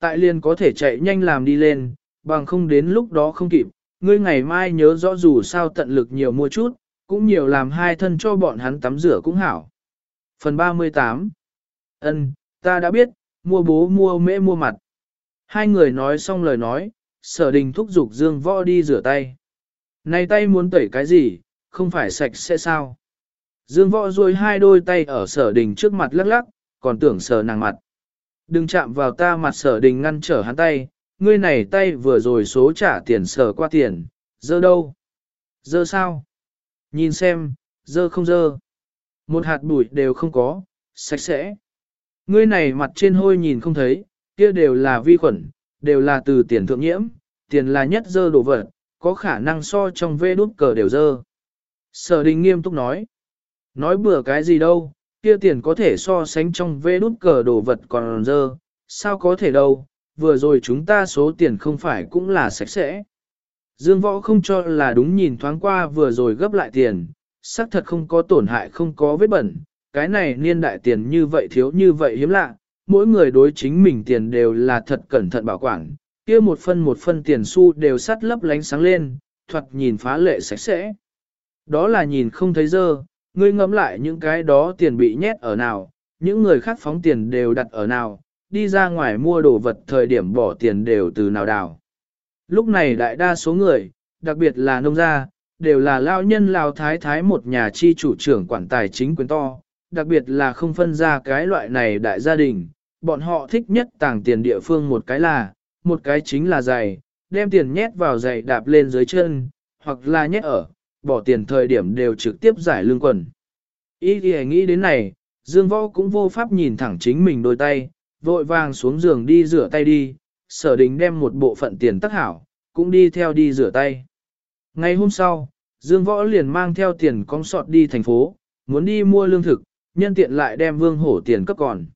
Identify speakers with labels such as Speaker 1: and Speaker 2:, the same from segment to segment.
Speaker 1: Tại liền có thể chạy nhanh làm đi lên, bằng không đến lúc đó không kịp, ngươi ngày mai nhớ rõ dù sao tận lực nhiều mua chút, cũng nhiều làm hai thân cho bọn hắn tắm rửa cũng hảo. Phần 38 Ân, ta đã biết, mua bố mua mễ mua mặt. Hai người nói xong lời nói, sở đình thúc giục Dương Võ đi rửa tay. Này tay muốn tẩy cái gì, không phải sạch sẽ sao? Dương Võ duỗi hai đôi tay ở sở đình trước mặt lắc lắc, còn tưởng sờ nàng mặt. Đừng chạm vào ta mặt sở đình ngăn trở hắn tay, ngươi này tay vừa rồi số trả tiền sở qua tiền, dơ đâu? Dơ sao? Nhìn xem, dơ không dơ. Một hạt bụi đều không có, sạch sẽ. Ngươi này mặt trên hôi nhìn không thấy, kia đều là vi khuẩn, đều là từ tiền thượng nhiễm, tiền là nhất dơ đồ vật, có khả năng so trong vê đút cờ đều dơ. Sở đình nghiêm túc nói. Nói bừa cái gì đâu, kia tiền có thể so sánh trong vê đút cờ đồ vật còn dơ, sao có thể đâu, vừa rồi chúng ta số tiền không phải cũng là sạch sẽ. Dương võ không cho là đúng nhìn thoáng qua vừa rồi gấp lại tiền, xác thật không có tổn hại không có vết bẩn, cái này niên đại tiền như vậy thiếu như vậy hiếm lạ, mỗi người đối chính mình tiền đều là thật cẩn thận bảo quản, kia một phân một phân tiền xu đều sắt lấp lánh sáng lên, thoạt nhìn phá lệ sạch sẽ. Đó là nhìn không thấy dơ, ngươi ngẫm lại những cái đó tiền bị nhét ở nào, những người khác phóng tiền đều đặt ở nào, đi ra ngoài mua đồ vật thời điểm bỏ tiền đều từ nào đào. Lúc này đại đa số người, đặc biệt là nông gia, đều là lao nhân lao thái thái một nhà chi chủ trưởng quản tài chính quyền to, đặc biệt là không phân ra cái loại này đại gia đình, bọn họ thích nhất tàng tiền địa phương một cái là, một cái chính là giày, đem tiền nhét vào giày đạp lên dưới chân, hoặc là nhét ở, bỏ tiền thời điểm đều trực tiếp giải lương quần. Ý thì nghĩ đến này, Dương Võ cũng vô pháp nhìn thẳng chính mình đôi tay, vội vàng xuống giường đi rửa tay đi, sở đình đem một bộ phận tiền tắc hảo, cũng đi theo đi rửa tay. Ngày hôm sau, Dương Võ liền mang theo tiền con sọt đi thành phố, muốn đi mua lương thực, nhân tiện lại đem vương hổ tiền cấp còn.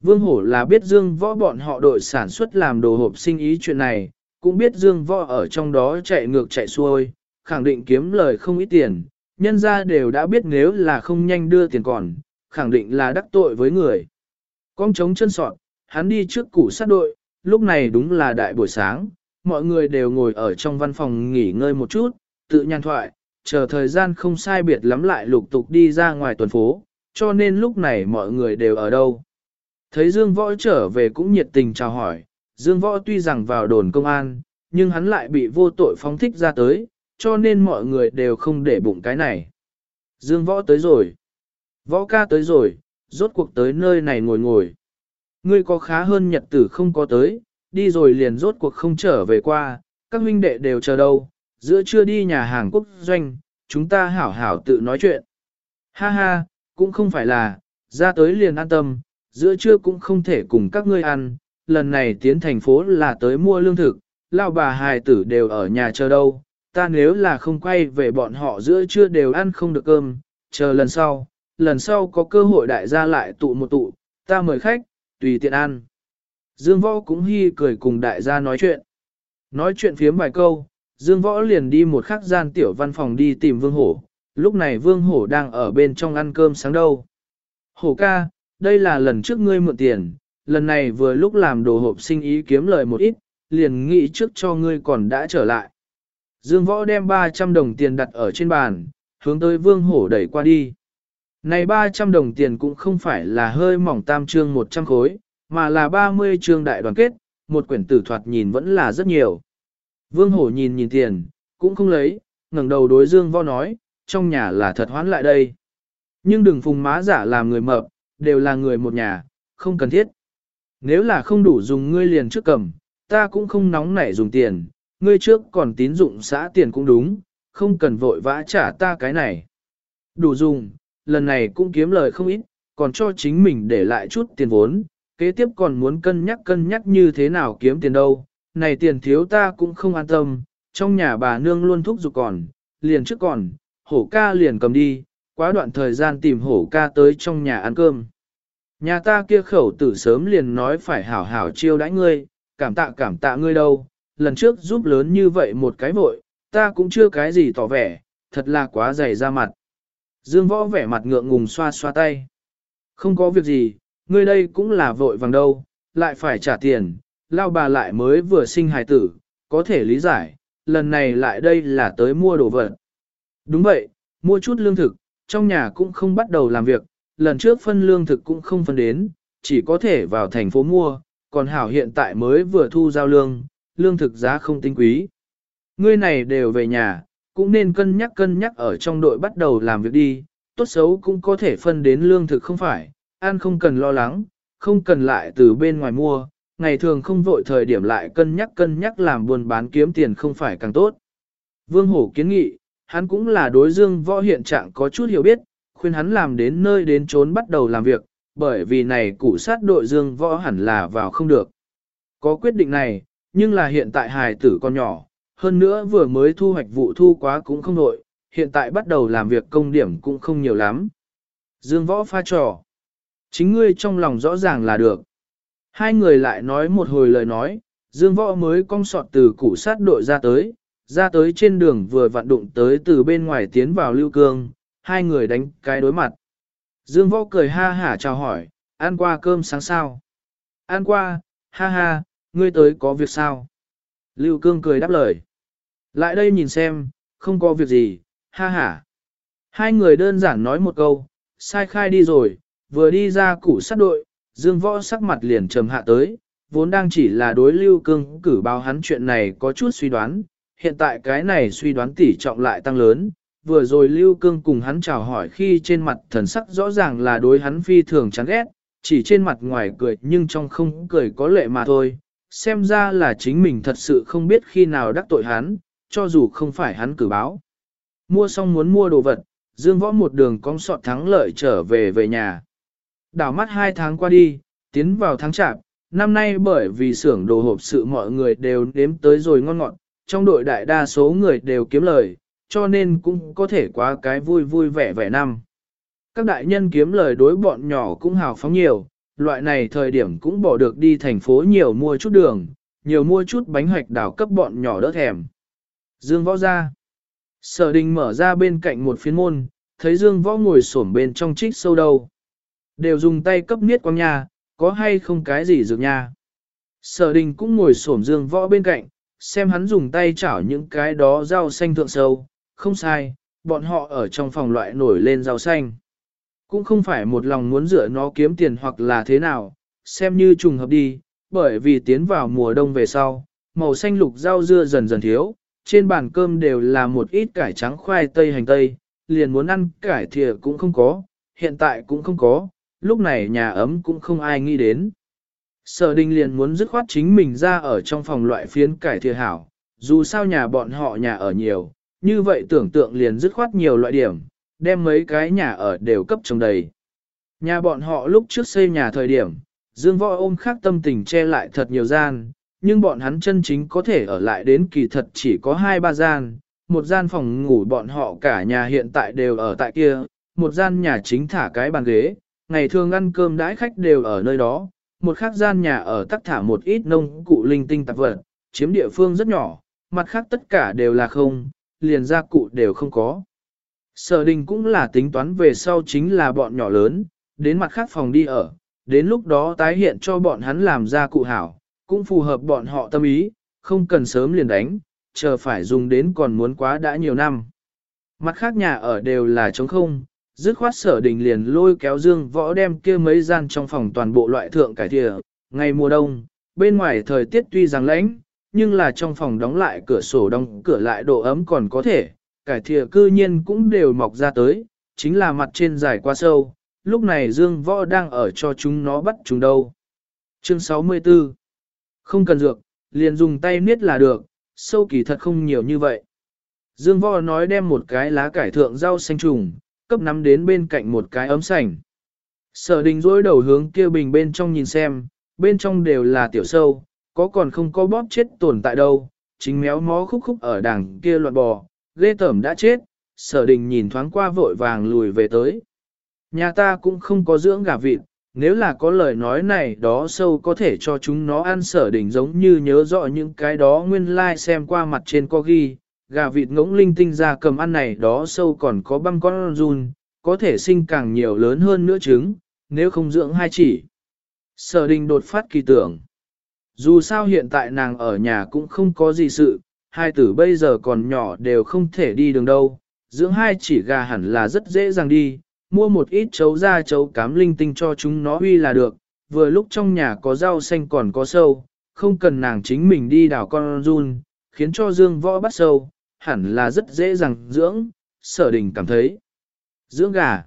Speaker 1: Vương hổ là biết Dương Võ bọn họ đội sản xuất làm đồ hộp sinh ý chuyện này, cũng biết Dương Võ ở trong đó chạy ngược chạy xuôi, khẳng định kiếm lời không ít tiền, nhân ra đều đã biết nếu là không nhanh đưa tiền còn, khẳng định là đắc tội với người. Con trống chân sọt, hắn đi trước củ sát đội, lúc này đúng là đại buổi sáng, mọi người đều ngồi ở trong văn phòng nghỉ ngơi một chút, tự nhàn thoại, chờ thời gian không sai biệt lắm lại lục tục đi ra ngoài tuần phố, cho nên lúc này mọi người đều ở đâu. Thấy Dương Võ trở về cũng nhiệt tình chào hỏi, Dương Võ tuy rằng vào đồn công an, nhưng hắn lại bị vô tội phóng thích ra tới, cho nên mọi người đều không để bụng cái này. Dương Võ tới rồi. Võ ca tới rồi, rốt cuộc tới nơi này ngồi ngồi. Ngươi có khá hơn nhật tử không có tới, đi rồi liền rốt cuộc không trở về qua, các huynh đệ đều chờ đâu, giữa trưa đi nhà hàng quốc doanh, chúng ta hảo hảo tự nói chuyện. Ha ha, cũng không phải là, ra tới liền an tâm, giữa trưa cũng không thể cùng các ngươi ăn, lần này tiến thành phố là tới mua lương thực, lão bà hài tử đều ở nhà chờ đâu, ta nếu là không quay về bọn họ giữa trưa đều ăn không được cơm, chờ lần sau, lần sau có cơ hội đại gia lại tụ một tụ, ta mời khách, tùy tiện ăn. Dương Võ cũng hi cười cùng đại gia nói chuyện. Nói chuyện phiếm vài câu, Dương Võ liền đi một khắc gian tiểu văn phòng đi tìm Vương Hổ, lúc này Vương Hổ đang ở bên trong ăn cơm sáng đâu. Hổ ca, đây là lần trước ngươi mượn tiền, lần này vừa lúc làm đồ hộp sinh ý kiếm lời một ít, liền nghĩ trước cho ngươi còn đã trở lại. Dương Võ đem 300 đồng tiền đặt ở trên bàn, hướng tới Vương Hổ đẩy qua đi. Này 300 đồng tiền cũng không phải là hơi mỏng tam trương 100 khối, mà là 30 trương đại đoàn kết, một quyển tử thoạt nhìn vẫn là rất nhiều. Vương Hổ nhìn nhìn tiền, cũng không lấy, ngẩng đầu đối Dương Võ nói, trong nhà là thật hoán lại đây. Nhưng đừng phùng má giả làm người mập, đều là người một nhà, không cần thiết. Nếu là không đủ dùng ngươi liền trước cầm, ta cũng không nóng nảy dùng tiền, ngươi trước còn tín dụng xã tiền cũng đúng, không cần vội vã trả ta cái này. Đủ dùng, lần này cũng kiếm lời không ít, còn cho chính mình để lại chút tiền vốn, kế tiếp còn muốn cân nhắc cân nhắc như thế nào kiếm tiền đâu, này tiền thiếu ta cũng không an tâm, trong nhà bà nương luôn thúc giục còn, liền trước còn, hổ ca liền cầm đi, quá đoạn thời gian tìm hổ ca tới trong nhà ăn cơm. Nhà ta kia khẩu tử sớm liền nói phải hảo hảo chiêu đãi ngươi, cảm tạ cảm tạ ngươi đâu, lần trước giúp lớn như vậy một cái vội, ta cũng chưa cái gì tỏ vẻ, thật là quá dày ra mặt. Dương võ vẻ mặt ngượng ngùng xoa xoa tay. Không có việc gì, ngươi đây cũng là vội vàng đâu, lại phải trả tiền, lao bà lại mới vừa sinh hài tử, có thể lý giải, lần này lại đây là tới mua đồ vật. Đúng vậy, mua chút lương thực, trong nhà cũng không bắt đầu làm việc, lần trước phân lương thực cũng không phân đến, chỉ có thể vào thành phố mua, còn hảo hiện tại mới vừa thu giao lương, lương thực giá không tinh quý. Ngươi này đều về nhà, cũng nên cân nhắc cân nhắc ở trong đội bắt đầu làm việc đi, tốt xấu cũng có thể phân đến lương thực không phải, ăn không cần lo lắng, không cần lại từ bên ngoài mua, ngày thường không vội thời điểm lại cân nhắc cân nhắc làm buôn bán kiếm tiền không phải càng tốt. Vương Hổ kiến nghị, hắn cũng là đối dương võ hiện trạng có chút hiểu biết, khuyên hắn làm đến nơi đến trốn bắt đầu làm việc, bởi vì này củ sát đội dương võ hẳn là vào không được. Có quyết định này, nhưng là hiện tại hài tử con nhỏ, hơn nữa vừa mới thu hoạch vụ thu quá cũng không nội, hiện tại bắt đầu làm việc công điểm cũng không nhiều lắm. Dương võ pha trò. Chính ngươi trong lòng rõ ràng là được. Hai người lại nói một hồi lời nói, Dương võ mới cong sọt từ củ sát đội ra tới, ra tới trên đường vừa vặn đụng tới từ bên ngoài tiến vào lưu cương, hai người đánh cái đối mặt. Dương võ cười ha hả chào hỏi, ăn qua cơm sáng sao? Ăn qua, ha ha, ngươi tới có việc sao? Lưu cương cười đáp lời. Lại đây nhìn xem, không có việc gì, ha ha. Hai người đơn giản nói một câu, sai khai đi rồi, vừa đi ra củ sát đội, dương võ sắc mặt liền trầm hạ tới, vốn đang chỉ là đối lưu cương cử báo hắn chuyện này có chút suy đoán, hiện tại cái này suy đoán tỉ trọng lại tăng lớn. Vừa rồi Lưu Cương cùng hắn chào hỏi khi trên mặt thần sắc rõ ràng là đối hắn phi thường chán ghét, chỉ trên mặt ngoài cười nhưng trong không cười có lệ mà thôi. Xem ra là chính mình thật sự không biết khi nào đắc tội hắn, cho dù không phải hắn cử báo. Mua xong muốn mua đồ vật, Dương Võ một đường cong sọt thắng lợi trở về về nhà. Đảo mắt hai tháng qua đi, tiến vào tháng chạp, năm nay bởi vì xưởng đồ hộp sự mọi người đều đếm tới rồi ngon ngọt, trong đội đại đa số người đều kiếm lời, cho nên cũng có thể quá cái vui vui vẻ vẻ năm. Các đại nhân kiếm lời đối bọn nhỏ cũng hào phóng nhiều, loại này thời điểm cũng bỏ được đi thành phố nhiều mua chút đường, nhiều mua chút bánh hoạch đảo cấp bọn nhỏ đỡ thèm. Dương võ ra. Sở đình mở ra bên cạnh một phiến môn, thấy Dương võ ngồi xổm bên trong trích sâu đầu. Đều dùng tay cấp niết quang nhà, có hay không cái gì dược nha. Sở đình cũng ngồi xổm Dương võ bên cạnh, xem hắn dùng tay chảo những cái đó rau xanh thượng sâu, không sai, bọn họ ở trong phòng loại nổi lên rau xanh. Cũng không phải một lòng muốn rửa nó kiếm tiền hoặc là thế nào, xem như trùng hợp đi, bởi vì tiến vào mùa đông về sau, màu xanh lục rau dưa dần dần thiếu, trên bàn cơm đều là một ít cải trắng khoai tây hành tây, liền muốn ăn cải thìa cũng không có, hiện tại cũng không có, lúc này nhà ấm cũng không ai nghĩ đến. Sở đình liền muốn dứt khoát chính mình ra ở trong phòng loại phiến cải thìa hảo, dù sao nhà bọn họ nhà ở nhiều, như vậy tưởng tượng liền dứt khoát nhiều loại điểm, đem mấy cái nhà ở đều cấp trồng đầy. Nhà bọn họ lúc trước xây nhà thời điểm, Dương Võ ôm khác tâm tình che lại thật nhiều gian, nhưng bọn hắn chân chính có thể ở lại đến kỳ thật chỉ có hai ba gian, một gian phòng ngủ bọn họ cả nhà hiện tại đều ở tại kia, một gian nhà chính thả cái bàn ghế, ngày thường ăn cơm đãi khách đều ở nơi đó, một khác gian nhà ở tắc thả một ít nông cụ linh tinh tạp vật, chiếm địa phương rất nhỏ, mặt khác tất cả đều là không, liền gia cụ đều không có. Sở đình cũng là tính toán về sau chính là bọn nhỏ lớn, đến mặt khác phòng đi ở, đến lúc đó tái hiện cho bọn hắn làm ra cụ hảo, cũng phù hợp bọn họ tâm ý, không cần sớm liền đánh, chờ phải dùng đến còn muốn quá đã nhiều năm. Mặt khác nhà ở đều là trống không, dứt khoát sở đình liền lôi kéo dương võ đem kia mấy gian trong phòng toàn bộ loại thượng cải thịa, ngày mùa đông, bên ngoài thời tiết tuy rằng lãnh, nhưng là trong phòng đóng lại cửa sổ đóng cửa lại độ ấm còn có thể, cải thìa cư nhiên cũng đều mọc ra tới, chính là mặt trên dài quá sâu, lúc này dương võ đang ở cho chúng nó bắt chúng đâu. Chương 64 Không cần dược, liền dùng tay niết là được, sâu kỳ thật không nhiều như vậy. Dương võ nói đem một cái lá cải thượng rau xanh trùng, cấp nắm đến bên cạnh một cái ấm sành. Sở đình dối đầu hướng kia bình bên trong nhìn xem, bên trong đều là tiểu sâu, có còn không có bóp chết tồn tại đâu, chính méo mó khúc khúc ở đằng kia loạn bò, ghê tởm đã chết, sở đình nhìn thoáng qua vội vàng lùi về tới. Nhà ta cũng không có dưỡng gà vịt, nếu là có lời nói này đó sâu có thể cho chúng nó ăn sở đình giống như nhớ rõ những cái đó nguyên lai like xem qua mặt trên có ghi, gà vịt ngỗng linh tinh ra cầm ăn này đó sâu còn có băm con run, có thể sinh càng nhiều lớn hơn nữa trứng, nếu không dưỡng hai chỉ. Sở đình đột phát kỳ tưởng. Dù sao hiện tại nàng ở nhà cũng không có gì sự, hai tử bây giờ còn nhỏ đều không thể đi đường đâu, dưỡng hai chỉ gà hẳn là rất dễ dàng đi, mua một ít chấu ra chấu cám linh tinh cho chúng nó huy là được, vừa lúc trong nhà có rau xanh còn có sâu, không cần nàng chính mình đi đảo con run, khiến cho dương võ bắt sâu, hẳn là rất dễ dàng dưỡng, sở đình cảm thấy. Dưỡng gà.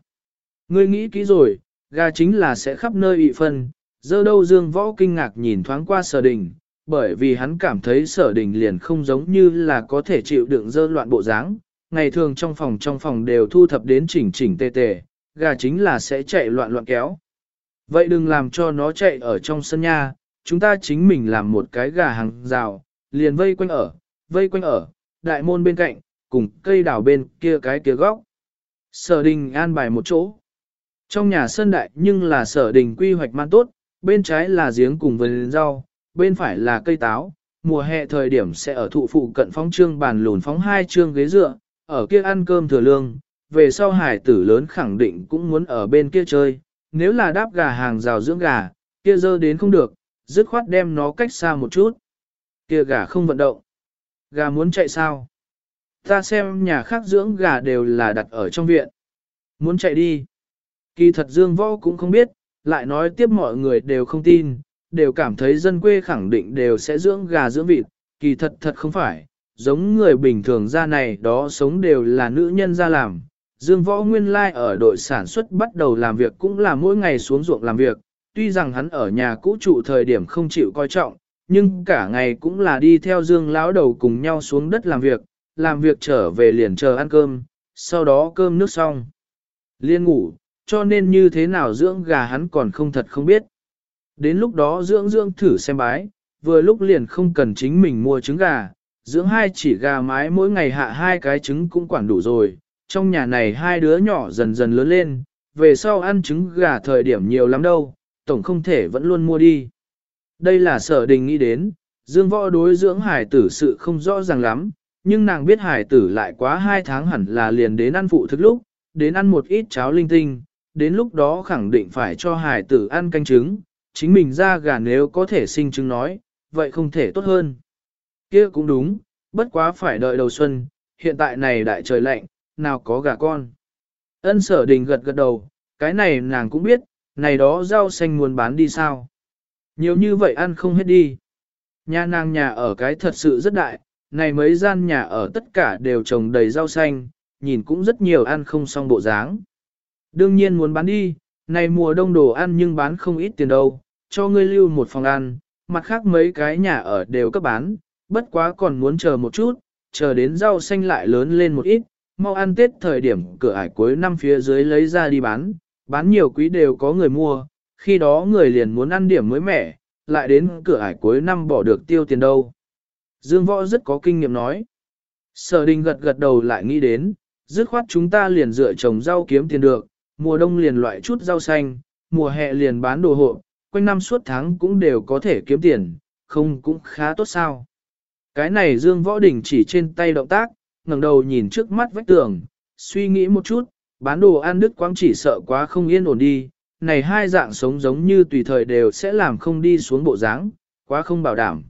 Speaker 1: Ngươi nghĩ kỹ rồi, gà chính là sẽ khắp nơi bị phân, dơ đâu dương võ kinh ngạc nhìn thoáng qua sở đình, bởi vì hắn cảm thấy sở đình liền không giống như là có thể chịu đựng dơ loạn bộ dáng. Ngày thường trong phòng trong phòng đều thu thập đến chỉnh chỉnh tề tề, gà chính là sẽ chạy loạn loạn kéo. Vậy đừng làm cho nó chạy ở trong sân nha, chúng ta chính mình làm một cái gà hàng rào, liền vây quanh ở, vây quanh ở, đại môn bên cạnh, cùng cây đào bên kia cái kia góc. Sở đình an bài một chỗ. Trong nhà sân đại nhưng là sở đình quy hoạch man tốt, bên trái là giếng cùng vườn rau, bên phải là cây táo. Mùa hè thời điểm sẽ ở thụ phụ cận phóng trương bàn lùn phóng hai trương ghế dựa, ở kia ăn cơm thừa lương, về sau hải tử lớn khẳng định cũng muốn ở bên kia chơi, nếu là đáp gà hàng rào dưỡng gà, kia dơ đến không được, dứt khoát đem nó cách xa một chút. Kia gà không vận động. Gà muốn chạy sao? Ta xem nhà khác dưỡng gà đều là đặt ở trong viện. Muốn chạy đi. Kỳ thật Dương Võ cũng không biết, lại nói tiếp mọi người đều không tin, đều cảm thấy dân quê khẳng định đều sẽ dưỡng gà dưỡng vịt. Kỳ thật thật không phải, giống người bình thường ra này đó sống đều là nữ nhân ra làm. Dương Võ Nguyên Lai ở đội sản xuất bắt đầu làm việc cũng là mỗi ngày xuống ruộng làm việc, tuy rằng hắn ở nhà cũ trụ thời điểm không chịu coi trọng, nhưng cả ngày cũng là đi theo Dương lão đầu cùng nhau xuống đất làm việc, làm việc trở về liền chờ ăn cơm, sau đó cơm nước xong. Liên ngủ, cho nên như thế nào dưỡng gà hắn còn không thật không biết. Đến lúc đó dưỡng dưỡng thử xem bái, vừa lúc liền không cần chính mình mua trứng gà, dưỡng hai chỉ gà mái mỗi ngày hạ hai cái trứng cũng quản đủ rồi. Trong nhà này hai đứa nhỏ dần dần lớn lên, về sau ăn trứng gà thời điểm nhiều lắm đâu, tổng không thể vẫn luôn mua đi. Đây là sở đình nghĩ đến, dương võ đối dưỡng hải tử sự không rõ ràng lắm, nhưng nàng biết hải tử lại quá hai tháng hẳn là liền đến ăn phụ thức lúc, đến ăn một ít cháo linh tinh, đến lúc đó khẳng định phải cho hải tử ăn canh trứng, chính mình ra gà nếu có thể sinh trứng nói, vậy không thể tốt hơn. kia cũng đúng, bất quá phải đợi đầu xuân, hiện tại này đại trời lạnh, nào có gà con. Ân sở đình gật gật đầu, cái này nàng cũng biết, này đó rau xanh muốn bán đi sao. Nhiều như vậy ăn không hết đi. Nhà nàng nhà ở cái thật sự rất đại, này mấy gian nhà ở tất cả đều trồng đầy rau xanh, nhìn cũng rất nhiều ăn không xong bộ dáng. Đương nhiên muốn bán đi, này mùa đông đồ ăn nhưng bán không ít tiền đâu, cho ngươi lưu một phòng ăn, mặt khác mấy cái nhà ở đều cấp bán, bất quá còn muốn chờ một chút, chờ đến rau xanh lại lớn lên một ít, mau ăn Tết thời điểm cửa ải cuối năm phía dưới lấy ra đi bán, bán nhiều quý đều có người mua, khi đó người liền muốn ăn điểm mới mẻ, lại đến cửa ải cuối năm bỏ được tiêu tiền đâu. Dương Võ rất có kinh nghiệm nói. Sở đình gật gật đầu lại nghĩ đến, dứt khoát chúng ta liền dựa trồng rau kiếm tiền được, mùa đông liền loại chút rau xanh, mùa hè liền bán đồ hộ, quanh năm suốt tháng cũng đều có thể kiếm tiền, không cũng khá tốt sao. Cái này Dương Võ Đình chỉ trên tay động tác, ngẩng đầu nhìn trước mắt vách tường, suy nghĩ một chút, bán đồ ăn đức quang chỉ sợ quá không yên ổn đi, này hai dạng sống giống như tùy thời đều sẽ làm không đi xuống bộ dáng, quá không bảo đảm.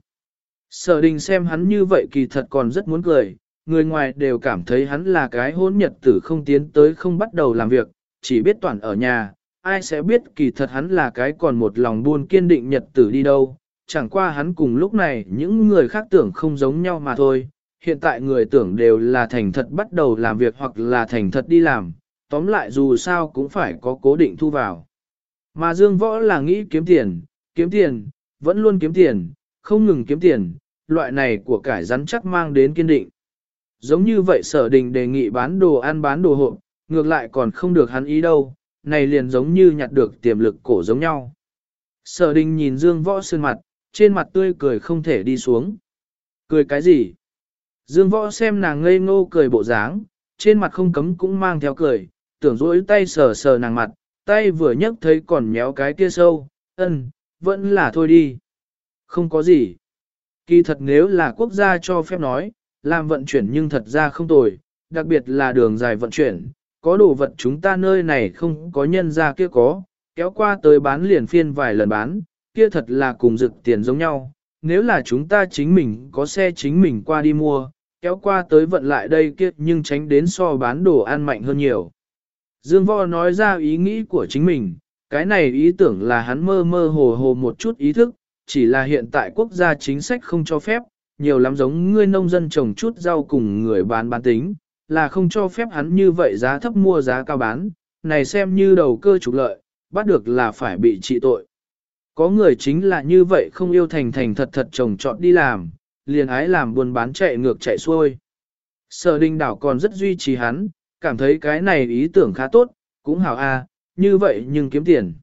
Speaker 1: Sở đình xem hắn như vậy kỳ thật còn rất muốn cười, người ngoài đều cảm thấy hắn là cái hôn nhật tử không tiến tới không bắt đầu làm việc, chỉ biết toàn ở nhà, ai sẽ biết kỳ thật hắn là cái còn một lòng buôn kiên định nhật tử đi đâu, chẳng qua hắn cùng lúc này những người khác tưởng không giống nhau mà thôi, hiện tại người tưởng đều là thành thật bắt đầu làm việc hoặc là thành thật đi làm, tóm lại dù sao cũng phải có cố định thu vào. Mà Dương Võ là nghĩ kiếm tiền, kiếm tiền, vẫn luôn kiếm tiền, không ngừng kiếm tiền, loại này của cải rắn chắc mang đến kiên định. Giống như vậy sở đình đề nghị bán đồ ăn bán đồ hộp, ngược lại còn không được hắn ý đâu, này liền giống như nhặt được tiềm lực cổ giống nhau. Sở đình nhìn Dương Võ sơn mặt, trên mặt tươi cười không thể đi xuống. Cười cái gì? Dương Võ xem nàng ngây ngô cười bộ dáng, trên mặt không cấm cũng mang theo cười, tưởng rỗi tay sờ sờ nàng mặt, tay vừa nhấc thấy còn méo cái kia sâu, ân, vẫn là thôi đi. Không có gì. Kỳ thật nếu là quốc gia cho phép nói, làm vận chuyển nhưng thật ra không tồi, đặc biệt là đường dài vận chuyển, có đồ vật chúng ta nơi này không có nhân ra kia có, kéo qua tới bán liền phiên vài lần bán, kia thật là cùng rực tiền giống nhau, nếu là chúng ta chính mình có xe chính mình qua đi mua, kéo qua tới vận lại đây kia nhưng tránh đến so bán đồ ăn mạnh hơn nhiều. Dương Võ nói ra ý nghĩ của chính mình, cái này ý tưởng là hắn mơ mơ hồ hồ một chút ý thức, chỉ là hiện tại quốc gia chính sách không cho phép, nhiều lắm giống ngươi nông dân trồng chút rau cùng người bán bán tính, là không cho phép hắn như vậy giá thấp mua giá cao bán, này xem như đầu cơ trục lợi, bắt được là phải bị trị tội. Có người chính là như vậy không yêu thành thành thật thật trồng trọt đi làm, liền ái làm buôn bán chạy ngược chạy xuôi. Sở đình đảo còn rất duy trì hắn, cảm thấy cái này ý tưởng khá tốt, cũng hảo a, như vậy nhưng kiếm tiền.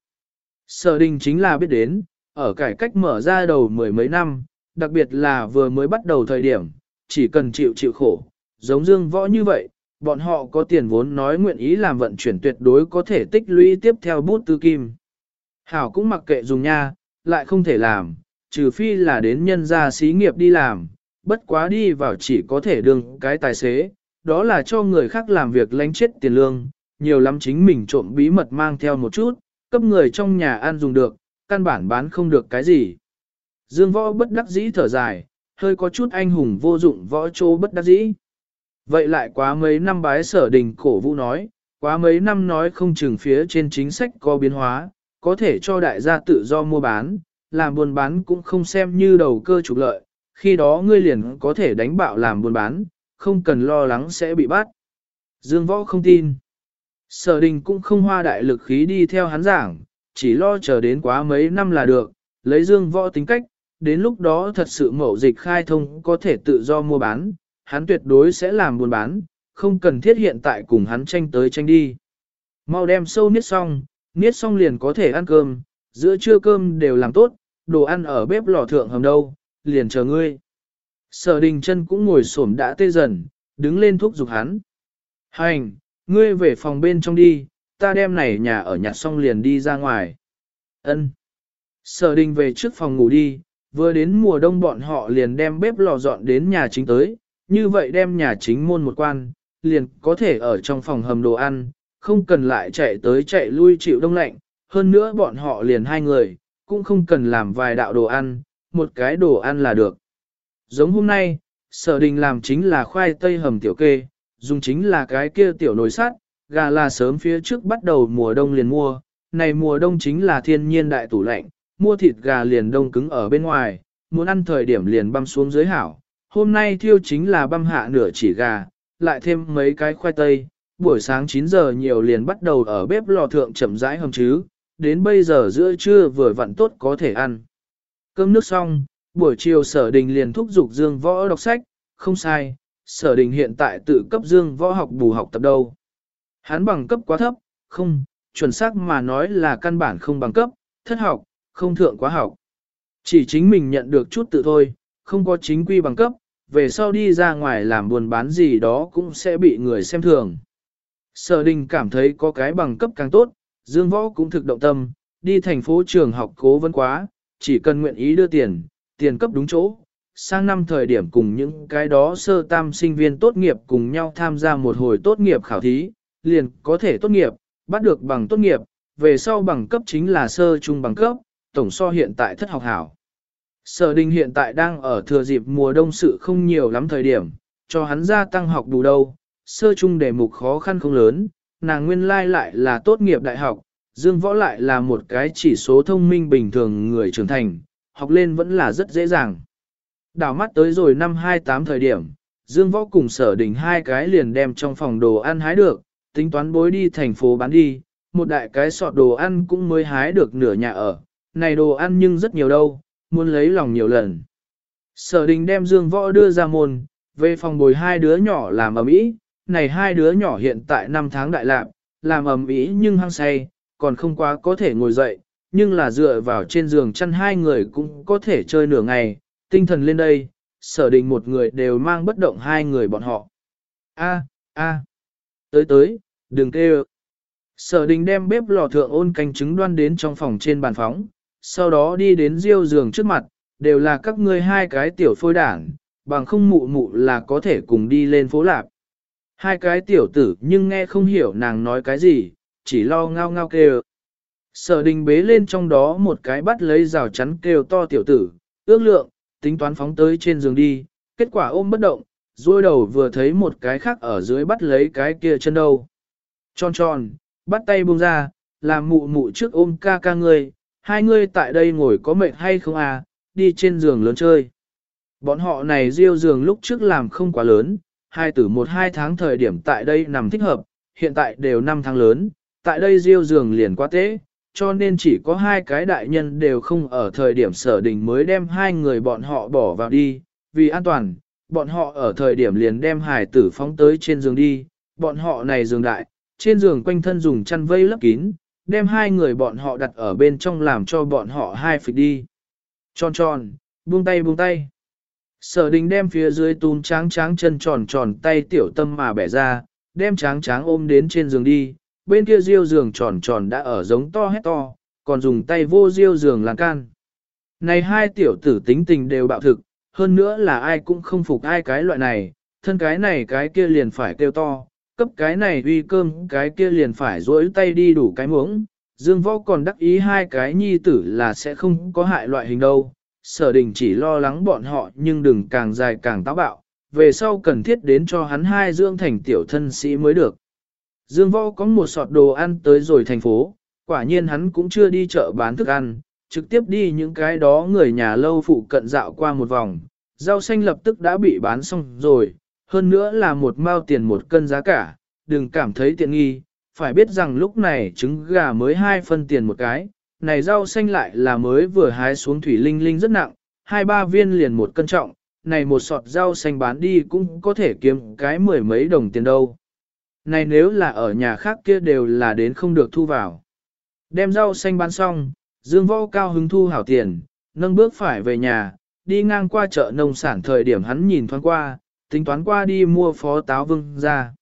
Speaker 1: Sở đình chính là biết đến, ở cải cách mở ra đầu mười mấy năm, đặc biệt là vừa mới bắt đầu thời điểm, chỉ cần chịu chịu khổ, giống dương võ như vậy, bọn họ có tiền vốn nói nguyện ý làm vận chuyển tuyệt đối có thể tích lũy tiếp theo bút tư kim. Hảo cũng mặc kệ dùng nha, lại không thể làm, trừ phi là đến nhân gia xí nghiệp đi làm, bất quá đi vào chỉ có thể đương cái tài xế, đó là cho người khác làm việc lánh chết tiền lương, nhiều lắm chính mình trộm bí mật mang theo một chút, cấp người trong nhà ăn dùng được, căn bản bán không được cái gì. Dương võ bất đắc dĩ thở dài, hơi có chút anh hùng vô dụng võ trô bất đắc dĩ. Vậy lại quá mấy năm bái sở đình cổ vũ nói, quá mấy năm nói không chừng phía trên chính sách có biến hóa, có thể cho đại gia tự do mua bán, làm buôn bán cũng không xem như đầu cơ trục lợi, khi đó ngươi liền có thể đánh bạo làm buôn bán, không cần lo lắng sẽ bị bắt. Dương võ không tin. Sở đình cũng không hoa đại lực khí đi theo hắn giảng, chỉ lo chờ đến quá mấy năm là được, lấy dương võ tính cách, đến lúc đó thật sự mậu dịch khai thông có thể tự do mua bán, hắn tuyệt đối sẽ làm buôn bán, không cần thiết hiện tại cùng hắn tranh tới tranh đi. Mau đem sâu niết xong, niết xong liền có thể ăn cơm, giữa trưa cơm đều làm tốt, đồ ăn ở bếp lò thượng hầm đâu, liền chờ ngươi. Sở đình chân cũng ngồi xổm đã tê dần, đứng lên thúc giục hắn. Hành, ngươi về phòng bên trong đi, ta đem này nhà ở nhặt xong liền đi ra ngoài. Ân. Sở đình về trước phòng ngủ đi, vừa đến mùa đông bọn họ liền đem bếp lò dọn đến nhà chính tới, như vậy đem nhà chính môn một quan, liền có thể ở trong phòng hầm đồ ăn, không cần lại chạy tới chạy lui chịu đông lạnh, hơn nữa bọn họ liền hai người, cũng không cần làm vài đạo đồ ăn, một cái đồ ăn là được. Giống hôm nay, sở đình làm chính là khoai tây hầm tiểu kê, dùng chính là cái kia tiểu nồi sắt, gà là sớm phía trước bắt đầu mùa đông liền mua, này mùa đông chính là thiên nhiên đại tủ lạnh, mua thịt gà liền đông cứng ở bên ngoài, muốn ăn thời điểm liền băm xuống dưới hảo. Hôm nay thiêu chính là băm hạ nửa chỉ gà, lại thêm mấy cái khoai tây, buổi sáng 9 giờ nhiều liền bắt đầu ở bếp lò thượng chậm rãi hầm chứ, đến bây giờ giữa trưa vừa vặn tốt có thể ăn. Cơm nước xong, buổi chiều sở đình liền thúc giục Dương Võ đọc sách, không sai, sở đình hiện tại tự cấp Dương Võ học bù học tập đâu. Hắn bằng cấp quá thấp, không, chuẩn xác mà nói là căn bản không bằng cấp, thất học, không thượng quá học. Chỉ chính mình nhận được chút tự thôi, không có chính quy bằng cấp, về sau đi ra ngoài làm buồn bán gì đó cũng sẽ bị người xem thường. Sở đình cảm thấy có cái bằng cấp càng tốt, Dương Võ cũng thực động tâm, đi thành phố trường học cố vấn quá, chỉ cần nguyện ý đưa tiền, tiền cấp đúng chỗ. Sang năm thời điểm cùng những cái đó sơ tam sinh viên tốt nghiệp cùng nhau tham gia một hồi tốt nghiệp khảo thí, liền có thể tốt nghiệp, bắt được bằng tốt nghiệp, về sau bằng cấp chính là sơ trung bằng cấp, tổng so hiện tại thất học hảo. Sở đình hiện tại đang ở thừa dịp mùa đông sự không nhiều lắm thời điểm, cho hắn gia tăng học đủ đâu, sơ trung đề mục khó khăn không lớn, nàng nguyên lai lại là tốt nghiệp đại học, dương võ lại là một cái chỉ số thông minh bình thường người trưởng thành, học lên vẫn là rất dễ dàng. Đảo mắt tới rồi năm 28 thời điểm, dương võ cùng sở đình hai cái liền đem trong phòng đồ ăn hái được, tính toán bối đi thành phố bán đi, một đại cái sọt đồ ăn cũng mới hái được nửa nhà ở, này đồ ăn nhưng rất nhiều đâu, muốn lấy lòng nhiều lần. Sở đình đem dương võ đưa ra môn, về phòng bồi hai đứa nhỏ làm ầm ĩ, này hai đứa nhỏ hiện tại 5 tháng đại lạc, làm ầm ĩ nhưng hăng say, còn không quá có thể ngồi dậy, nhưng là dựa vào trên giường chăn hai người cũng có thể chơi nửa ngày, tinh thần lên đây, sở đình một người đều mang bất động hai người bọn họ. A, a, tới tới, đừng kêu. Sở đình đem bếp lò thượng ôn canh trứng đoan đến trong phòng trên bàn phóng, sau đó đi đến riêu giường trước mặt, đều là các ngươi hai cái tiểu phôi đảng, bằng không mụ mụ là có thể cùng đi lên phố lạp. Hai cái tiểu tử nhưng nghe không hiểu nàng nói cái gì, chỉ lo ngao ngao kêu. Sở đình bế lên trong đó một cái bắt lấy rào chắn kêu to tiểu tử, ước lượng, tính toán phóng tới trên giường đi, kết quả ôm bất động, duỗi đầu vừa thấy một cái khác ở dưới bắt lấy cái kia chân đâu. Tròn tròn, bắt tay buông ra, làm mụ mụ trước ôm ca ca ngươi, hai ngươi tại đây ngồi có mệt hay không à, đi trên giường lớn chơi. Bọn họ này riêu giường lúc trước làm không quá lớn, hai tử một hai tháng thời điểm tại đây nằm thích hợp, hiện tại đều năm tháng lớn, tại đây riêu giường liền quá tế, cho nên chỉ có hai cái đại nhân đều không ở thời điểm sở đình mới đem hai người bọn họ bỏ vào đi, vì an toàn, bọn họ ở thời điểm liền đem hải tử phóng tới trên giường đi, bọn họ này giường đại, trên giường quanh thân dùng chăn vây lấp kín, đem hai người bọn họ đặt ở bên trong làm cho bọn họ hai phịch đi. Tròn tròn, buông tay buông tay. Sở đình đem phía dưới túm tráng tráng chân tròn tròn tay tiểu tâm mà bẻ ra, đem tráng tráng ôm đến trên giường đi, bên kia riêu giường tròn tròn đã ở giống to hét to, còn dùng tay vô riêu giường làng can. Này hai tiểu tử tính tình đều bạo thực, hơn nữa là ai cũng không phục ai cái loại này, thân cái này cái kia liền phải kêu to, cấp cái này uy cơm cái kia liền phải rỗi tay đi đủ cái muỗng. Dương võ còn đắc ý hai cái nhi tử là sẽ không có hại loại hình đâu, sở đình chỉ lo lắng bọn họ nhưng đừng càng dài càng táo bạo, về sau cần thiết đến cho hắn hai Dương thành tiểu thân sĩ mới được. Dương võ có một sọt đồ ăn tới rồi thành phố, quả nhiên hắn cũng chưa đi chợ bán thức ăn, trực tiếp đi những cái đó người nhà lâu phụ cận dạo qua một vòng, rau xanh lập tức đã bị bán xong rồi, hơn nữa là một mao tiền một cân giá cả, đừng cảm thấy tiện nghi, phải biết rằng lúc này trứng gà mới hai phân tiền một cái, này rau xanh lại là mới vừa hái xuống thủy linh linh rất nặng, hai ba viên liền một cân trọng, này một sọt rau xanh bán đi cũng có thể kiếm cái mười mấy đồng tiền đâu. Này nếu là ở nhà khác kia đều là đến không được thu vào. Đem rau xanh bán xong, Dương Võ cao hứng thu hảo tiền, nâng bước phải về nhà, đi ngang qua chợ nông sản thời điểm hắn nhìn thoáng qua, tính toán qua đi mua phó táo vương ra.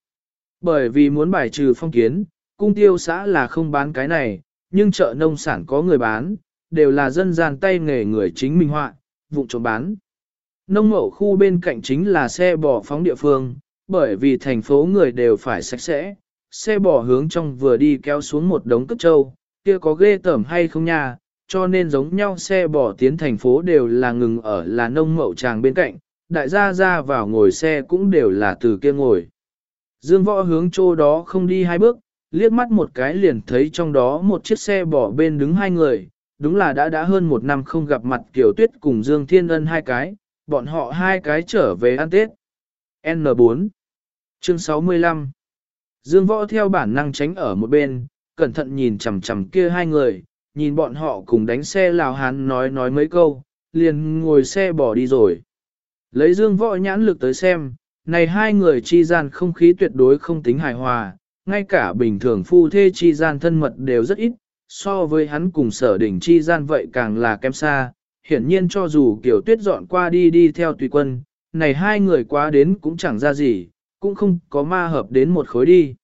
Speaker 1: Bởi vì muốn bài trừ phong kiến, cung tiêu xã là không bán cái này, nhưng chợ nông sản có người bán, đều là dân gian tay nghề người chính minh họa, vụ trộm bán. Nông mậu khu bên cạnh chính là xe bò phóng địa phương, bởi vì thành phố người đều phải sạch sẽ, xe bò hướng trong vừa đi kéo xuống một đống cất trâu, kia có ghê tởm hay không nha, cho nên giống nhau xe bò tiến thành phố đều là ngừng ở là nông mậu tràng bên cạnh, đại gia ra vào ngồi xe cũng đều là từ kia ngồi. Dương võ hướng chỗ đó không đi hai bước, liếc mắt một cái liền thấy trong đó một chiếc xe bỏ bên đứng hai người, đúng là đã đã hơn một năm không gặp mặt Kiều Tuyết cùng Dương Thiên Ân hai cái, bọn họ hai cái trở về ăn Tết. N4 Chương 65 Dương Võ theo bản năng tránh ở một bên, cẩn thận nhìn chằm chằm kia hai người, nhìn bọn họ cùng đánh xe lào hán nói nói mấy câu, liền ngồi xe bỏ đi rồi. Lấy Dương Võ nhãn lực tới xem, này hai người chi gian không khí tuyệt đối không tính hài hòa, ngay cả bình thường phu thê chi gian thân mật đều rất ít, so với hắn cùng sở đỉnh chi gian vậy càng là kém xa. Hiển nhiên cho dù kiểu tuyết dọn qua đi đi theo tùy quân, này hai người quá đến cũng chẳng ra gì, cũng không có ma hợp đến một khối đi.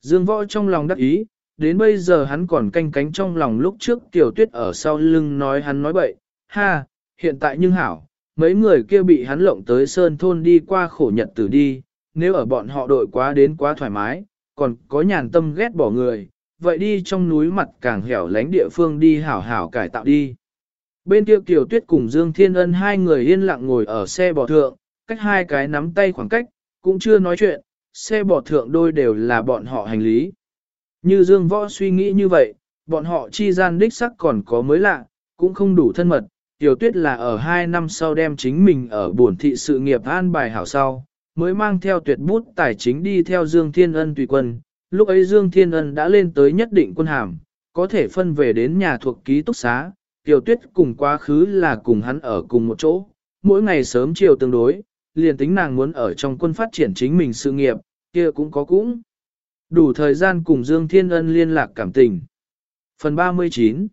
Speaker 1: Dương võ trong lòng đắc ý, đến bây giờ hắn còn canh cánh trong lòng lúc trước tiểu tuyết ở sau lưng nói hắn nói bậy, ha, hiện tại nhưng hảo, mấy người kia bị hắn lộng tới sơn thôn đi qua khổ nhật tử đi, nếu ở bọn họ đội quá đến quá thoải mái, còn có nhàn tâm ghét bỏ người, vậy đi trong núi mặt càng hẻo lánh địa phương đi hảo hảo cải tạo đi. Bên kia Kiều Tuyết cùng Dương Thiên Ân hai người yên lặng ngồi ở xe bò thượng, cách hai cái nắm tay khoảng cách, cũng chưa nói chuyện, xe bò thượng đôi đều là bọn họ hành lý. Như Dương Võ suy nghĩ như vậy, bọn họ chi gian đích sắc còn có mới lạ, cũng không đủ thân mật. Tiểu tuyết là ở hai năm sau đem chính mình ở buồn thị sự nghiệp an bài hảo sau, mới mang theo tuyệt bút tài chính đi theo Dương Thiên Ân tùy quân. Lúc ấy Dương Thiên Ân đã lên tới nhất định quân hàm, có thể phân về đến nhà thuộc ký túc xá. Tiểu tuyết cùng quá khứ là cùng hắn ở cùng một chỗ, mỗi ngày sớm chiều tương đối, liền tính nàng muốn ở trong quân phát triển chính mình sự nghiệp, kia cũng có cũng. Đủ thời gian cùng Dương Thiên Ân liên lạc cảm tình. Phần 39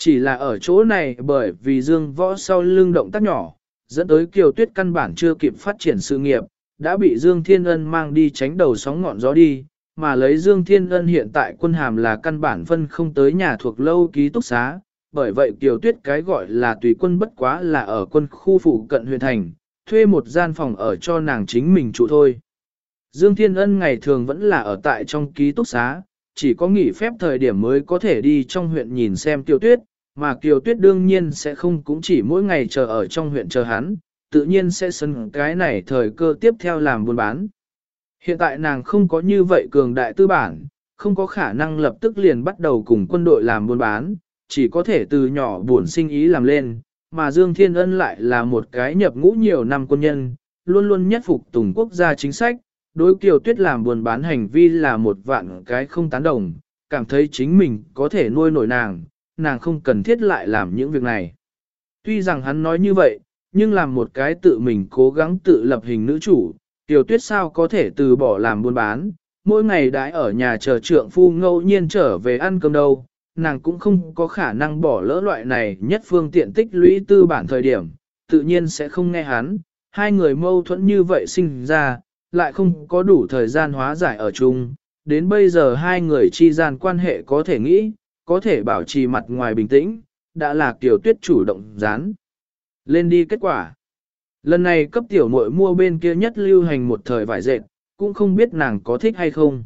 Speaker 1: chỉ là ở chỗ này bởi vì Dương Võ sau lưng động tác nhỏ, dẫn tới Kiều Tuyết căn bản chưa kịp phát triển sự nghiệp, đã bị Dương Thiên Ân mang đi tránh đầu sóng ngọn gió đi, mà lấy Dương Thiên Ân hiện tại quân hàm là căn bản phân không tới nhà thuộc lâu ký túc xá, bởi vậy Kiều Tuyết cái gọi là tùy quân bất quá là ở quân khu phụ cận huyện thành, thuê một gian phòng ở cho nàng chính mình trụ thôi. Dương Thiên Ân ngày thường vẫn là ở tại trong ký túc xá, chỉ có nghỉ phép thời điểm mới có thể đi trong huyện nhìn xem tiêu tuyết, mà Kiều Tuyết đương nhiên sẽ không cũng chỉ mỗi ngày chờ ở trong huyện chờ hắn, tự nhiên sẽ sân cái này thời cơ tiếp theo làm buôn bán. Hiện tại nàng không có như vậy cường đại tư bản, không có khả năng lập tức liền bắt đầu cùng quân đội làm buôn bán, chỉ có thể từ nhỏ buồn sinh ý làm lên, mà Dương Thiên Ân lại là một cái nhập ngũ nhiều năm quân nhân, luôn luôn nhất phục tùng quốc gia chính sách, đối Kiều Tuyết làm buôn bán hành vi là một vạn cái không tán đồng, cảm thấy chính mình có thể nuôi nổi nàng, nàng không cần thiết lại làm những việc này. Tuy rằng hắn nói như vậy, nhưng làm một cái tự mình cố gắng tự lập hình nữ chủ, Tiểu Tuyết sao có thể từ bỏ làm buôn bán, mỗi ngày đãi ở nhà chờ trượng phu ngẫu nhiên trở về ăn cơm đâu, nàng cũng không có khả năng bỏ lỡ loại này nhất phương tiện tích lũy tư bản thời điểm, tự nhiên sẽ không nghe hắn, hai người mâu thuẫn như vậy sinh ra, lại không có đủ thời gian hóa giải ở chung, đến bây giờ hai người chi gian quan hệ có thể nghĩ, có thể bảo trì mặt ngoài bình tĩnh, đã là tiểu tuyết chủ động dán. Lên đi kết quả. Lần này cấp tiểu muội mua bên kia nhất lưu hành một thời vải dệt, cũng không biết nàng có thích hay không.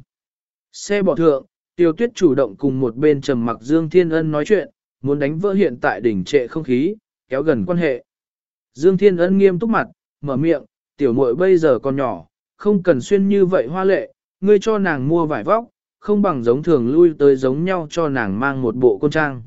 Speaker 1: Xe bỏ thượng, tiểu tuyết chủ động cùng một bên trầm mặc Dương Thiên Ân nói chuyện, muốn đánh vỡ hiện tại đỉnh trệ không khí, kéo gần quan hệ. Dương Thiên Ân nghiêm túc mặt, mở miệng, tiểu muội bây giờ còn nhỏ, không cần xuyên như vậy hoa lệ, ngươi cho nàng mua vải vóc, không bằng giống thường lui tới giống nhau cho nàng mang một bộ quân trang.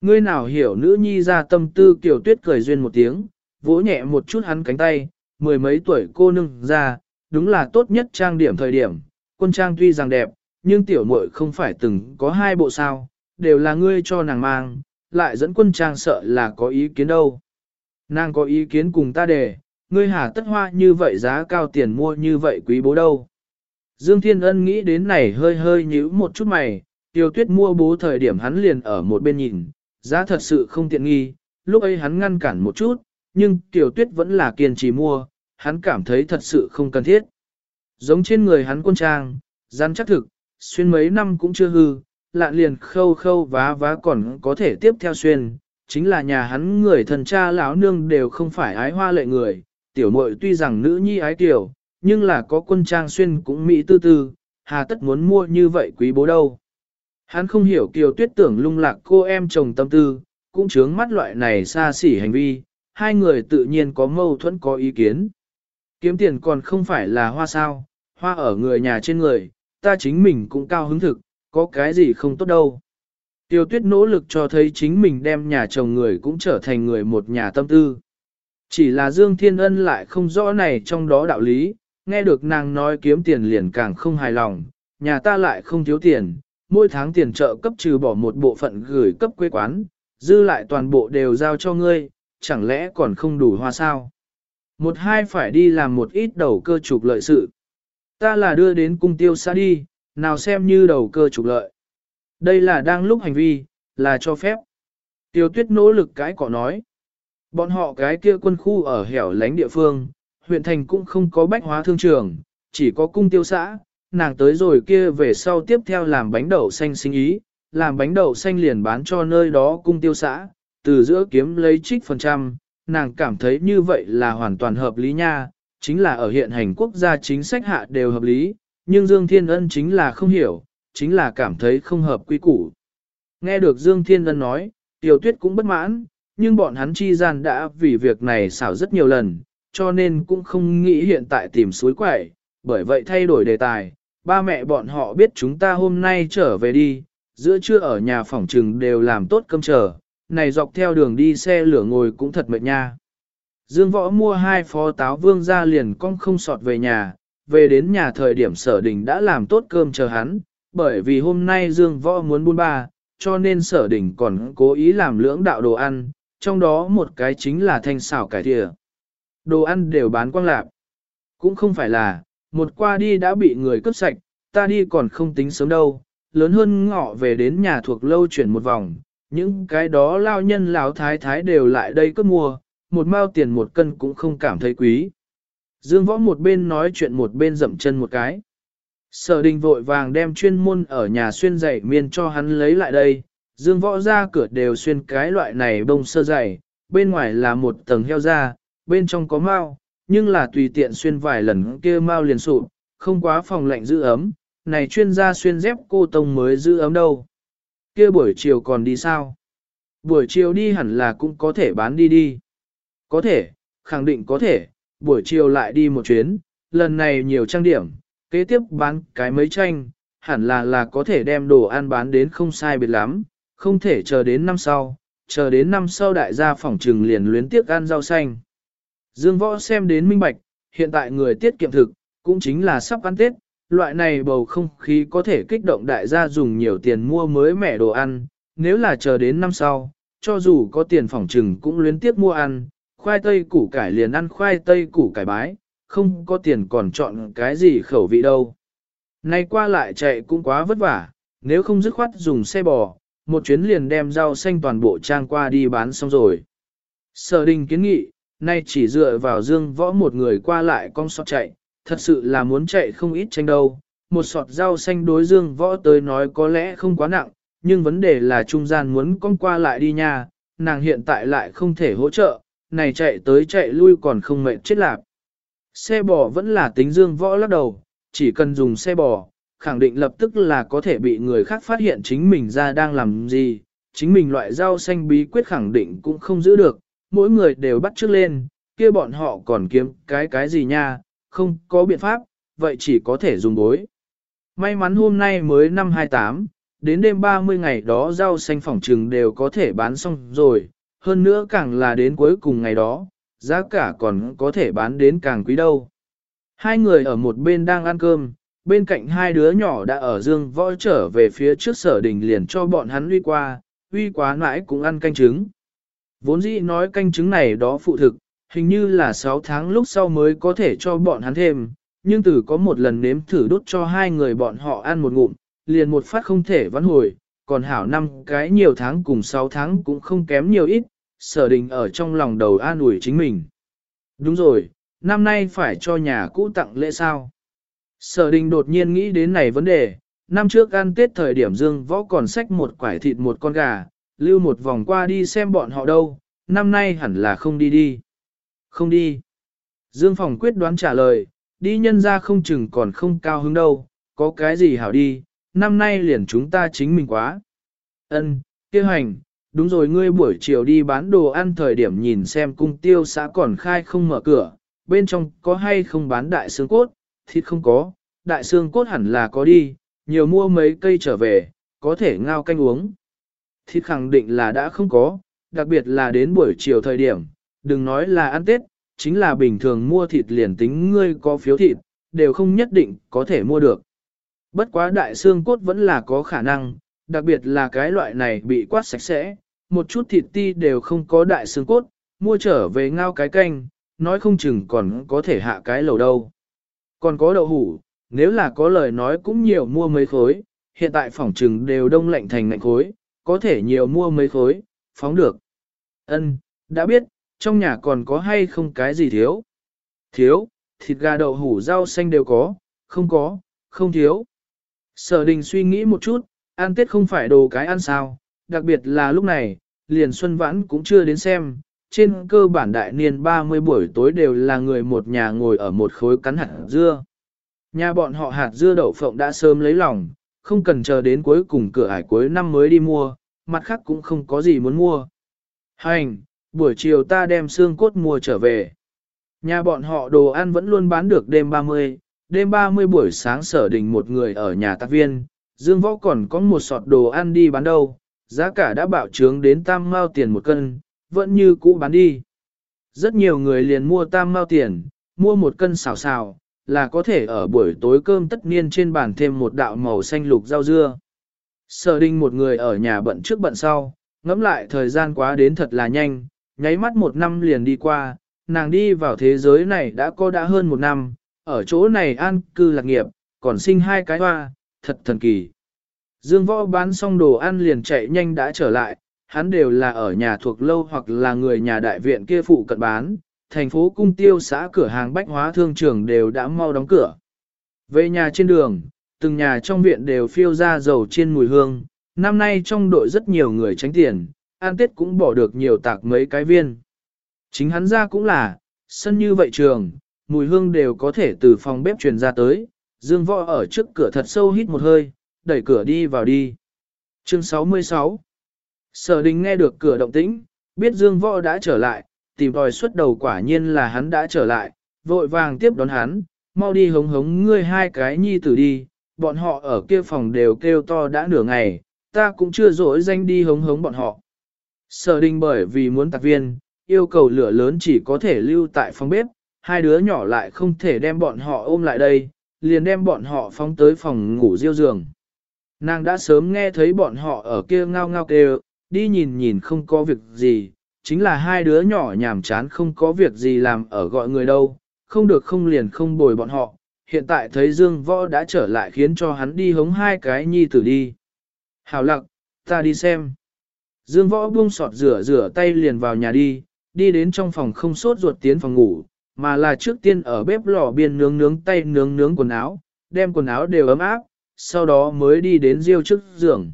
Speaker 1: Ngươi nào hiểu nữ nhi ra tâm tư kiểu tuyết cười duyên một tiếng, vỗ nhẹ một chút hắn cánh tay, mười mấy tuổi cô nương ra, đúng là tốt nhất trang điểm thời điểm, quân trang tuy rằng đẹp, nhưng tiểu muội không phải từng có hai bộ sao, đều là ngươi cho nàng mang, lại dẫn quân trang sợ là có ý kiến đâu. Nàng có ý kiến cùng ta đề, ngươi hà tất hoa như vậy giá cao tiền mua như vậy quý bố đâu. Dương Thiên Ân nghĩ đến này hơi hơi nhíu một chút mày, tiêu tuyết mua bố thời điểm hắn liền ở một bên nhìn, giá thật sự không tiện nghi, lúc ấy hắn ngăn cản một chút, nhưng tiểu tuyết vẫn là kiên trì mua, hắn cảm thấy thật sự không cần thiết. Giống trên người hắn quân trang, rắn chắc thực, xuyên mấy năm cũng chưa hư, lạn liền khâu khâu vá vá còn có thể tiếp theo xuyên, chính là nhà hắn người thần cha lão nương đều không phải ái hoa lệ người, tiểu muội tuy rằng nữ nhi ái tiểu, nhưng là có quân trang xuyên cũng mỹ tư tư, hà tất muốn mua như vậy quý bố đâu. Hắn không hiểu kiều tuyết tưởng lung lạc cô em chồng tâm tư, cũng chướng mắt loại này xa xỉ hành vi, hai người tự nhiên có mâu thuẫn có ý kiến. Kiếm tiền còn không phải là hoa sao, hoa ở người nhà trên người, ta chính mình cũng cao hứng thực, có cái gì không tốt đâu. Tiêu tuyết nỗ lực cho thấy chính mình đem nhà chồng người cũng trở thành người một nhà tâm tư. Chỉ là Dương Thiên Ân lại không rõ này trong đó đạo lý, nghe được nàng nói kiếm tiền liền càng không hài lòng, nhà ta lại không thiếu tiền, mỗi tháng tiền trợ cấp trừ bỏ một bộ phận gửi cấp quê quán, dư lại toàn bộ đều giao cho ngươi, chẳng lẽ còn không đủ hoa sao? Một hai phải đi làm một ít đầu cơ trục lợi sự. Ta là đưa đến cung tiêu xa đi, nào xem như đầu cơ trục lợi. Đây là đang lúc hành vi, là cho phép. Tiêu tuyết nỗ lực cái cỏ nói. Bọn họ cái kia quân khu ở hẻo lánh địa phương, huyện thành cũng không có bách hóa thương trường, chỉ có cung tiêu xã, nàng tới rồi kia về sau tiếp theo làm bánh đậu xanh sinh ý, làm bánh đậu xanh liền bán cho nơi đó cung tiêu xã, từ giữa kiếm lấy trích phần trăm, nàng cảm thấy như vậy là hoàn toàn hợp lý nha, chính là ở hiện hành quốc gia chính sách hạ đều hợp lý, nhưng Dương Thiên Ân chính là không hiểu, chính là cảm thấy không hợp quy củ. Nghe được Dương Thiên Ân nói, Tiểu Tuyết cũng bất mãn, nhưng bọn hắn chi gian đã vì việc này xảo rất nhiều lần, cho nên cũng không nghĩ hiện tại tìm suối quẩy, bởi vậy thay đổi đề tài, ba mẹ bọn họ biết chúng ta hôm nay trở về đi, giữa trưa ở nhà phòng trừng đều làm tốt cơm chờ, này dọc theo đường đi xe lửa ngồi cũng thật mệt nha. Dương võ mua hai phó táo vương ra liền con không sọt về nhà, về đến nhà thời điểm sở đình đã làm tốt cơm chờ hắn, bởi vì hôm nay Dương võ muốn buôn ba, cho nên sở đình còn cố ý làm lưỡng đạo đồ ăn, trong đó một cái chính là thanh xảo cải thịa. Đồ ăn đều bán quang lạp. Cũng không phải là, một qua đi đã bị người cướp sạch, ta đi còn không tính sớm đâu, lớn hơn ngọ về đến nhà thuộc lâu chuyển một vòng, những cái đó lao nhân lão thái thái đều lại đây cướp mua, một mao tiền một cân cũng không cảm thấy quý. Dương võ một bên nói chuyện một bên dậm chân một cái. Sở đình vội vàng đem chuyên môn ở nhà xuyên giày miên cho hắn lấy lại đây, dương võ ra cửa đều xuyên cái loại này bông sơ giày, bên ngoài là một tầng heo da, bên trong có mao, nhưng là tùy tiện xuyên vài lần kia mao liền sụp, không quá phòng lạnh giữ ấm, này chuyên gia xuyên dép cô tông mới giữ ấm đâu. Kia buổi chiều còn đi sao? Buổi chiều đi hẳn là cũng có thể bán đi đi. Có thể, khẳng định có thể, buổi chiều lại đi một chuyến, lần này nhiều trang điểm, kế tiếp bán cái mấy tranh, hẳn là là có thể đem đồ ăn bán đến không sai biệt lắm, không thể chờ đến năm sau, chờ đến năm sau đại gia phỏng trừng liền luyến tiếc ăn rau xanh. Dương võ xem đến minh bạch, hiện tại người tiết kiệm thực, cũng chính là sắp ăn Tết, loại này bầu không khí có thể kích động đại gia dùng nhiều tiền mua mới mẻ đồ ăn, nếu là chờ đến năm sau, cho dù có tiền phỏng trừng cũng luyến tiếc mua ăn, khoai tây củ cải liền ăn khoai tây củ cải bái, không có tiền còn chọn cái gì khẩu vị đâu. Nay qua lại chạy cũng quá vất vả, nếu không dứt khoát dùng xe bò, một chuyến liền đem rau xanh toàn bộ trang qua đi bán xong rồi. Sở đình kiến nghị, nay chỉ dựa vào dương võ một người qua lại con sọt chạy, thật sự là muốn chạy không ít tranh đâu. Một sọt rau xanh đối dương võ tới nói có lẽ không quá nặng, nhưng vấn đề là trung gian muốn con qua lại đi nha, nàng hiện tại lại không thể hỗ trợ, này chạy tới chạy lui còn không mệt chết lạc. Xe bò vẫn là tính dương võ lắc đầu, chỉ cần dùng xe bò, khẳng định lập tức là có thể bị người khác phát hiện chính mình ra đang làm gì, chính mình loại rau xanh bí quyết khẳng định cũng không giữ được, mỗi người đều bắt trước lên, kia bọn họ còn kiếm cái cái gì nha, không có biện pháp, vậy chỉ có thể dùng bối. May mắn hôm nay mới năm 28, đến đêm 30 ngày đó rau xanh phỏng trừng đều có thể bán xong rồi, hơn nữa càng là đến cuối cùng ngày đó, giá cả còn có thể bán đến càng quý đâu. Hai người ở một bên đang ăn cơm, bên cạnh hai đứa nhỏ đã ở dương võ trở về phía trước sở đình liền cho bọn hắn uy qua, uy quá nãi cũng ăn canh trứng. Vốn dĩ nói canh chứng này đó phụ thực, hình như là 6 tháng lúc sau mới có thể cho bọn hắn thêm, nhưng từ có một lần nếm thử đốt cho hai người bọn họ ăn một ngụm, liền một phát không thể vãn hồi, còn hảo năm cái nhiều tháng cùng 6 tháng cũng không kém nhiều ít, sở đình ở trong lòng đầu an ủi chính mình. Đúng rồi, năm nay phải cho nhà cũ tặng lễ sao? Sở đình đột nhiên nghĩ đến này vấn đề, năm trước ăn tết thời điểm dương võ còn xách một quải thịt một con gà, lưu một vòng qua đi xem bọn họ đâu, năm nay hẳn là không đi đi. Không đi. Dương phòng quyết đoán trả lời, đi nhân ra không chừng còn không cao hứng đâu, có cái gì hảo đi, năm nay liền chúng ta chính mình quá. Ân, tiêu hành, đúng rồi ngươi buổi chiều đi bán đồ ăn thời điểm nhìn xem cung tiêu xã còn khai không mở cửa, bên trong có hay không bán đại xương cốt, thịt không có, đại xương cốt hẳn là có đi, nhiều mua mấy cây trở về, có thể ngao canh uống. Thịt khẳng định là đã không có, đặc biệt là đến buổi chiều thời điểm, đừng nói là ăn Tết, chính là bình thường mua thịt liền tính ngươi có phiếu thịt, đều không nhất định có thể mua được. Bất quá đại xương cốt vẫn là có khả năng, đặc biệt là cái loại này bị quát sạch sẽ, một chút thịt ti đều không có đại xương cốt, mua trở về ngao cái canh, nói không chừng còn có thể hạ cái lầu đâu. Còn có đậu hủ, nếu là có lời nói cũng nhiều mua mấy khối, hiện tại phỏng trừng đều đông lạnh thành ngạnh khối, có thể nhiều mua mấy khối, phóng được. Ân, đã biết, trong nhà còn có hay không cái gì thiếu? Thiếu, thịt gà đậu hủ rau xanh đều có, không có, không thiếu. Sở đình suy nghĩ một chút, ăn tết không phải đồ cái ăn sao, đặc biệt là lúc này, liền xuân vãn cũng chưa đến xem, trên cơ bản đại niên 30 buổi tối đều là người một nhà ngồi ở một khối cắn hạt dưa. Nhà bọn họ hạt dưa đậu phộng đã sớm lấy lòng, không cần chờ đến cuối cùng cửa ải cuối năm mới đi mua, mặt khác cũng không có gì muốn mua. Hành, buổi chiều ta đem xương cốt mua trở về. Nhà bọn họ đồ ăn vẫn luôn bán được đêm 30, đêm 30 buổi sáng sở đình một người ở nhà tác viên, Dương Võ còn có một sọt đồ ăn đi bán đâu, giá cả đã bạo trướng đến tam mao tiền một cân, vẫn như cũ bán đi. Rất nhiều người liền mua tam mao tiền, mua một cân xào xào, là có thể ở buổi tối cơm tất niên trên bàn thêm một đạo màu xanh lục rau dưa. Sở đinh một người ở nhà bận trước bận sau, ngẫm lại thời gian quá đến thật là nhanh, nháy mắt một năm liền đi qua, nàng đi vào thế giới này đã có đã hơn một năm, ở chỗ này an cư lạc nghiệp, còn sinh hai cái hoa, thật thần kỳ. Dương võ bán xong đồ ăn liền chạy nhanh đã trở lại, hắn đều là ở nhà thuộc lâu hoặc là người nhà đại viện kia phụ cận bán, thành phố cung tiêu xã cửa hàng bách hóa thương trường đều đã mau đóng cửa. Về nhà trên đường, từng nhà trong viện đều phiêu ra dầu chiên mùi hương, năm nay trong đội rất nhiều người tránh tiền, an tết cũng bỏ được nhiều tạc mấy cái viên. Chính hắn ra cũng là, sân như vậy trường, mùi hương đều có thể từ phòng bếp truyền ra tới, dương võ ở trước cửa thật sâu hít một hơi, đẩy cửa đi vào đi. Chương 66 Sở đình nghe được cửa động tĩnh, biết Dương Võ đã trở lại, tìm tòi xuất đầu quả nhiên là hắn đã trở lại, vội vàng tiếp đón hắn, mau đi hống hống ngươi hai cái nhi tử đi, bọn họ ở kia phòng đều kêu to đã nửa ngày, ta cũng chưa dỗi danh đi hống hống bọn họ. Sở đình bởi vì muốn tạc viên, yêu cầu lửa lớn chỉ có thể lưu tại phòng bếp, hai đứa nhỏ lại không thể đem bọn họ ôm lại đây, liền đem bọn họ phóng tới phòng ngủ riêu giường. Nàng đã sớm nghe thấy bọn họ ở kia ngao ngao kêu, đi nhìn nhìn không có việc gì, chính là hai đứa nhỏ nhàm chán không có việc gì làm ở gọi người đâu, không được không liền không bồi bọn họ, hiện tại thấy Dương Võ đã trở lại khiến cho hắn đi hống hai cái nhi tử đi. Hảo lặng, ta đi xem. Dương Võ buông sọt rửa rửa tay liền vào nhà đi, đi đến trong phòng không sốt ruột tiến phòng ngủ, mà là trước tiên ở bếp lò biên nướng nướng tay nướng nướng quần áo, đem quần áo đều ấm áp, sau đó mới đi đến riêu trước giường.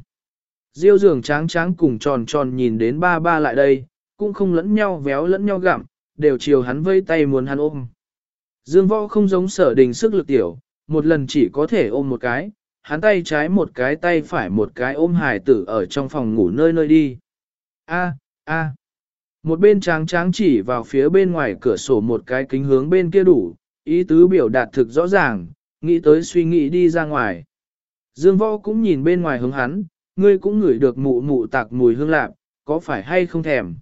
Speaker 1: Diêu giường tráng tráng cùng tròn tròn nhìn đến ba ba lại đây, cũng không lẫn nhau véo lẫn nhau gặm, đều chiều hắn vây tay muốn hắn ôm. Dương võ không giống sở đình sức lực tiểu, một lần chỉ có thể ôm một cái, hắn tay trái một cái tay phải một cái ôm hài tử ở trong phòng ngủ nơi nơi đi. A, a. Một bên tráng tráng chỉ vào phía bên ngoài cửa sổ một cái kính hướng bên kia đủ, ý tứ biểu đạt thực rõ ràng, nghĩ tới suy nghĩ đi ra ngoài. Dương võ cũng nhìn bên ngoài hướng hắn, ngươi cũng ngửi được mụ mụ tạc mùi hương lạp, có phải hay không thèm.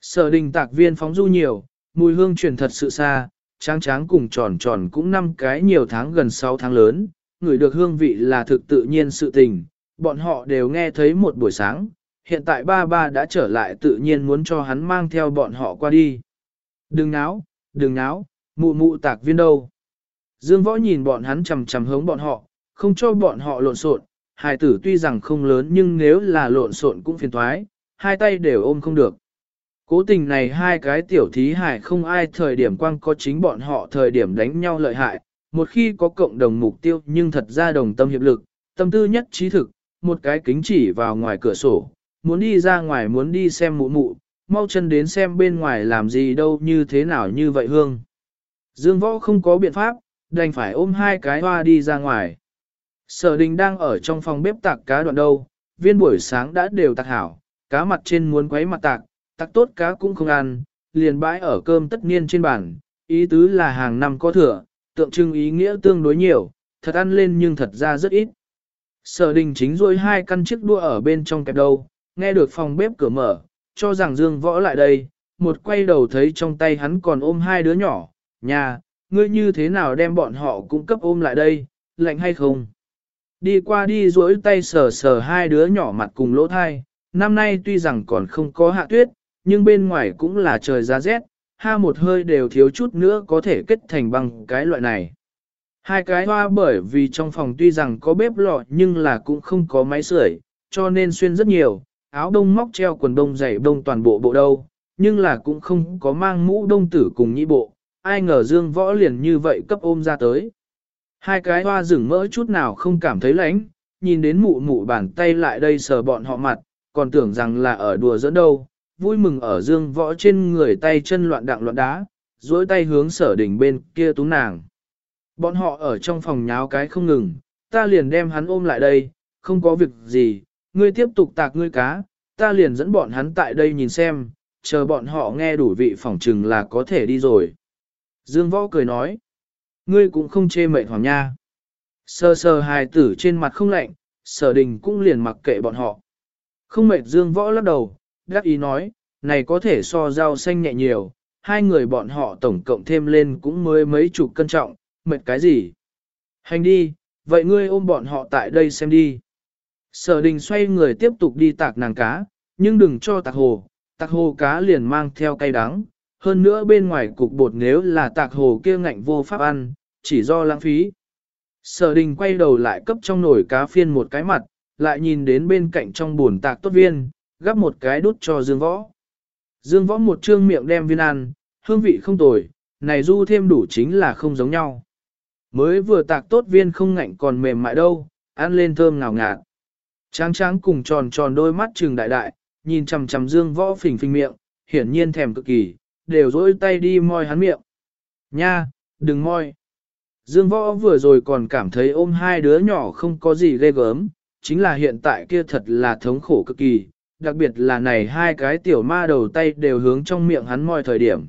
Speaker 1: Sở đình tạc viên phóng du nhiều, mùi hương truyền thật sự xa, tráng tráng cùng tròn tròn cũng năm cái nhiều tháng gần 6 tháng lớn, Người được hương vị là thực tự nhiên sự tình, bọn họ đều nghe thấy một buổi sáng, hiện tại ba ba đã trở lại tự nhiên muốn cho hắn mang theo bọn họ qua đi. Đừng náo, đừng náo, mụ mụ tạc viên đâu. Dương võ nhìn bọn hắn chầm chầm hướng bọn họ, không cho bọn họ lộn xộn, hài tử tuy rằng không lớn nhưng nếu là lộn xộn cũng phiền thoái, hai tay đều ôm không được. Cố tình này hai cái tiểu thí hải không ai thời điểm quang có chính bọn họ thời điểm đánh nhau lợi hại, một khi có cộng đồng mục tiêu nhưng thật ra đồng tâm hiệp lực, tâm tư nhất trí thực, một cái kính chỉ vào ngoài cửa sổ, muốn đi ra ngoài muốn đi xem mụ mụ, mau chân đến xem bên ngoài làm gì đâu như thế nào như vậy hương. Dương võ không có biện pháp, đành phải ôm hai cái hoa đi ra ngoài. Sở đình đang ở trong phòng bếp tạc cá đoạn đâu, viên buổi sáng đã đều tạc hảo, cá mặt trên muốn quấy mặt tạc, tắc tốt cá cũng không ăn, liền bãi ở cơm tất niên trên bàn, ý tứ là hàng năm có thừa, tượng trưng ý nghĩa tương đối nhiều, thật ăn lên nhưng thật ra rất ít. Sở đình chính rồi hai căn chiếc đua ở bên trong kẹp đầu, nghe được phòng bếp cửa mở, cho rằng Dương Võ lại đây, một quay đầu thấy trong tay hắn còn ôm hai đứa nhỏ, nhà, ngươi như thế nào đem bọn họ cũng cấp ôm lại đây, lạnh hay không? Đi qua đi duỗi tay sờ sờ hai đứa nhỏ mặt cùng lỗ thai, năm nay tuy rằng còn không có hạ tuyết, nhưng bên ngoài cũng là trời giá rét, ha một hơi đều thiếu chút nữa có thể kết thành bằng cái loại này. Hai cái hoa bởi vì trong phòng tuy rằng có bếp lò nhưng là cũng không có máy sưởi, cho nên xuyên rất nhiều, áo đông móc treo quần đông dày đông toàn bộ bộ đâu, nhưng là cũng không có mang mũ đông tử cùng nhĩ bộ, ai ngờ dương võ liền như vậy cấp ôm ra tới. Hai cái hoa rừng mỡ chút nào không cảm thấy lạnh, nhìn đến mụ mụ bàn tay lại đây sờ bọn họ mặt, còn tưởng rằng là ở đùa dẫn đâu, vui mừng ở dương võ trên người tay chân loạn đặng loạn đá, duỗi tay hướng sở đỉnh bên kia tú nàng. Bọn họ ở trong phòng nháo cái không ngừng, ta liền đem hắn ôm lại đây, không có việc gì, ngươi tiếp tục tạc ngươi cá, ta liền dẫn bọn hắn tại đây nhìn xem, chờ bọn họ nghe đủ vị phỏng trừng là có thể đi rồi. Dương võ cười nói, ngươi cũng không chê mệt hoàng nha. Sơ sơ hài tử trên mặt không lạnh, sở đình cũng liền mặc kệ bọn họ. Không mệt dương võ lắc đầu, đắc ý nói, này có thể so rau xanh nhẹ nhiều, hai người bọn họ tổng cộng thêm lên cũng mới mấy chục cân trọng, mệt cái gì. Hành đi, vậy ngươi ôm bọn họ tại đây xem đi. Sở đình xoay người tiếp tục đi tạc nàng cá, nhưng đừng cho tạc hồ, tạc hồ cá liền mang theo cay đắng, hơn nữa bên ngoài cục bột nếu là tạc hồ kia ngạnh vô pháp ăn, chỉ do lãng phí. Sở đình quay đầu lại cấp trong nồi cá phiên một cái mặt, lại nhìn đến bên cạnh trong buồn tạc tốt viên, gắp một cái đút cho Dương Võ. Dương Võ một trương miệng đem viên ăn, hương vị không tồi, này du thêm đủ chính là không giống nhau. Mới vừa tạc tốt viên không ngạnh còn mềm mại đâu, ăn lên thơm ngào ngạt. Tráng tráng cùng tròn tròn đôi mắt trừng đại đại, nhìn chằm chằm Dương Võ phình phình miệng, hiển nhiên thèm cực kỳ, đều dỗi tay đi moi hắn miệng. Nha, đừng moi. Dương Võ vừa rồi còn cảm thấy ôm hai đứa nhỏ không có gì ghê gớm, chính là hiện tại kia thật là thống khổ cực kỳ, đặc biệt là này hai cái tiểu ma đầu tay đều hướng trong miệng hắn moi thời điểm.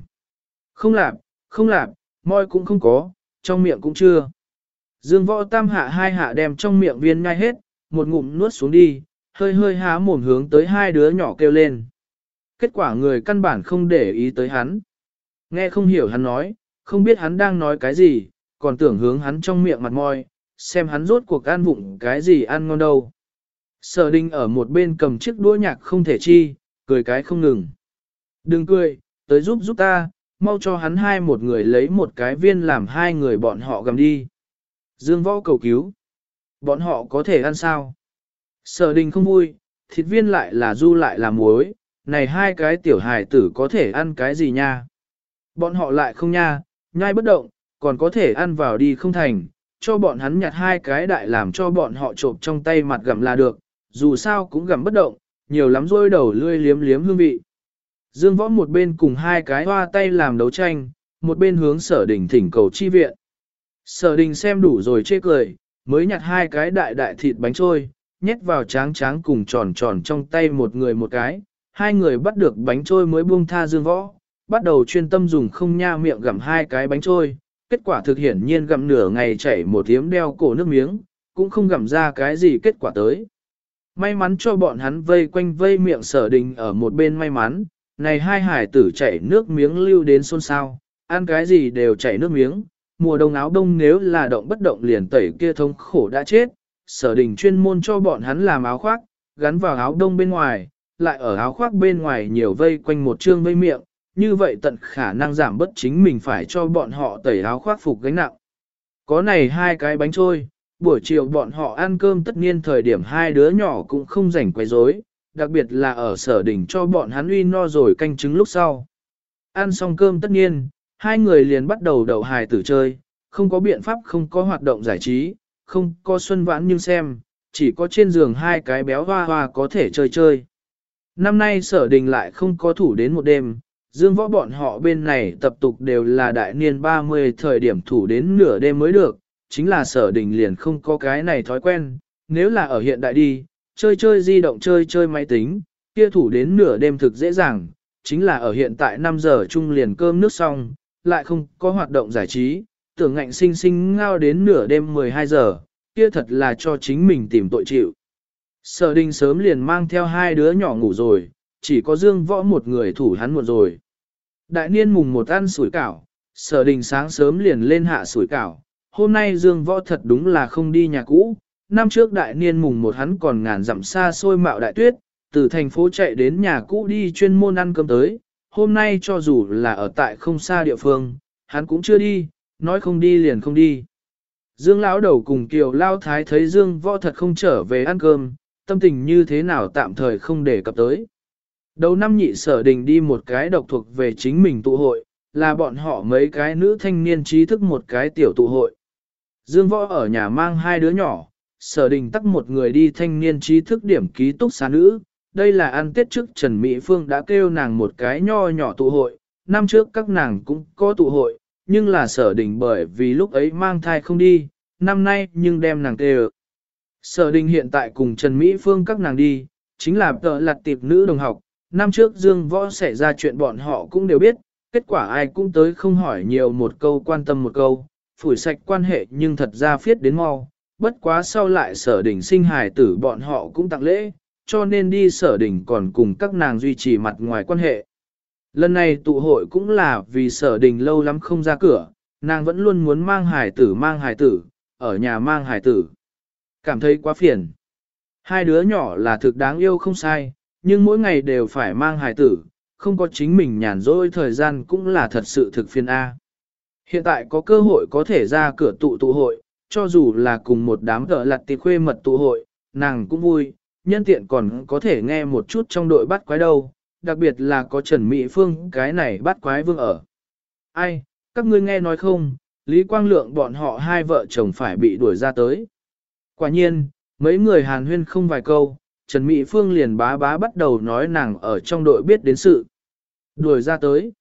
Speaker 1: Không lạp, không lạp, moi cũng không có, trong miệng cũng chưa. Dương võ tam hạ hai hạ đem trong miệng viên ngay hết, một ngụm nuốt xuống đi, hơi hơi há mồm hướng tới hai đứa nhỏ kêu lên. Kết quả người căn bản không để ý tới hắn. Nghe không hiểu hắn nói, không biết hắn đang nói cái gì, còn tưởng hướng hắn trong miệng mặt moi, xem hắn rốt cuộc ăn vụng cái gì ăn ngon đâu. Sở Đình ở một bên cầm chiếc đũa nhạc không thể chi, cười cái không ngừng. Đừng cười, tới giúp giúp ta, mau cho hắn hai một người lấy một cái viên làm hai người bọn họ gầm đi. Dương võ cầu cứu. Bọn họ có thể ăn sao? Sở đình không vui, thịt viên lại là du lại là muối, này hai cái tiểu hài tử có thể ăn cái gì nha? Bọn họ lại không nha, nhai bất động, còn có thể ăn vào đi không thành, cho bọn hắn nhặt hai cái đại làm cho bọn họ trộm trong tay mặt gặm là được, dù sao cũng gặm bất động, nhiều lắm rôi đầu lươi liếm liếm hương vị. Dương võ một bên cùng hai cái hoa tay làm đấu tranh, một bên hướng sở đình thỉnh cầu chi viện. Sở đình xem đủ rồi chê cười, mới nhặt hai cái đại đại thịt bánh trôi, nhét vào tráng tráng cùng tròn tròn trong tay một người một cái, hai người bắt được bánh trôi mới buông tha dương võ, bắt đầu chuyên tâm dùng không nha miệng gặm hai cái bánh trôi, kết quả thực hiển nhiên gặm nửa ngày chảy một tiếng đeo cổ nước miếng, cũng không gặm ra cái gì kết quả tới. May mắn cho bọn hắn vây quanh vây miệng sở đình ở một bên may mắn, này hai hải tử chảy nước miếng lưu đến xôn xao, ăn cái gì đều chảy nước miếng, mùa đông áo đông nếu là động bất động liền tẩy kia thống khổ đã chết, sở đình chuyên môn cho bọn hắn làm áo khoác, gắn vào áo đông bên ngoài, lại ở áo khoác bên ngoài nhiều vây quanh một chương vây miệng, như vậy tận khả năng giảm bất chính mình phải cho bọn họ tẩy áo khoác phục gánh nặng. Có này hai cái bánh trôi, buổi chiều bọn họ ăn cơm tất nhiên thời điểm hai đứa nhỏ cũng không rảnh quấy rối, đặc biệt là ở sở đỉnh cho bọn hắn uy no rồi canh trứng lúc sau. Ăn xong cơm tất nhiên, hai người liền bắt đầu đầu hài tử chơi, không có biện pháp không có hoạt động giải trí, không có xuân vãn nhưng xem, chỉ có trên giường hai cái béo hoa hoa có thể chơi chơi. Năm nay sở đình lại không có thủ đến một đêm, dương võ bọn họ bên này tập tục đều là đại niên 30 thời điểm thủ đến nửa đêm mới được, chính là sở đình liền không có cái này thói quen, nếu là ở hiện đại đi, chơi chơi di động chơi chơi máy tính, kia thủ đến nửa đêm thực dễ dàng, chính là ở hiện tại 5 giờ chung liền cơm nước xong, lại không có hoạt động giải trí, tưởng ngạnh sinh sinh ngao đến nửa đêm 12 giờ, kia thật là cho chính mình tìm tội chịu. Sở đình sớm liền mang theo hai đứa nhỏ ngủ rồi, chỉ có dương võ một người thủ hắn một rồi. Đại niên mùng một ăn sủi cảo, sở đình sáng sớm liền lên hạ sủi cảo, hôm nay dương võ thật đúng là không đi nhà cũ, năm trước đại niên mùng một hắn còn ngàn dặm xa xôi mạo đại tuyết, từ thành phố chạy đến nhà cũ đi chuyên môn ăn cơm tới, hôm nay cho dù là ở tại không xa địa phương, hắn cũng chưa đi, nói không đi liền không đi. Dương lão đầu cùng Kiều Lao Thái thấy Dương võ thật không trở về ăn cơm, tâm tình như thế nào tạm thời không để cập tới. Đầu năm nhị sở đình đi một cái độc thuộc về chính mình tụ hội, là bọn họ mấy cái nữ thanh niên trí thức một cái tiểu tụ hội. Dương võ ở nhà mang hai đứa nhỏ, sở đình tắc một người đi thanh niên trí thức điểm ký túc xá nữ. Đây là ăn tết trước Trần Mỹ Phương đã kêu nàng một cái nho nhỏ tụ hội, năm trước các nàng cũng có tụ hội, nhưng là sở đình bởi vì lúc ấy mang thai không đi, năm nay nhưng đem nàng kêu. Sở đình hiện tại cùng Trần Mỹ Phương các nàng đi, chính là tợ lặt tiệp nữ đồng học, năm trước Dương Võ xảy ra chuyện bọn họ cũng đều biết, kết quả ai cũng tới không hỏi nhiều một câu quan tâm một câu, phủi sạch quan hệ nhưng thật ra phiết đến mau, bất quá sau lại sở đỉnh sinh hài tử bọn họ cũng tặng lễ, cho nên đi sở đỉnh còn cùng các nàng duy trì mặt ngoài quan hệ. Lần này tụ hội cũng là vì sở đình lâu lắm không ra cửa, nàng vẫn luôn muốn mang hài tử mang hài tử, ở nhà mang hài tử. Cảm thấy quá phiền. Hai đứa nhỏ là thực đáng yêu không sai, nhưng mỗi ngày đều phải mang hài tử, không có chính mình nhàn rỗi thời gian cũng là thật sự thực phiền A. Hiện tại có cơ hội có thể ra cửa tụ tụ hội, cho dù là cùng một đám gỡ lặt tì khuê mật tụ hội, nàng cũng vui, nhân tiện còn có thể nghe một chút trong đội bắt quái đâu, đặc biệt là có Trần Mỹ Phương cái này bắt quái vương ở. Ai, các ngươi nghe nói không, Lý Quang Lượng bọn họ hai vợ chồng phải bị đuổi ra tới. Quả nhiên, mấy người hàn huyên không vài câu, Trần Mỹ Phương liền bá bá bắt đầu nói nàng ở trong đội biết đến sự. Đuổi ra tới.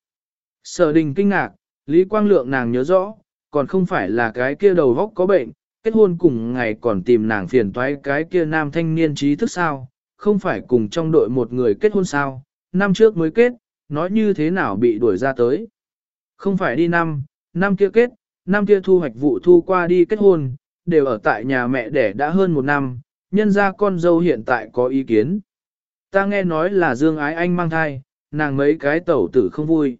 Speaker 1: Sở đình kinh ngạc, Lý Quang Lượng nàng nhớ rõ, còn không phải là cái kia đầu vóc có bệnh, kết hôn cùng ngày còn tìm nàng phiền toái cái kia nam thanh niên trí thức sao, không phải cùng trong đội một người kết hôn sao, năm trước mới kết, nói như thế nào bị đuổi ra tới. Không phải đi năm, năm kia kết, năm kia thu hoạch vụ thu qua đi kết hôn, đều ở tại nhà mẹ đẻ đã hơn một năm, nhân ra con dâu hiện tại có ý kiến. Ta nghe nói là Dương Ái Anh mang thai, nàng mấy cái tẩu tử không vui.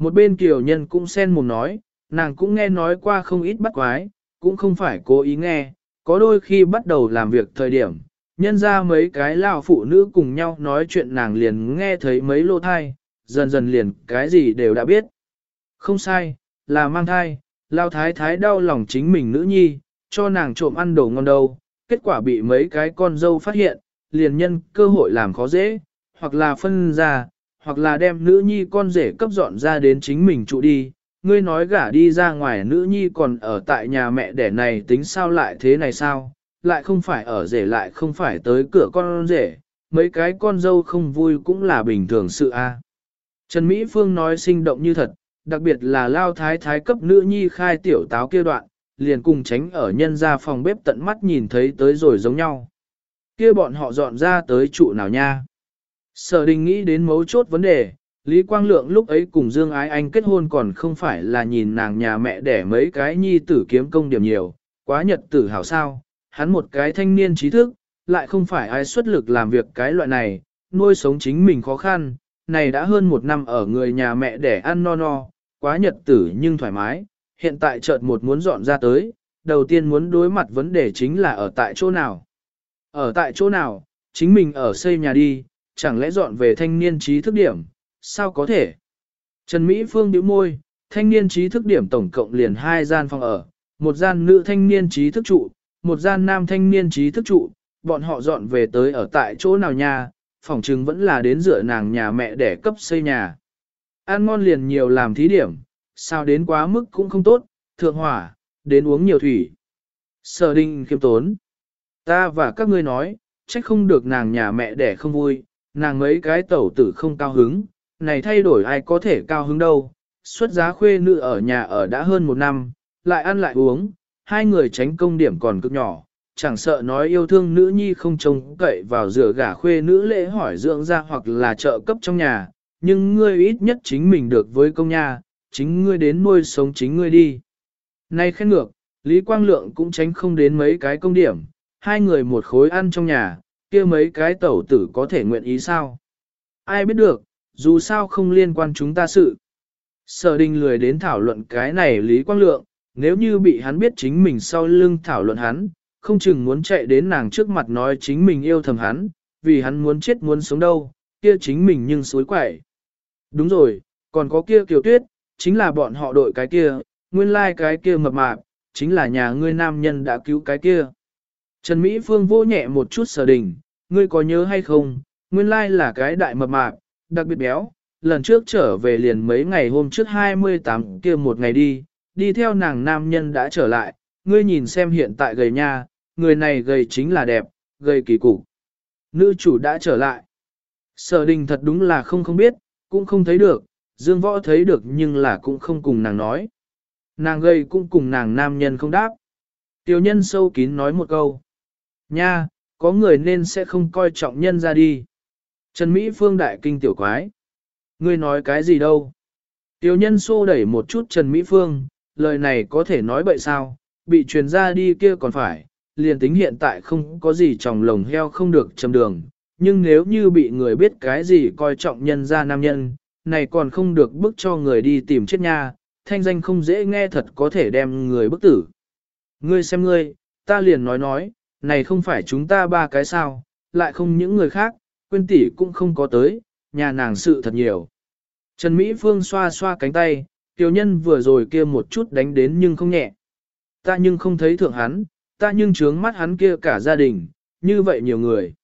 Speaker 1: Một bên kiều nhân cũng xen mồm nói, nàng cũng nghe nói qua không ít bắt quái, cũng không phải cố ý nghe, có đôi khi bắt đầu làm việc thời điểm, nhân ra mấy cái lao phụ nữ cùng nhau nói chuyện nàng liền nghe thấy mấy lô thai, dần dần liền cái gì đều đã biết. Không sai, là mang thai, lao thái thái đau lòng chính mình nữ nhi, cho nàng trộm ăn đồ ngon đâu, kết quả bị mấy cái con dâu phát hiện, liền nhân cơ hội làm khó dễ, hoặc là phân ra, hoặc là đem nữ nhi con rể cấp dọn ra đến chính mình trụ đi. Ngươi nói gả đi ra ngoài nữ nhi còn ở tại nhà mẹ đẻ này tính sao lại thế này sao, lại không phải ở rể lại không phải tới cửa con rể, mấy cái con dâu không vui cũng là bình thường sự a. Trần Mỹ Phương nói sinh động như thật, đặc biệt là lao thái thái cấp nữ nhi khai tiểu táo kia đoạn, liền cùng tránh ở nhân ra phòng bếp tận mắt nhìn thấy tới rồi giống nhau. Kia bọn họ dọn ra tới trụ nào nha. Sở đình nghĩ đến mấu chốt vấn đề, Lý Quang Lượng lúc ấy cùng Dương Ái Anh kết hôn còn không phải là nhìn nàng nhà mẹ đẻ mấy cái nhi tử kiếm công điểm nhiều, quá nhật tử hảo sao, hắn một cái thanh niên trí thức, lại không phải ai xuất lực làm việc cái loại này, nuôi sống chính mình khó khăn, này đã hơn một năm ở người nhà mẹ đẻ ăn no no, quá nhật tử nhưng thoải mái, hiện tại chợt một muốn dọn ra tới, đầu tiên muốn đối mặt vấn đề chính là ở tại chỗ nào. Ở tại chỗ nào, chính mình ở xây nhà đi, chẳng lẽ dọn về thanh niên trí thức điểm, sao có thể? Trần Mỹ Phương bĩu môi, thanh niên trí thức điểm tổng cộng liền hai gian phòng ở, một gian nữ thanh niên trí thức trụ, một gian nam thanh niên trí thức trụ, bọn họ dọn về tới ở tại chỗ nào nha, phòng trừng vẫn là đến dựa nàng nhà mẹ để cấp xây nhà. Ăn ngon liền nhiều làm thí điểm, sao đến quá mức cũng không tốt, thượng hỏa, đến uống nhiều thủy. Sở đình khiêm tốn. Ta và các ngươi nói, trách không được nàng nhà mẹ đẻ không vui, nàng mấy cái tẩu tử không cao hứng, này thay đổi ai có thể cao hứng đâu. Xuất giá khuê nữ ở nhà ở đã hơn một năm, lại ăn lại uống, hai người tránh công điểm còn cực nhỏ, chẳng sợ nói yêu thương nữ nhi không trông cậy vào rửa gả khuê nữ lễ hỏi dưỡng ra hoặc là trợ cấp trong nhà, nhưng ngươi ít nhất chính mình được với công nhà, chính ngươi đến nuôi sống chính ngươi đi. Nay khen ngược, Lý Quang Lượng cũng tránh không đến mấy cái công điểm, hai người một khối ăn trong nhà, kia mấy cái tẩu tử có thể nguyện ý sao? Ai biết được, dù sao không liên quan chúng ta sự. Sở đình lười đến thảo luận cái này Lý Quang Lượng, nếu như bị hắn biết chính mình sau lưng thảo luận hắn, không chừng muốn chạy đến nàng trước mặt nói chính mình yêu thầm hắn, vì hắn muốn chết muốn sống đâu, kia chính mình nhưng suối quậy. Đúng rồi, còn có kia kiều tuyết, chính là bọn họ đội cái kia, nguyên lai like cái kia mập mạp, chính là nhà ngươi nam nhân đã cứu cái kia. Trần Mỹ Phương vô nhẹ một chút sở đình, ngươi có nhớ hay không, nguyên lai là cái đại mập mạp, đặc biệt béo, lần trước trở về liền mấy ngày hôm trước 28 kia một ngày đi, đi theo nàng nam nhân đã trở lại, ngươi nhìn xem hiện tại gầy nha, người này gầy chính là đẹp, gầy kỳ cục. Nữ chủ đã trở lại. Sở đình thật đúng là không không biết, cũng không thấy được, Dương Võ thấy được nhưng là cũng không cùng nàng nói. Nàng gầy cũng cùng nàng nam nhân không đáp. Tiểu nhân sâu kín nói một câu. Nha, có người nên sẽ không coi trọng nhân ra đi. Trần Mỹ Phương đại kinh tiểu quái. Ngươi nói cái gì đâu? Tiểu nhân xô đẩy một chút Trần Mỹ Phương, lời này có thể nói bậy sao, bị truyền ra đi kia còn phải, liền tính hiện tại không có gì trong lồng heo không được chầm đường, nhưng nếu như bị người biết cái gì coi trọng nhân ra nam nhân, này còn không được bức cho người đi tìm chết nha, thanh danh không dễ nghe thật có thể đem người bức tử. Ngươi xem ngươi, ta liền nói nói, này không phải chúng ta ba cái sao, lại không những người khác, quên tỷ cũng không có tới, nhà nàng sự thật nhiều. Trần Mỹ Phương xoa xoa cánh tay, tiểu nhân vừa rồi kia một chút đánh đến nhưng không nhẹ. Ta nhưng không thấy thượng hắn, ta nhưng trướng mắt hắn kia cả gia đình, như vậy nhiều người.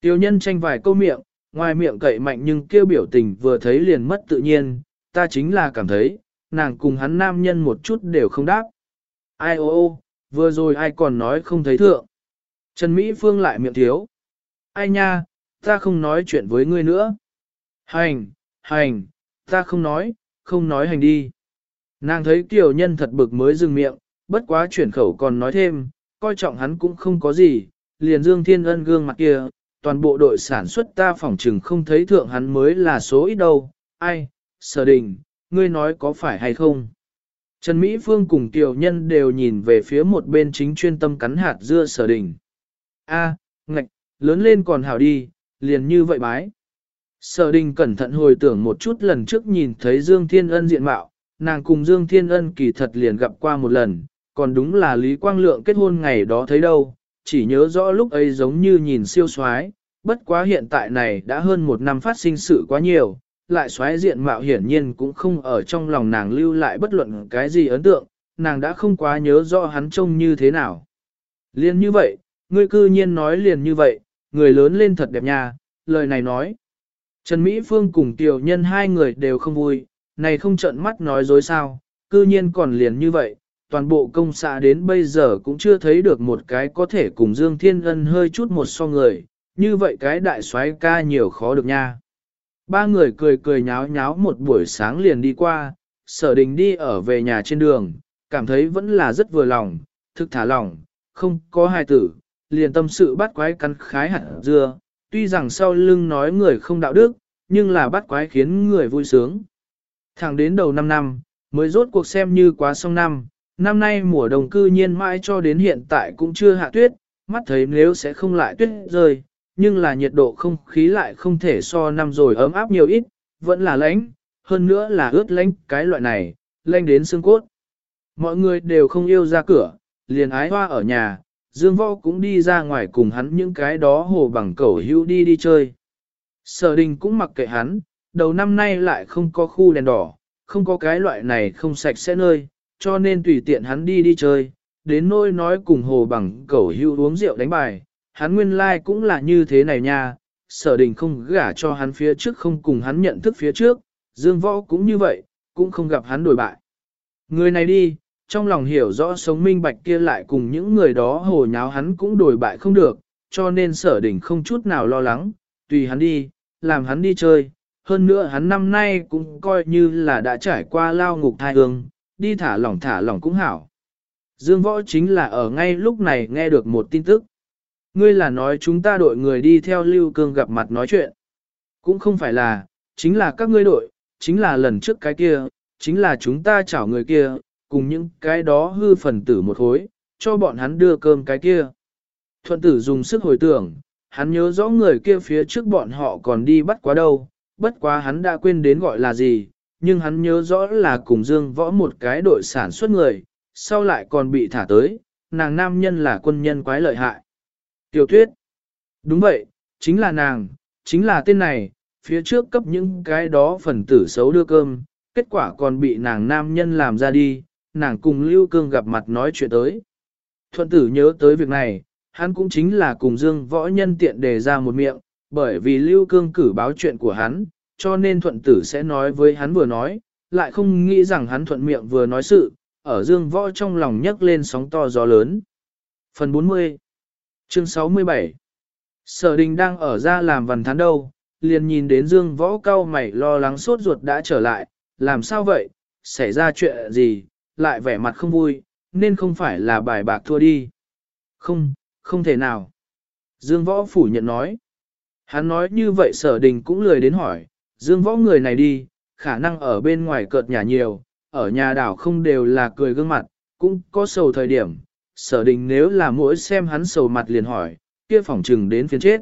Speaker 1: Tiểu nhân tranh vài câu miệng, ngoài miệng cậy mạnh nhưng kêu biểu tình vừa thấy liền mất tự nhiên, ta chính là cảm thấy, nàng cùng hắn nam nhân một chút đều không đáp. Ai ô ô, vừa rồi ai còn nói không thấy thượng. Trần Mỹ Phương lại miệng thiếu. Ai nha, ta không nói chuyện với ngươi nữa. Hành, hành, ta không nói, không nói hành đi. Nàng thấy tiểu nhân thật bực mới dừng miệng, bất quá chuyển khẩu còn nói thêm, coi trọng hắn cũng không có gì, liền Dương Thiên Ân gương mặt kia, toàn bộ đội sản xuất ta phỏng chừng không thấy thượng hắn mới là số ít đâu, ai, sở đình, ngươi nói có phải hay không? Trần Mỹ Phương cùng tiểu nhân đều nhìn về phía một bên chính chuyên tâm cắn hạt dưa sở đình. A, ngạch, lớn lên còn hảo đi, liền như vậy bái. Sở đình cẩn thận hồi tưởng một chút lần trước nhìn thấy Dương Thiên Ân diện mạo, nàng cùng Dương Thiên Ân kỳ thật liền gặp qua một lần, còn đúng là Lý Quang Lượng kết hôn ngày đó thấy đâu, chỉ nhớ rõ lúc ấy giống như nhìn siêu soái, bất quá hiện tại này đã hơn một năm phát sinh sự quá nhiều, lại xoáy diện mạo hiển nhiên cũng không ở trong lòng nàng lưu lại bất luận cái gì ấn tượng, nàng đã không quá nhớ rõ hắn trông như thế nào. Liên như vậy, ngươi cư nhiên nói liền như vậy, người lớn lên thật đẹp nha, lời này nói. Trần Mỹ Phương cùng tiểu nhân hai người đều không vui, này không trợn mắt nói dối sao, cư nhiên còn liền như vậy, toàn bộ công xã đến bây giờ cũng chưa thấy được một cái có thể cùng Dương Thiên Ân hơi chút một so người, như vậy cái đại soái ca nhiều khó được nha. Ba người cười cười nháo nháo một buổi sáng liền đi qua, sở đình đi ở về nhà trên đường, cảm thấy vẫn là rất vừa lòng, thực thả lòng, không có hài tử, liền tâm sự bắt quái cắn khái hẳn dưa, tuy rằng sau lưng nói người không đạo đức, nhưng là bắt quái khiến người vui sướng. Thẳng đến đầu năm năm, mới rốt cuộc xem như quá xong năm, năm nay mùa đông cư nhiên mãi cho đến hiện tại cũng chưa hạ tuyết, mắt thấy nếu sẽ không lại tuyết rơi, nhưng là nhiệt độ không khí lại không thể so năm rồi ấm áp nhiều ít, vẫn là lạnh, hơn nữa là ướt lạnh cái loại này, lạnh đến xương cốt. Mọi người đều không yêu ra cửa, liền ái hoa ở nhà, Dương Võ cũng đi ra ngoài cùng hắn những cái đó hồ bằng cẩu hữu đi đi chơi. Sở đình cũng mặc kệ hắn, đầu năm nay lại không có khu đèn đỏ, không có cái loại này không sạch sẽ nơi, cho nên tùy tiện hắn đi đi chơi, đến nơi nói cùng hồ bằng cẩu hữu uống rượu đánh bài, hắn nguyên lai like cũng là như thế này nha, sở đình không gả cho hắn phía trước không cùng hắn nhận thức phía trước, dương võ cũng như vậy, cũng không gặp hắn đổi bại. Người này đi, trong lòng hiểu rõ sống minh bạch kia lại cùng những người đó hồ nháo hắn cũng đổi bại không được, cho nên sở đỉnh không chút nào lo lắng, tùy hắn đi, làm hắn đi chơi. Hơn nữa hắn năm nay cũng coi như là đã trải qua lao ngục thai hương, đi thả lỏng thả lỏng cũng hảo. Dương võ chính là ở ngay lúc này nghe được một tin tức. Ngươi là nói chúng ta đội người đi theo Lưu Cương gặp mặt nói chuyện. Cũng không phải là, chính là các ngươi đội, chính là lần trước cái kia, chính là chúng ta chảo người kia, cùng những cái đó hư phần tử một khối, cho bọn hắn đưa cơm cái kia. Thuận tử dùng sức hồi tưởng, hắn nhớ rõ người kia phía trước bọn họ còn đi bắt quá đâu, bất quá hắn đã quên đến gọi là gì, nhưng hắn nhớ rõ là cùng Dương Võ một cái đội sản xuất người, sau lại còn bị thả tới, nàng nam nhân là quân nhân quái lợi hại. Tiểu thuyết. Đúng vậy, chính là nàng, chính là tên này, phía trước cấp những cái đó phần tử xấu đưa cơm, kết quả còn bị nàng nam nhân làm ra đi, nàng cùng Lưu Cương gặp mặt nói chuyện tới. Thuận tử nhớ tới việc này, hắn cũng chính là cùng Dương Võ Nhân tiện đề ra một miệng, bởi vì Lưu Cương cử báo chuyện của hắn, cho nên thuận tử sẽ nói với hắn vừa nói, lại không nghĩ rằng hắn thuận miệng vừa nói sự, ở Dương Võ trong lòng nhấc lên sóng to gió lớn. Phần 40 Chương 67 Sở đình đang ở ra làm vần thán đâu, liền nhìn đến Dương Võ cao mày lo lắng sốt ruột đã trở lại, làm sao vậy, xảy ra chuyện gì, lại vẻ mặt không vui, nên không phải là bài bạc thua đi. Không, không thể nào. Dương Võ phủ nhận nói. Hắn nói như vậy sở đình cũng lười đến hỏi, Dương Võ người này đi, khả năng ở bên ngoài cợt nhà nhiều, ở nhà đảo không đều là cười gương mặt, cũng có sầu thời điểm. Sở đình nếu là mỗi xem hắn sầu mặt liền hỏi, kia phỏng trừng đến phiên chết.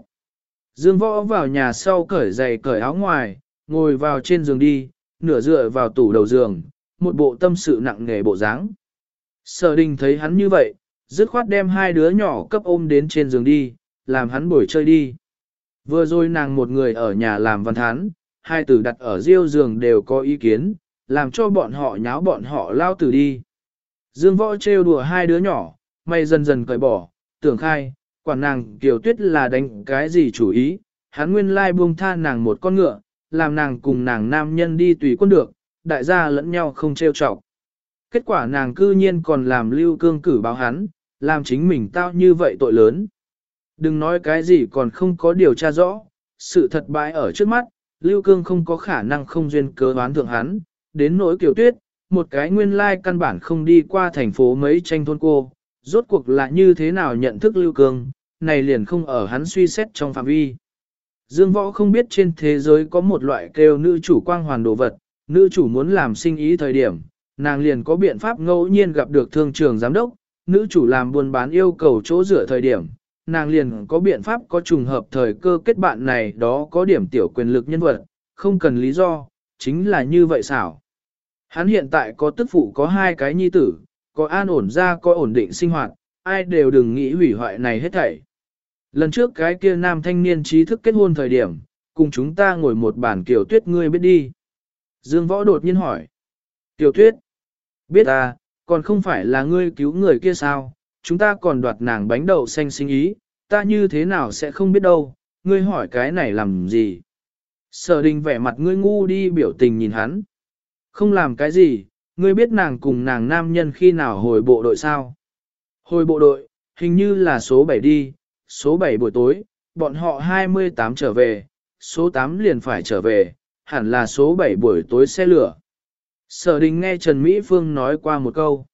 Speaker 1: Dương Võ vào nhà sau cởi giày cởi áo ngoài, ngồi vào trên giường đi, nửa dựa vào tủ đầu giường, một bộ tâm sự nặng nề bộ dáng. Sở đình thấy hắn như vậy, dứt khoát đem hai đứa nhỏ cấp ôm đến trên giường đi, làm hắn bồi chơi đi. Vừa rồi nàng một người ở nhà làm văn thán, hai tử đặt ở riêu giường đều có ý kiến, làm cho bọn họ nháo bọn họ lao tử đi. Dương võ trêu đùa hai đứa nhỏ, mày dần dần cởi bỏ, tưởng khai, quản nàng kiều tuyết là đánh cái gì chủ ý, hắn nguyên lai buông tha nàng một con ngựa, làm nàng cùng nàng nam nhân đi tùy quân được, đại gia lẫn nhau không trêu chọc. Kết quả nàng cư nhiên còn làm lưu cương cử báo hắn, làm chính mình tao như vậy tội lớn. Đừng nói cái gì còn không có điều tra rõ, sự thật bại ở trước mắt, lưu cương không có khả năng không duyên cớ đoán thượng hắn, đến nỗi kiểu tuyết, một cái nguyên lai căn bản không đi qua thành phố mấy tranh thôn cô, rốt cuộc là như thế nào nhận thức lưu cương, này liền không ở hắn suy xét trong phạm vi. Dương Võ không biết trên thế giới có một loại kêu nữ chủ quang hoàn đồ vật, nữ chủ muốn làm sinh ý thời điểm, nàng liền có biện pháp ngẫu nhiên gặp được thương trường giám đốc, nữ chủ làm buôn bán yêu cầu chỗ rửa thời điểm, nàng liền có biện pháp có trùng hợp thời cơ kết bạn này đó có điểm tiểu quyền lực nhân vật, không cần lý do, chính là như vậy xảo. Hắn hiện tại có tức phụ có hai cái nhi tử, có an ổn ra có ổn định sinh hoạt, ai đều đừng nghĩ hủy hoại này hết thảy. Lần trước cái kia nam thanh niên trí thức kết hôn thời điểm, cùng chúng ta ngồi một bàn kiểu tuyết ngươi biết đi. Dương Võ đột nhiên hỏi. Tiểu tuyết, biết ta, còn không phải là ngươi cứu người kia sao, chúng ta còn đoạt nàng bánh đậu xanh sinh ý, ta như thế nào sẽ không biết đâu, ngươi hỏi cái này làm gì. Sở đình vẻ mặt ngươi ngu đi biểu tình nhìn hắn. Không làm cái gì, ngươi biết nàng cùng nàng nam nhân khi nào hồi bộ đội sao? Hồi bộ đội, hình như là số 7 đi, số 7 buổi tối, bọn họ 28 trở về, số 8 liền phải trở về, hẳn là số 7 buổi tối xe lửa. Sở đình nghe Trần Mỹ Phương nói qua một câu.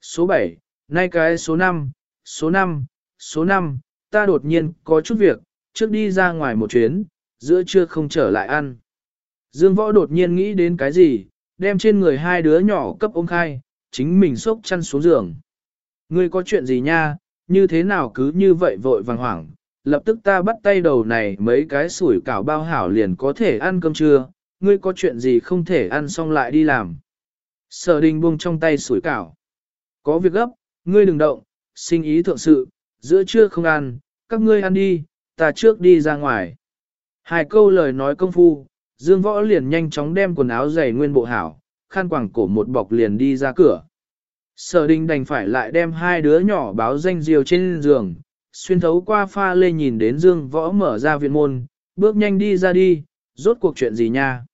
Speaker 1: Số 7, nay cái số 5, số 5, số 5, ta đột nhiên có chút việc, trước đi ra ngoài một chuyến, giữa trưa không trở lại ăn. Dương Võ đột nhiên nghĩ đến cái gì, đem trên người hai đứa nhỏ cấp ôm khai, chính mình xốc chăn xuống giường. Ngươi có chuyện gì nha, như thế nào cứ như vậy vội vàng hoảng, lập tức ta bắt tay đầu này mấy cái sủi cảo bao hảo liền có thể ăn cơm trưa, ngươi có chuyện gì không thể ăn xong lại đi làm. Sở đình buông trong tay sủi cảo. Có việc gấp, ngươi đừng động, sinh ý thượng sự, giữa trưa không ăn, các ngươi ăn đi, ta trước đi ra ngoài. Hai câu lời nói công phu, Dương Võ liền nhanh chóng đem quần áo giày nguyên bộ hảo, khăn quàng cổ một bọc liền đi ra cửa. Sở đình đành phải lại đem hai đứa nhỏ báo danh diều trên giường, xuyên thấu qua pha lê nhìn đến Dương Võ mở ra viện môn, bước nhanh đi ra đi, rốt cuộc chuyện gì nha.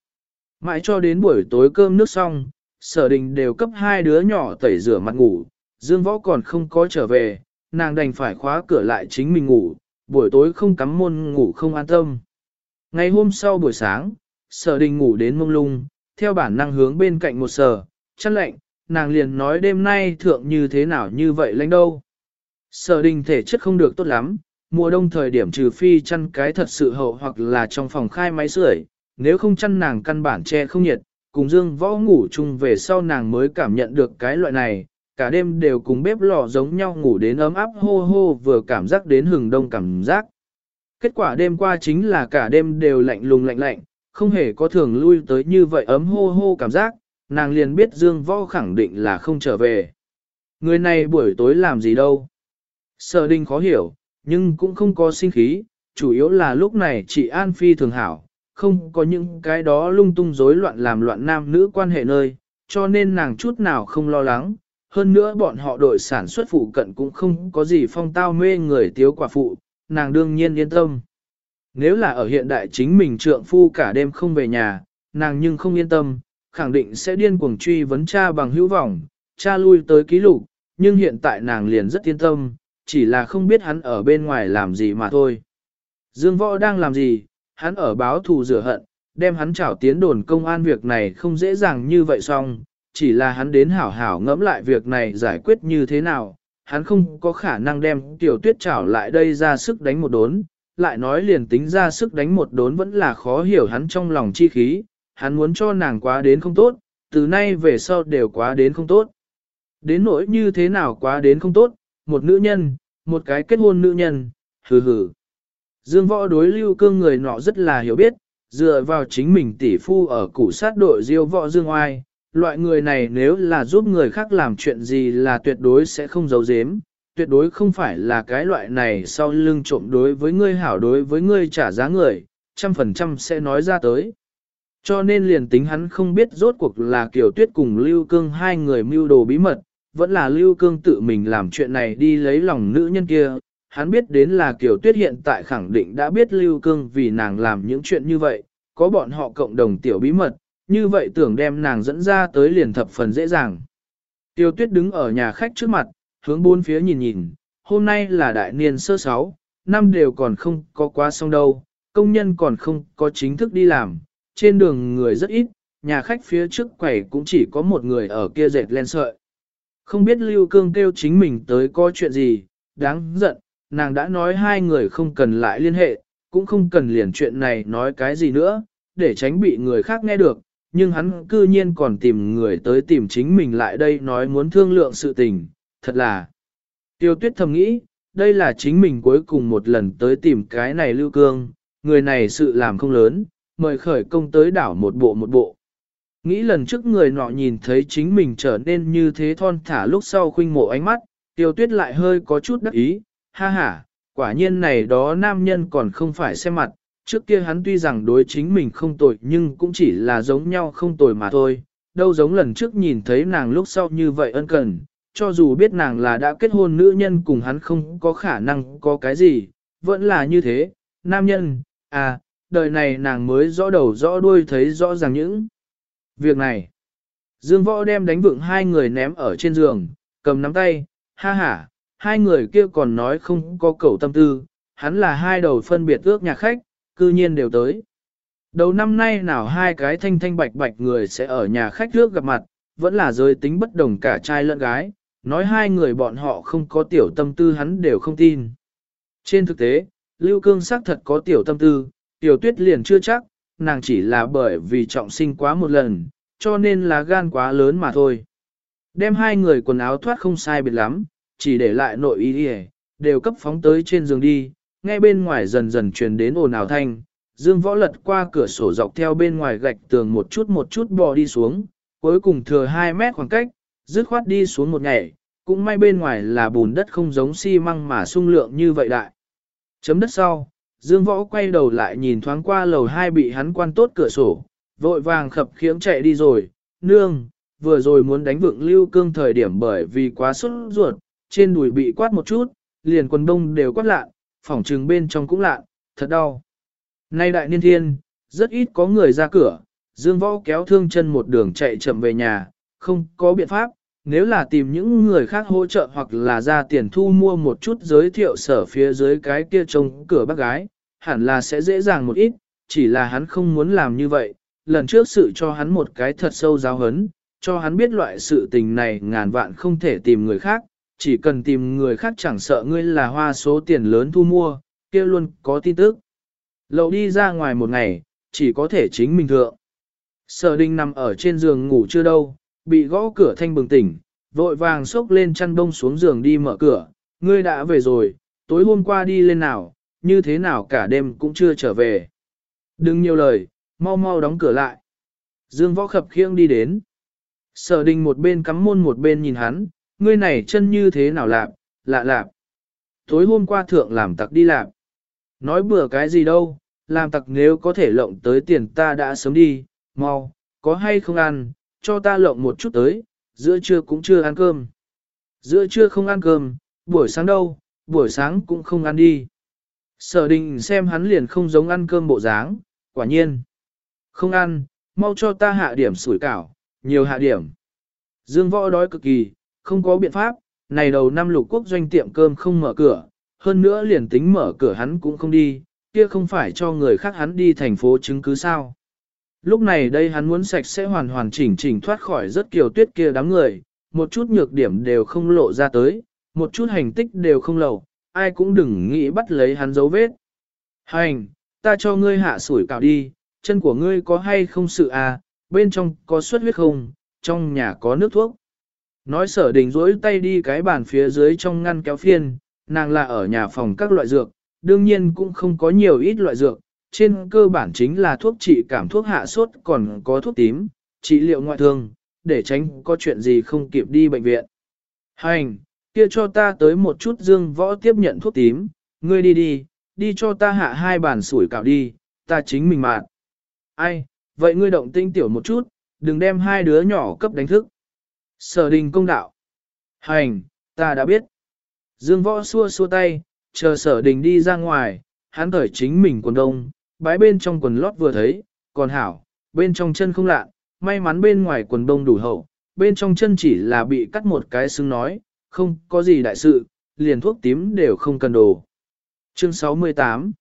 Speaker 1: Mãi cho đến buổi tối cơm nước xong, sở đình đều cấp hai đứa nhỏ tẩy rửa mặt ngủ, Dương Võ còn không có trở về, nàng đành phải khóa cửa lại chính mình ngủ, buổi tối không cắm môn ngủ không an tâm. Ngày hôm sau buổi sáng, sở đình ngủ đến mông lung, theo bản năng hướng bên cạnh một sở, chăn lạnh, nàng liền nói đêm nay thượng như thế nào như vậy lãnh đâu. Sở đình thể chất không được tốt lắm, mùa đông thời điểm trừ phi chăn cái thật sự hậu hoặc là trong phòng khai máy sưởi, nếu không chăn nàng căn bản che không nhiệt, cùng dương võ ngủ chung về sau nàng mới cảm nhận được cái loại này, cả đêm đều cùng bếp lò giống nhau ngủ đến ấm áp hô hô vừa cảm giác đến hừng đông cảm giác. Kết quả đêm qua chính là cả đêm đều lạnh lùng lạnh lạnh, không hề có thường lui tới như vậy ấm hô hô cảm giác, nàng liền biết Dương Võ khẳng định là không trở về. Người này buổi tối làm gì đâu? Sở đình khó hiểu, nhưng cũng không có sinh khí, chủ yếu là lúc này chị An Phi thường hảo, không có những cái đó lung tung rối loạn làm loạn nam nữ quan hệ nơi, cho nên nàng chút nào không lo lắng. Hơn nữa bọn họ đội sản xuất phụ cận cũng không có gì phong tao mê người tiếu quả phụ, nàng đương nhiên yên tâm. Nếu là ở hiện đại chính mình trượng phu cả đêm không về nhà, nàng nhưng không yên tâm, khẳng định sẽ điên cuồng truy vấn cha bằng hữu vọng, cha lui tới ký lục, nhưng hiện tại nàng liền rất yên tâm, chỉ là không biết hắn ở bên ngoài làm gì mà thôi. Dương Võ đang làm gì, hắn ở báo thù rửa hận, đem hắn trảo tiến đồn công an việc này không dễ dàng như vậy xong, chỉ là hắn đến hảo hảo ngẫm lại việc này giải quyết như thế nào, hắn không có khả năng đem tiểu tuyết trảo lại đây ra sức đánh một đốn, lại nói liền tính ra sức đánh một đốn vẫn là khó hiểu hắn trong lòng chi khí, hắn muốn cho nàng quá đến không tốt, từ nay về sau đều quá đến không tốt. Đến nỗi như thế nào quá đến không tốt, một nữ nhân, một cái kết hôn nữ nhân, hừ hừ. Dương võ đối lưu cương người nọ rất là hiểu biết, dựa vào chính mình tỷ phu ở củ sát đội diêu võ dương oai, loại người này nếu là giúp người khác làm chuyện gì là tuyệt đối sẽ không giấu giếm, tuyệt đối không phải là cái loại này sau lưng trộm đối với ngươi hảo đối với ngươi trả giá người, trăm phần trăm sẽ nói ra tới. Cho nên liền tính hắn không biết rốt cuộc là kiểu Tuyết cùng Lưu Cương hai người mưu đồ bí mật, vẫn là Lưu Cương tự mình làm chuyện này đi lấy lòng nữ nhân kia. Hắn biết đến là Kiều Tuyết hiện tại khẳng định đã biết Lưu Cương vì nàng làm những chuyện như vậy, có bọn họ cộng đồng tiểu bí mật, như vậy tưởng đem nàng dẫn ra tới liền thập phần dễ dàng. Tiêu Tuyết đứng ở nhà khách trước mặt, hướng bốn phía nhìn nhìn, hôm nay là đại niên sơ sáu, năm đều còn không có quá xong đâu, công nhân còn không có chính thức đi làm, trên đường người rất ít, nhà khách phía trước quầy cũng chỉ có một người ở kia dệt len sợi. Không biết Lưu Cương kêu chính mình tới có chuyện gì, đáng giận, nàng đã nói hai người không cần lại liên hệ, cũng không cần liền chuyện này nói cái gì nữa, để tránh bị người khác nghe được, nhưng hắn cư nhiên còn tìm người tới tìm chính mình lại đây nói muốn thương lượng sự tình, thật là. Tiêu tuyết thầm nghĩ, đây là chính mình cuối cùng một lần tới tìm cái này lưu cương, người này sự làm không lớn, mời khởi công tới đảo một bộ một bộ. Nghĩ lần trước người nọ nhìn thấy chính mình trở nên như thế thon thả lúc sau khuynh mộ ánh mắt, tiêu tuyết lại hơi có chút đắc ý, ha ha, quả nhiên này đó nam nhân còn không phải xem mặt, trước kia hắn tuy rằng đối chính mình không tồi nhưng cũng chỉ là giống nhau không tồi mà thôi, đâu giống lần trước nhìn thấy nàng lúc sau như vậy ân cần, cho dù biết nàng là đã kết hôn nữ nhân cùng hắn không có khả năng có cái gì, vẫn là như thế, nam nhân, à, đời này nàng mới rõ đầu rõ đuôi thấy rõ ràng những việc này. Dương võ đem đánh vượng hai người ném ở trên giường, cầm nắm tay, ha ha, hai người kia còn nói không có cầu tâm tư, hắn là hai đầu phân biệt ước nhà khách, cư nhiên đều tới. Đầu năm nay nào hai cái thanh thanh bạch bạch người sẽ ở nhà khách trước gặp mặt, vẫn là giới tính bất đồng cả trai lẫn gái, nói hai người bọn họ không có tiểu tâm tư hắn đều không tin. Trên thực tế, Lưu Cương xác thật có tiểu tâm tư, tiểu tuyết liền chưa chắc, nàng chỉ là bởi vì trọng sinh quá một lần, cho nên là gan quá lớn mà thôi. Đem hai người quần áo thoát không sai biệt lắm, chỉ để lại nội y đi đều cấp phóng tới trên giường đi, nghe bên ngoài dần dần truyền đến ồn ào thanh, Dương Võ lật qua cửa sổ dọc theo bên ngoài gạch tường một chút một chút bò đi xuống, cuối cùng thừa 2 mét khoảng cách, dứt khoát đi xuống một ngày, cũng may bên ngoài là bùn đất không giống xi măng mà sung lượng như vậy đại. Chấm đất sau, Dương Võ quay đầu lại nhìn thoáng qua lầu hai bị hắn quan tốt cửa sổ, vội vàng khập khiễng chạy đi rồi, nương, vừa rồi muốn đánh vượng lưu cương thời điểm bởi vì quá sốt ruột, trên đùi bị quát một chút, liền quần đông đều quát lạ, phỏng trừng bên trong cũng lạ, thật đau. Nay đại niên thiên, rất ít có người ra cửa, Dương Võ kéo thương chân một đường chạy chậm về nhà, không có biện pháp, nếu là tìm những người khác hỗ trợ hoặc là ra tiền thu mua một chút giới thiệu sở phía dưới cái kia trông cửa bác gái, hẳn là sẽ dễ dàng một ít, chỉ là hắn không muốn làm như vậy, lần trước sự cho hắn một cái thật sâu giáo hấn, cho hắn biết loại sự tình này ngàn vạn không thể tìm người khác, chỉ cần tìm người khác chẳng sợ ngươi là hoa số tiền lớn thu mua, kia luôn có tin tức. Lậu đi ra ngoài một ngày, chỉ có thể chính mình thượng. Sở đình nằm ở trên giường ngủ chưa đâu, bị gõ cửa thanh bừng tỉnh, vội vàng xốc lên chăn bông xuống giường đi mở cửa, ngươi đã về rồi, tối hôm qua đi lên nào, như thế nào cả đêm cũng chưa trở về. Đừng nhiều lời, mau mau đóng cửa lại. Dương võ khập khiêng đi đến. Sở đình một bên cắm môn một bên nhìn hắn, ngươi này chân như thế nào lạp, lạ lạp. Tối hôm qua thượng làm tặc đi lạp. Nói bừa cái gì đâu, làm tặc nếu có thể lộng tới tiền ta đã sớm đi, mau, có hay không ăn, cho ta lộng một chút tới, giữa trưa cũng chưa ăn cơm. Giữa trưa không ăn cơm, buổi sáng đâu, buổi sáng cũng không ăn đi. Sở đình xem hắn liền không giống ăn cơm bộ dáng, quả nhiên. Không ăn, mau cho ta hạ điểm sủi cảo, nhiều hạ điểm. Dương võ đói cực kỳ, không có biện pháp, này đầu năm lục quốc doanh tiệm cơm không mở cửa, hơn nữa liền tính mở cửa hắn cũng không đi, kia không phải cho người khác hắn đi thành phố chứng cứ sao. Lúc này đây hắn muốn sạch sẽ hoàn hoàn chỉnh chỉnh thoát khỏi rất kiều tuyết kia đám người, một chút nhược điểm đều không lộ ra tới, một chút hành tích đều không lầu, ai cũng đừng nghĩ bắt lấy hắn dấu vết. Hành, ta cho ngươi hạ sủi cảo đi, chân của ngươi có hay không sự à, bên trong có xuất huyết không, trong nhà có nước thuốc. Nói sở đình rỗi tay đi cái bàn phía dưới trong ngăn kéo phiên, nàng là ở nhà phòng các loại dược, đương nhiên cũng không có nhiều ít loại dược, trên cơ bản chính là thuốc trị cảm thuốc hạ sốt còn có thuốc tím, trị liệu ngoại thương, để tránh có chuyện gì không kịp đi bệnh viện. Hành, kia cho ta tới một chút dương võ tiếp nhận thuốc tím, ngươi đi đi, đi cho ta hạ hai bàn sủi cảo đi, ta chính mình mạn. Ai, vậy ngươi động tinh tiểu một chút, đừng đem hai đứa nhỏ cấp đánh thức. Sở đình công đạo. Hành, ta đã biết. Dương võ xua xua tay, chờ sở đình đi ra ngoài, hắn thởi chính mình quần đông, bái bên trong quần lót vừa thấy, còn hảo, bên trong chân không lạ, may mắn bên ngoài quần đông đủ hậu, bên trong chân chỉ là bị cắt một cái xương nói, không có gì đại sự, liền thuốc tím đều không cần đồ. Chương 68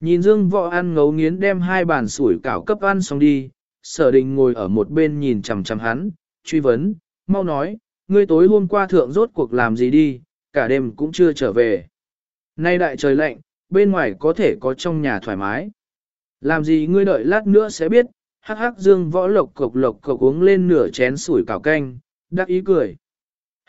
Speaker 1: Nhìn Dương Võ ăn ngấu nghiến đem hai bàn sủi cảo cấp ăn xong đi, sở đình ngồi ở một bên nhìn chằm chằm hắn, truy vấn, mau nói, ngươi tối hôm qua thượng rốt cuộc làm gì đi, cả đêm cũng chưa trở về. Nay đại trời lạnh, bên ngoài có thể có trong nhà thoải mái. Làm gì ngươi đợi lát nữa sẽ biết, hắc hắc dương võ lộc cộc lộc cộc uống lên nửa chén sủi cảo canh, đắc ý cười.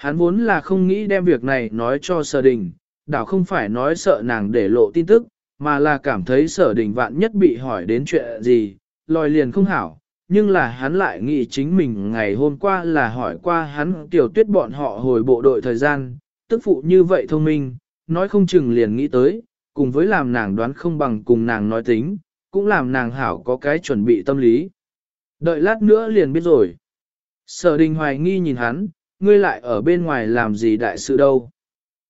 Speaker 1: Hắn vốn là không nghĩ đem việc này nói cho sở đình, đảo không phải nói sợ nàng để lộ tin tức, mà là cảm thấy sở đình vạn nhất bị hỏi đến chuyện gì, lòi liền không hảo. Nhưng là hắn lại nghĩ chính mình ngày hôm qua là hỏi qua hắn tiểu tuyết bọn họ hồi bộ đội thời gian, tức phụ như vậy thông minh, nói không chừng liền nghĩ tới, cùng với làm nàng đoán không bằng cùng nàng nói tính, cũng làm nàng hảo có cái chuẩn bị tâm lý. Đợi lát nữa liền biết rồi. Sở đình hoài nghi nhìn hắn, ngươi lại ở bên ngoài làm gì đại sự đâu.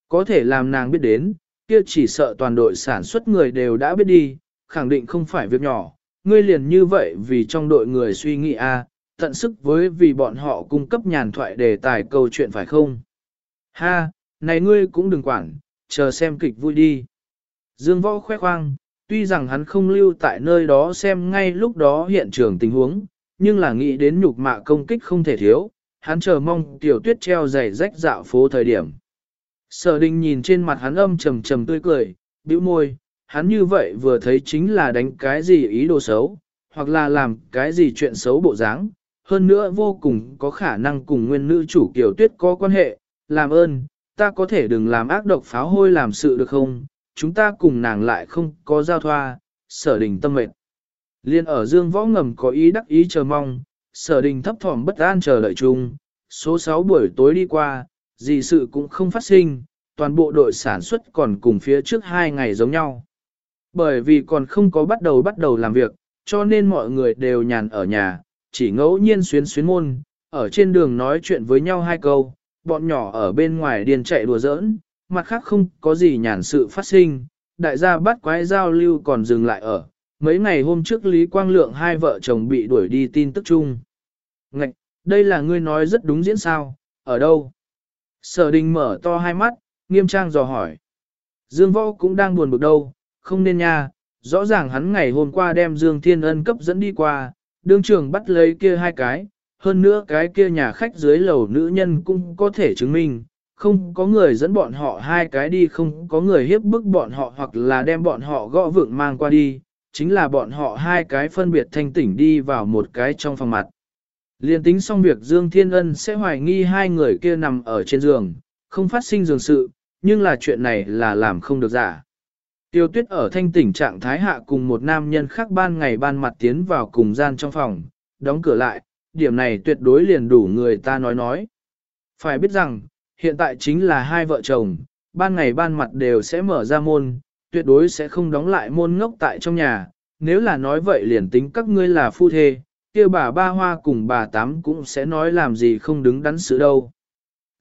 Speaker 1: Có thể làm nàng biết đến, kia chỉ sợ toàn đội sản xuất người đều đã biết đi, khẳng định không phải việc nhỏ. Ngươi liền như vậy vì trong đội người suy nghĩ a, tận sức với vì bọn họ cung cấp nhàn thoại đề tài câu chuyện phải không? Ha, này ngươi cũng đừng quản, chờ xem kịch vui đi. Dương võ khoe khoang, tuy rằng hắn không lưu tại nơi đó xem ngay lúc đó hiện trường tình huống, nhưng là nghĩ đến nhục mạ công kích không thể thiếu, hắn chờ mong tiểu tuyết treo giày rách dạo phố thời điểm. Sở đình nhìn trên mặt hắn âm trầm trầm tươi cười, bĩu môi, hắn như vậy vừa thấy chính là đánh cái gì ý đồ xấu, hoặc là làm cái gì chuyện xấu bộ dáng, hơn nữa vô cùng có khả năng cùng nguyên nữ chủ kiểu tuyết có quan hệ, làm ơn, ta có thể đừng làm ác độc pháo hôi làm sự được không, chúng ta cùng nàng lại không có giao thoa, sở đình tâm mệt. Liên ở dương võ ngầm có ý đắc ý chờ mong, sở đình thấp thỏm bất an chờ đợi chung, số 6 buổi tối đi qua, gì sự cũng không phát sinh, toàn bộ đội sản xuất còn cùng phía trước hai ngày giống nhau. Bởi vì còn không có bắt đầu bắt đầu làm việc, cho nên mọi người đều nhàn ở nhà, chỉ ngẫu nhiên xuyến xuyến môn, ở trên đường nói chuyện với nhau hai câu, bọn nhỏ ở bên ngoài điền chạy đùa giỡn, mặt khác không có gì nhàn sự phát sinh, đại gia bắt quái giao lưu còn dừng lại ở. Mấy ngày hôm trước Lý Quang Lượng hai vợ chồng bị đuổi đi tin tức chung. Ngạch, đây là ngươi nói rất đúng diễn sao, ở đâu? Sở đình mở to hai mắt, nghiêm trang dò hỏi. Dương Võ cũng đang buồn bực đâu, không nên nha, rõ ràng hắn ngày hôm qua đem Dương Thiên Ân cấp dẫn đi qua, đương trường bắt lấy kia hai cái, hơn nữa cái kia nhà khách dưới lầu nữ nhân cũng có thể chứng minh, không có người dẫn bọn họ hai cái đi không có người hiếp bức bọn họ hoặc là đem bọn họ gõ vượng mang qua đi, chính là bọn họ hai cái phân biệt thanh tỉnh đi vào một cái trong phòng mặt. Liên tính xong việc Dương Thiên Ân sẽ hoài nghi hai người kia nằm ở trên giường, không phát sinh giường sự, nhưng là chuyện này là làm không được giả. Tiêu tuyết ở thanh tỉnh trạng thái hạ cùng một nam nhân khác ban ngày ban mặt tiến vào cùng gian trong phòng, đóng cửa lại, điểm này tuyệt đối liền đủ người ta nói nói. Phải biết rằng, hiện tại chính là hai vợ chồng, ban ngày ban mặt đều sẽ mở ra môn, tuyệt đối sẽ không đóng lại môn ngốc tại trong nhà, nếu là nói vậy liền tính các ngươi là phu thê, kia bà ba hoa cùng bà tám cũng sẽ nói làm gì không đứng đắn sự đâu.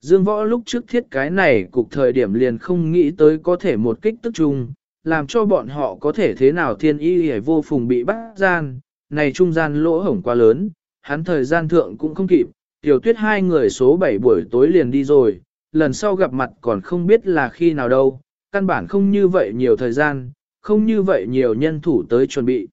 Speaker 1: Dương võ lúc trước thiết cái này cục thời điểm liền không nghĩ tới có thể một kích tức chung, làm cho bọn họ có thể thế nào thiên y hề vô phùng bị bắt gian, này trung gian lỗ hổng quá lớn, hắn thời gian thượng cũng không kịp, tiểu tuyết hai người số 7 buổi tối liền đi rồi, lần sau gặp mặt còn không biết là khi nào đâu, căn bản không như vậy nhiều thời gian, không như vậy nhiều nhân thủ tới chuẩn bị.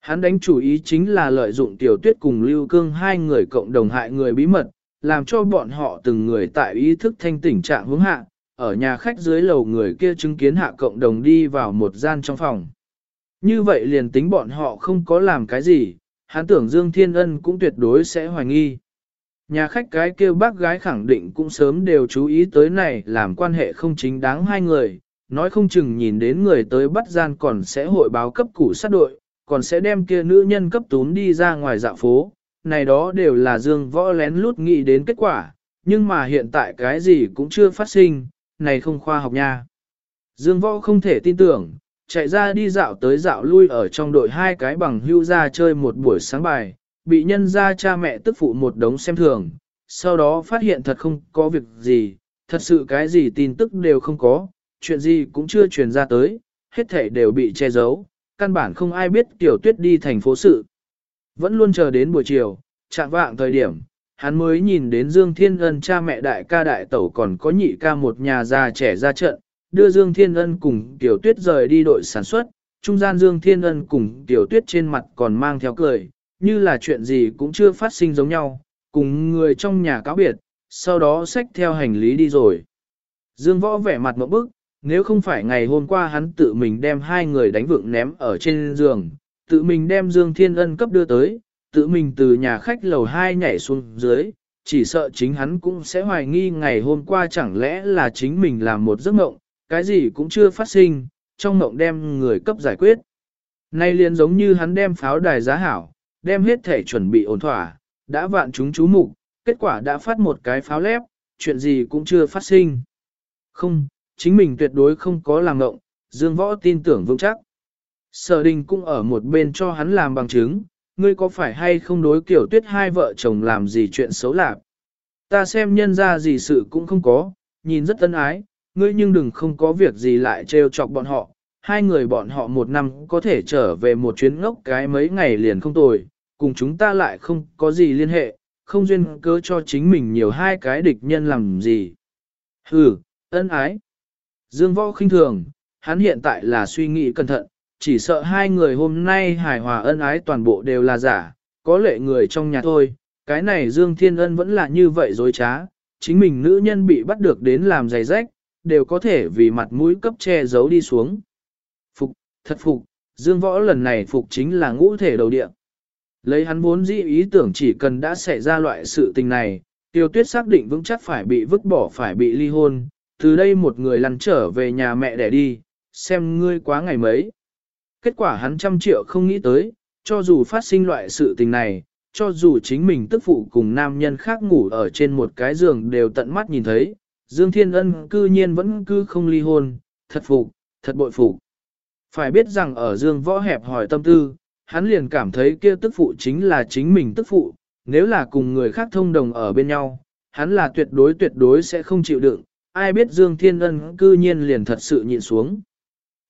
Speaker 1: Hắn đánh chủ ý chính là lợi dụng tiểu tuyết cùng Lưu Cương hai người cộng đồng hại người bí mật, làm cho bọn họ từng người tại ý thức thanh tỉnh trạng hướng hạ, ở nhà khách dưới lầu người kia chứng kiến hạ cộng đồng đi vào một gian trong phòng. Như vậy liền tính bọn họ không có làm cái gì, hắn tưởng Dương Thiên Ân cũng tuyệt đối sẽ hoài nghi. Nhà khách cái kêu bác gái khẳng định cũng sớm đều chú ý tới này làm quan hệ không chính đáng hai người, nói không chừng nhìn đến người tới bắt gian còn sẽ hội báo cấp củ sát đội, còn sẽ đem kia nữ nhân cấp tún đi ra ngoài dạ phố, này đó đều là dương võ lén lút nghĩ đến kết quả, nhưng mà hiện tại cái gì cũng chưa phát sinh, này không khoa học nha. Dương võ không thể tin tưởng, chạy ra đi dạo tới dạo lui ở trong đội hai cái bằng hưu ra chơi một buổi sáng bài, bị nhân ra cha mẹ tức phụ một đống xem thường, sau đó phát hiện thật không có việc gì, thật sự cái gì tin tức đều không có, chuyện gì cũng chưa truyền ra tới, hết thể đều bị che giấu, căn bản không ai biết tiểu tuyết đi thành phố sự. Vẫn luôn chờ đến buổi chiều, chạm vạng thời điểm, hắn mới nhìn đến Dương Thiên Ân cha mẹ đại ca đại tẩu còn có nhị ca một nhà già trẻ ra trận, đưa Dương Thiên Ân cùng tiểu tuyết rời đi đội sản xuất, trung gian Dương Thiên Ân cùng tiểu tuyết trên mặt còn mang theo cười, như là chuyện gì cũng chưa phát sinh giống nhau, cùng người trong nhà cáo biệt, sau đó xách theo hành lý đi rồi. Dương Võ vẻ mặt một bức, nếu không phải ngày hôm qua hắn tự mình đem hai người đánh vượng ném ở trên giường, tự mình đem Dương Thiên Ân cấp đưa tới, tự mình từ nhà khách lầu 2 nhảy xuống dưới, chỉ sợ chính hắn cũng sẽ hoài nghi ngày hôm qua chẳng lẽ là chính mình làm một giấc mộng, cái gì cũng chưa phát sinh, trong mộng đem người cấp giải quyết. Nay liền giống như hắn đem pháo đài giá hảo, đem hết thể chuẩn bị ổn thỏa, đã vạn chúng chú mục, kết quả đã phát một cái pháo lép, chuyện gì cũng chưa phát sinh. Không, chính mình tuyệt đối không có làm ngộng, Dương Võ tin tưởng vững chắc. Sở đình cũng ở một bên cho hắn làm bằng chứng, ngươi có phải hay không đối kiểu tuyết hai vợ chồng làm gì chuyện xấu lạc. Ta xem nhân ra gì sự cũng không có, nhìn rất tân ái, ngươi nhưng đừng không có việc gì lại trêu chọc bọn họ. Hai người bọn họ một năm có thể trở về một chuyến ngốc cái mấy ngày liền không tồi, cùng chúng ta lại không có gì liên hệ, không duyên cớ cho chính mình nhiều hai cái địch nhân làm gì. Hừ, ân ái. Dương võ khinh thường, hắn hiện tại là suy nghĩ cẩn thận, chỉ sợ hai người hôm nay hài hòa ân ái toàn bộ đều là giả, có lệ người trong nhà thôi, cái này Dương Thiên Ân vẫn là như vậy dối trá, chính mình nữ nhân bị bắt được đến làm giày rách, đều có thể vì mặt mũi cấp che giấu đi xuống. Phục, thật phục, Dương Võ lần này phục chính là ngũ thể đầu địa. Lấy hắn vốn dĩ ý tưởng chỉ cần đã xảy ra loại sự tình này, Tiêu Tuyết xác định vững chắc phải bị vứt bỏ phải bị ly hôn, từ đây một người lăn trở về nhà mẹ để đi, xem ngươi quá ngày mấy. Kết quả hắn trăm triệu không nghĩ tới, cho dù phát sinh loại sự tình này, cho dù chính mình tức phụ cùng nam nhân khác ngủ ở trên một cái giường đều tận mắt nhìn thấy, Dương Thiên Ân cư nhiên vẫn cứ không ly hôn, thật phục, thật bội phục. Phải biết rằng ở Dương Võ hẹp hỏi tâm tư, hắn liền cảm thấy kia tức phụ chính là chính mình tức phụ, nếu là cùng người khác thông đồng ở bên nhau, hắn là tuyệt đối tuyệt đối sẽ không chịu đựng, ai biết Dương Thiên Ân cư nhiên liền thật sự nhịn xuống.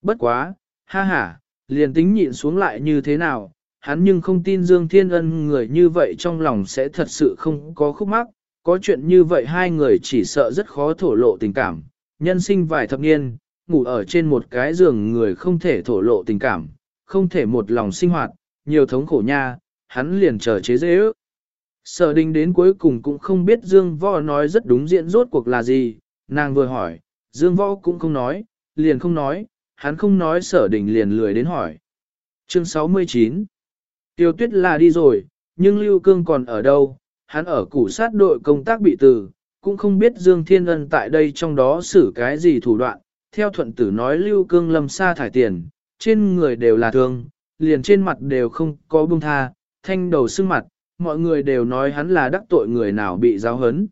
Speaker 1: Bất quá, ha ha, liền tính nhịn xuống lại như thế nào, hắn nhưng không tin Dương Thiên Ân người như vậy trong lòng sẽ thật sự không có khúc mắc, có chuyện như vậy hai người chỉ sợ rất khó thổ lộ tình cảm, nhân sinh vài thập niên, ngủ ở trên một cái giường người không thể thổ lộ tình cảm, không thể một lòng sinh hoạt, nhiều thống khổ nha, hắn liền chờ chế dễ ước. Sở đình đến cuối cùng cũng không biết Dương Võ nói rất đúng diện rốt cuộc là gì, nàng vừa hỏi, Dương Võ cũng không nói, liền không nói, hắn không nói sở đình liền lười đến hỏi. Chương 69 Tiêu tuyết là đi rồi, nhưng Lưu Cương còn ở đâu, hắn ở củ sát đội công tác bị từ, cũng không biết Dương Thiên Ân tại đây trong đó xử cái gì thủ đoạn. Theo thuận tử nói Lưu Cương lâm xa thải tiền, trên người đều là thương, liền trên mặt đều không có bông tha, thanh đầu sưng mặt, mọi người đều nói hắn là đắc tội người nào bị giáo hấn.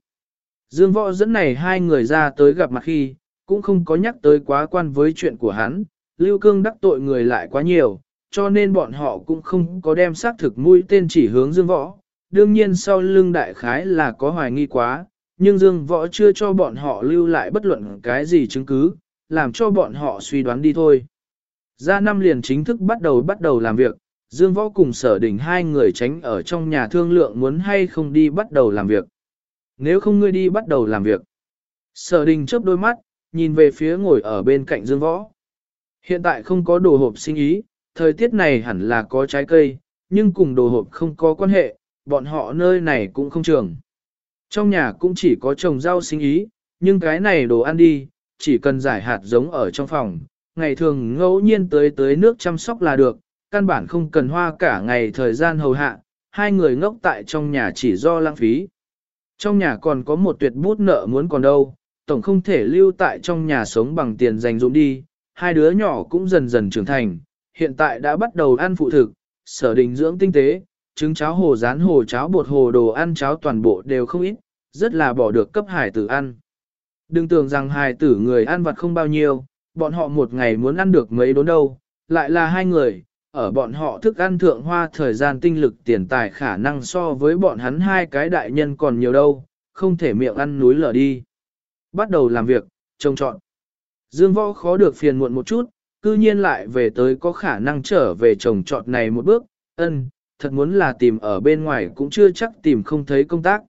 Speaker 1: Dương võ dẫn này hai người ra tới gặp mặt khi, cũng không có nhắc tới quá quan với chuyện của hắn, Lưu Cương đắc tội người lại quá nhiều, cho nên bọn họ cũng không có đem xác thực mũi tên chỉ hướng Dương võ. Đương nhiên sau lưng đại khái là có hoài nghi quá, nhưng Dương võ chưa cho bọn họ lưu lại bất luận cái gì chứng cứ, làm cho bọn họ suy đoán đi thôi. Ra năm liền chính thức bắt đầu bắt đầu làm việc, Dương Võ cùng sở đình hai người tránh ở trong nhà thương lượng muốn hay không đi bắt đầu làm việc. Nếu không ngươi đi bắt đầu làm việc. Sở đình chớp đôi mắt, nhìn về phía ngồi ở bên cạnh Dương Võ. Hiện tại không có đồ hộp sinh ý, thời tiết này hẳn là có trái cây, nhưng cùng đồ hộp không có quan hệ, bọn họ nơi này cũng không trường. Trong nhà cũng chỉ có trồng rau sinh ý, nhưng cái này đồ ăn đi, chỉ cần giải hạt giống ở trong phòng, ngày thường ngẫu nhiên tới tới nước chăm sóc là được, căn bản không cần hoa cả ngày thời gian hầu hạ, hai người ngốc tại trong nhà chỉ do lãng phí. Trong nhà còn có một tuyệt bút nợ muốn còn đâu, tổng không thể lưu tại trong nhà sống bằng tiền dành dụm đi, hai đứa nhỏ cũng dần dần trưởng thành, hiện tại đã bắt đầu ăn phụ thực, sở đình dưỡng tinh tế, trứng cháo hồ rán hồ cháo bột hồ đồ ăn cháo toàn bộ đều không ít, rất là bỏ được cấp hải tử ăn. Đừng tưởng rằng hải tử người ăn vặt không bao nhiêu, bọn họ một ngày muốn ăn được mấy đốn đâu, lại là hai người, ở bọn họ thức ăn thượng hoa thời gian tinh lực tiền tài khả năng so với bọn hắn hai cái đại nhân còn nhiều đâu, không thể miệng ăn núi lở đi. Bắt đầu làm việc, trông trọn. Dương võ khó được phiền muộn một chút, cư nhiên lại về tới có khả năng trở về trồng trọt này một bước, ân, thật muốn là tìm ở bên ngoài cũng chưa chắc tìm không thấy công tác.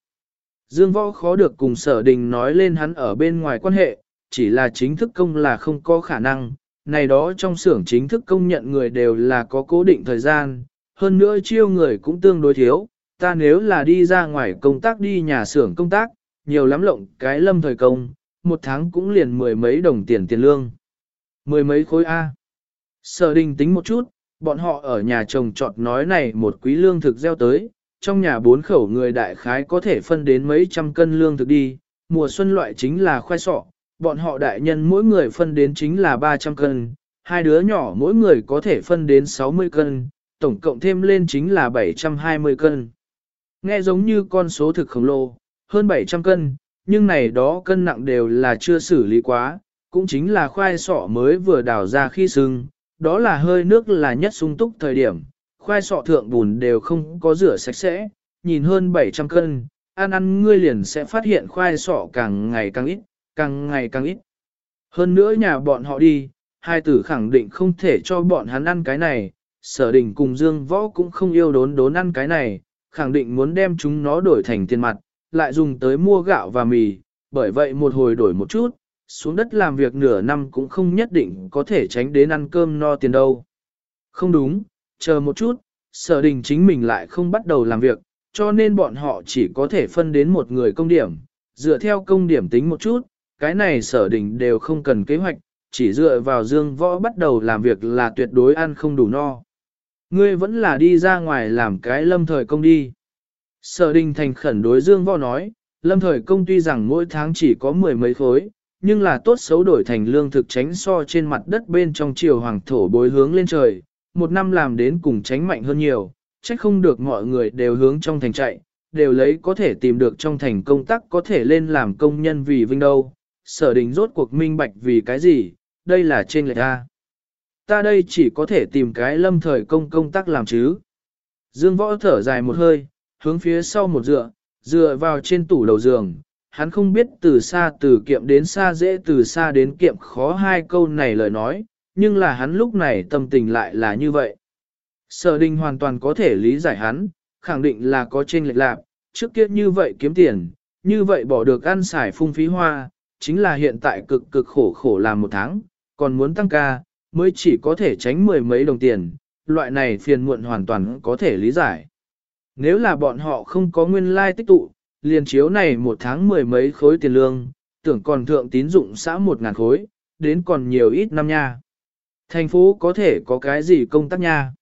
Speaker 1: Dương võ khó được cùng sở đình nói lên hắn ở bên ngoài quan hệ, chỉ là chính thức công là không có khả năng, này đó trong xưởng chính thức công nhận người đều là có cố định thời gian, hơn nữa chiêu người cũng tương đối thiếu, ta nếu là đi ra ngoài công tác đi nhà xưởng công tác, nhiều lắm lộng cái lâm thời công, một tháng cũng liền mười mấy đồng tiền tiền lương, Mười mấy khối A. Sở đình tính một chút, bọn họ ở nhà chồng trọt nói này một quý lương thực gieo tới, trong nhà bốn khẩu người đại khái có thể phân đến mấy trăm cân lương thực đi, mùa xuân loại chính là khoai sọ, bọn họ đại nhân mỗi người phân đến chính là 300 cân, hai đứa nhỏ mỗi người có thể phân đến 60 cân, tổng cộng thêm lên chính là 720 cân. Nghe giống như con số thực khổng lồ, hơn 700 cân, nhưng này đó cân nặng đều là chưa xử lý quá, cũng chính là khoai sọ mới vừa đào ra khi sưng, đó là hơi nước là nhất sung túc thời điểm, khoai sọ thượng bùn đều không có rửa sạch sẽ, nhìn hơn 700 cân, ăn ăn ngươi liền sẽ phát hiện khoai sọ càng ngày càng ít, càng ngày càng ít. Hơn nữa nhà bọn họ đi, hai tử khẳng định không thể cho bọn hắn ăn cái này, sở đình cùng Dương Võ cũng không yêu đốn đốn ăn cái này, khẳng định muốn đem chúng nó đổi thành tiền mặt, lại dùng tới mua gạo và mì, bởi vậy một hồi đổi một chút, xuống đất làm việc nửa năm cũng không nhất định có thể tránh đến ăn cơm no tiền đâu. Không đúng, chờ một chút, sở đình chính mình lại không bắt đầu làm việc, cho nên bọn họ chỉ có thể phân đến một người công điểm, dựa theo công điểm tính một chút, cái này sở đình đều không cần kế hoạch, chỉ dựa vào dương võ bắt đầu làm việc là tuyệt đối ăn không đủ no. Ngươi vẫn là đi ra ngoài làm cái lâm thời công đi. Sở đình thành khẩn đối dương võ nói, lâm thời công tuy rằng mỗi tháng chỉ có mười mấy khối, nhưng là tốt xấu đổi thành lương thực tránh so trên mặt đất bên trong chiều hoàng thổ bối hướng lên trời, một năm làm đến cùng tránh mạnh hơn nhiều, trách không được mọi người đều hướng trong thành chạy, đều lấy có thể tìm được trong thành công tác có thể lên làm công nhân vì vinh đâu. Sở đình rốt cuộc minh bạch vì cái gì, đây là trên lệch ta. Ta đây chỉ có thể tìm cái lâm thời công công tác làm chứ. Dương võ thở dài một hơi, hướng phía sau một dựa, dựa vào trên tủ đầu giường. Hắn không biết từ xa từ kiệm đến xa dễ từ xa đến kiệm khó hai câu này lời nói, nhưng là hắn lúc này tâm tình lại là như vậy. Sở đình hoàn toàn có thể lý giải hắn, khẳng định là có trên lệch lạc, trước kia như vậy kiếm tiền, như vậy bỏ được ăn xài phung phí hoa, chính là hiện tại cực cực khổ khổ làm một tháng, còn muốn tăng ca, mới chỉ có thể tránh mười mấy đồng tiền, loại này phiền muộn hoàn toàn có thể lý giải. Nếu là bọn họ không có nguyên lai tích tụ, liền chiếu này một tháng mười mấy khối tiền lương, tưởng còn thượng tín dụng xã một ngàn khối, đến còn nhiều ít năm nha. Thành phố có thể có cái gì công tác nha.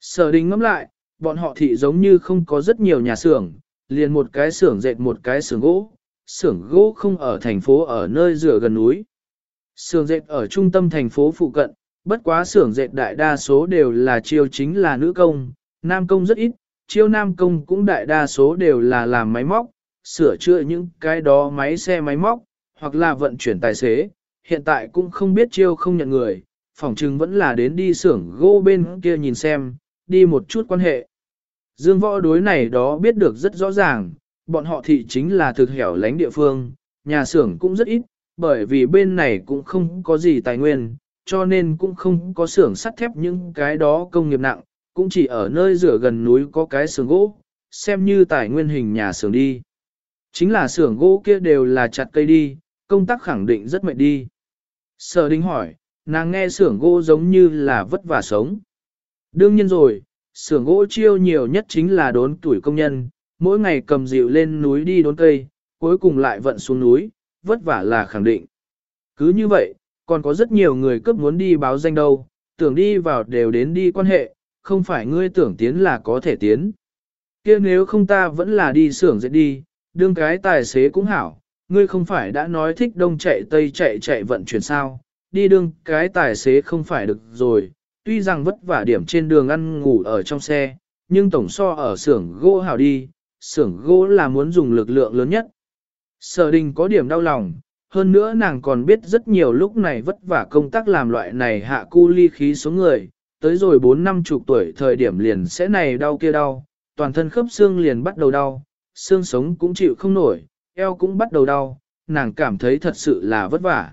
Speaker 1: Sở đình ngẫm lại, bọn họ thị giống như không có rất nhiều nhà xưởng, liền một cái xưởng dệt một cái xưởng gỗ, xưởng gỗ không ở thành phố ở nơi rửa gần núi. Xưởng dệt ở trung tâm thành phố phụ cận, bất quá xưởng dệt đại đa số đều là chiêu chính là nữ công, nam công rất ít, chiêu nam công cũng đại đa số đều là làm máy móc, sửa chữa những cái đó máy xe máy móc, hoặc là vận chuyển tài xế, hiện tại cũng không biết chiêu không nhận người, phỏng chừng vẫn là đến đi xưởng gỗ bên kia nhìn xem, đi một chút quan hệ. Dương võ đối này đó biết được rất rõ ràng, bọn họ thị chính là thực hẻo lánh địa phương, nhà xưởng cũng rất ít, bởi vì bên này cũng không có gì tài nguyên, cho nên cũng không có xưởng sắt thép những cái đó công nghiệp nặng, cũng chỉ ở nơi rửa gần núi có cái xưởng gỗ, xem như tài nguyên hình nhà xưởng đi. Chính là xưởng gỗ kia đều là chặt cây đi, công tác khẳng định rất mệt đi. Sở Đinh hỏi, nàng nghe xưởng gỗ giống như là vất vả sống. Đương nhiên rồi, xưởng gỗ chiêu nhiều nhất chính là đốn tuổi công nhân, mỗi ngày cầm dịu lên núi đi đốn cây, cuối cùng lại vận xuống núi, vất vả là khẳng định. Cứ như vậy, còn có rất nhiều người cấp muốn đi báo danh đâu, tưởng đi vào đều đến đi quan hệ, không phải ngươi tưởng tiến là có thể tiến. kia nếu không ta vẫn là đi xưởng dễ đi, đương cái tài xế cũng hảo, ngươi không phải đã nói thích đông chạy tây chạy chạy vận chuyển sao, đi đương cái tài xế không phải được rồi, tuy rằng vất vả điểm trên đường ăn ngủ ở trong xe, nhưng tổng so ở xưởng gỗ hảo đi, xưởng gỗ là muốn dùng lực lượng lớn nhất. Sở đình có điểm đau lòng, hơn nữa nàng còn biết rất nhiều lúc này vất vả công tác làm loại này hạ cu ly khí số người, tới rồi 4 năm chục tuổi thời điểm liền sẽ này đau kia đau, toàn thân khớp xương liền bắt đầu đau, xương sống cũng chịu không nổi, eo cũng bắt đầu đau, nàng cảm thấy thật sự là vất vả.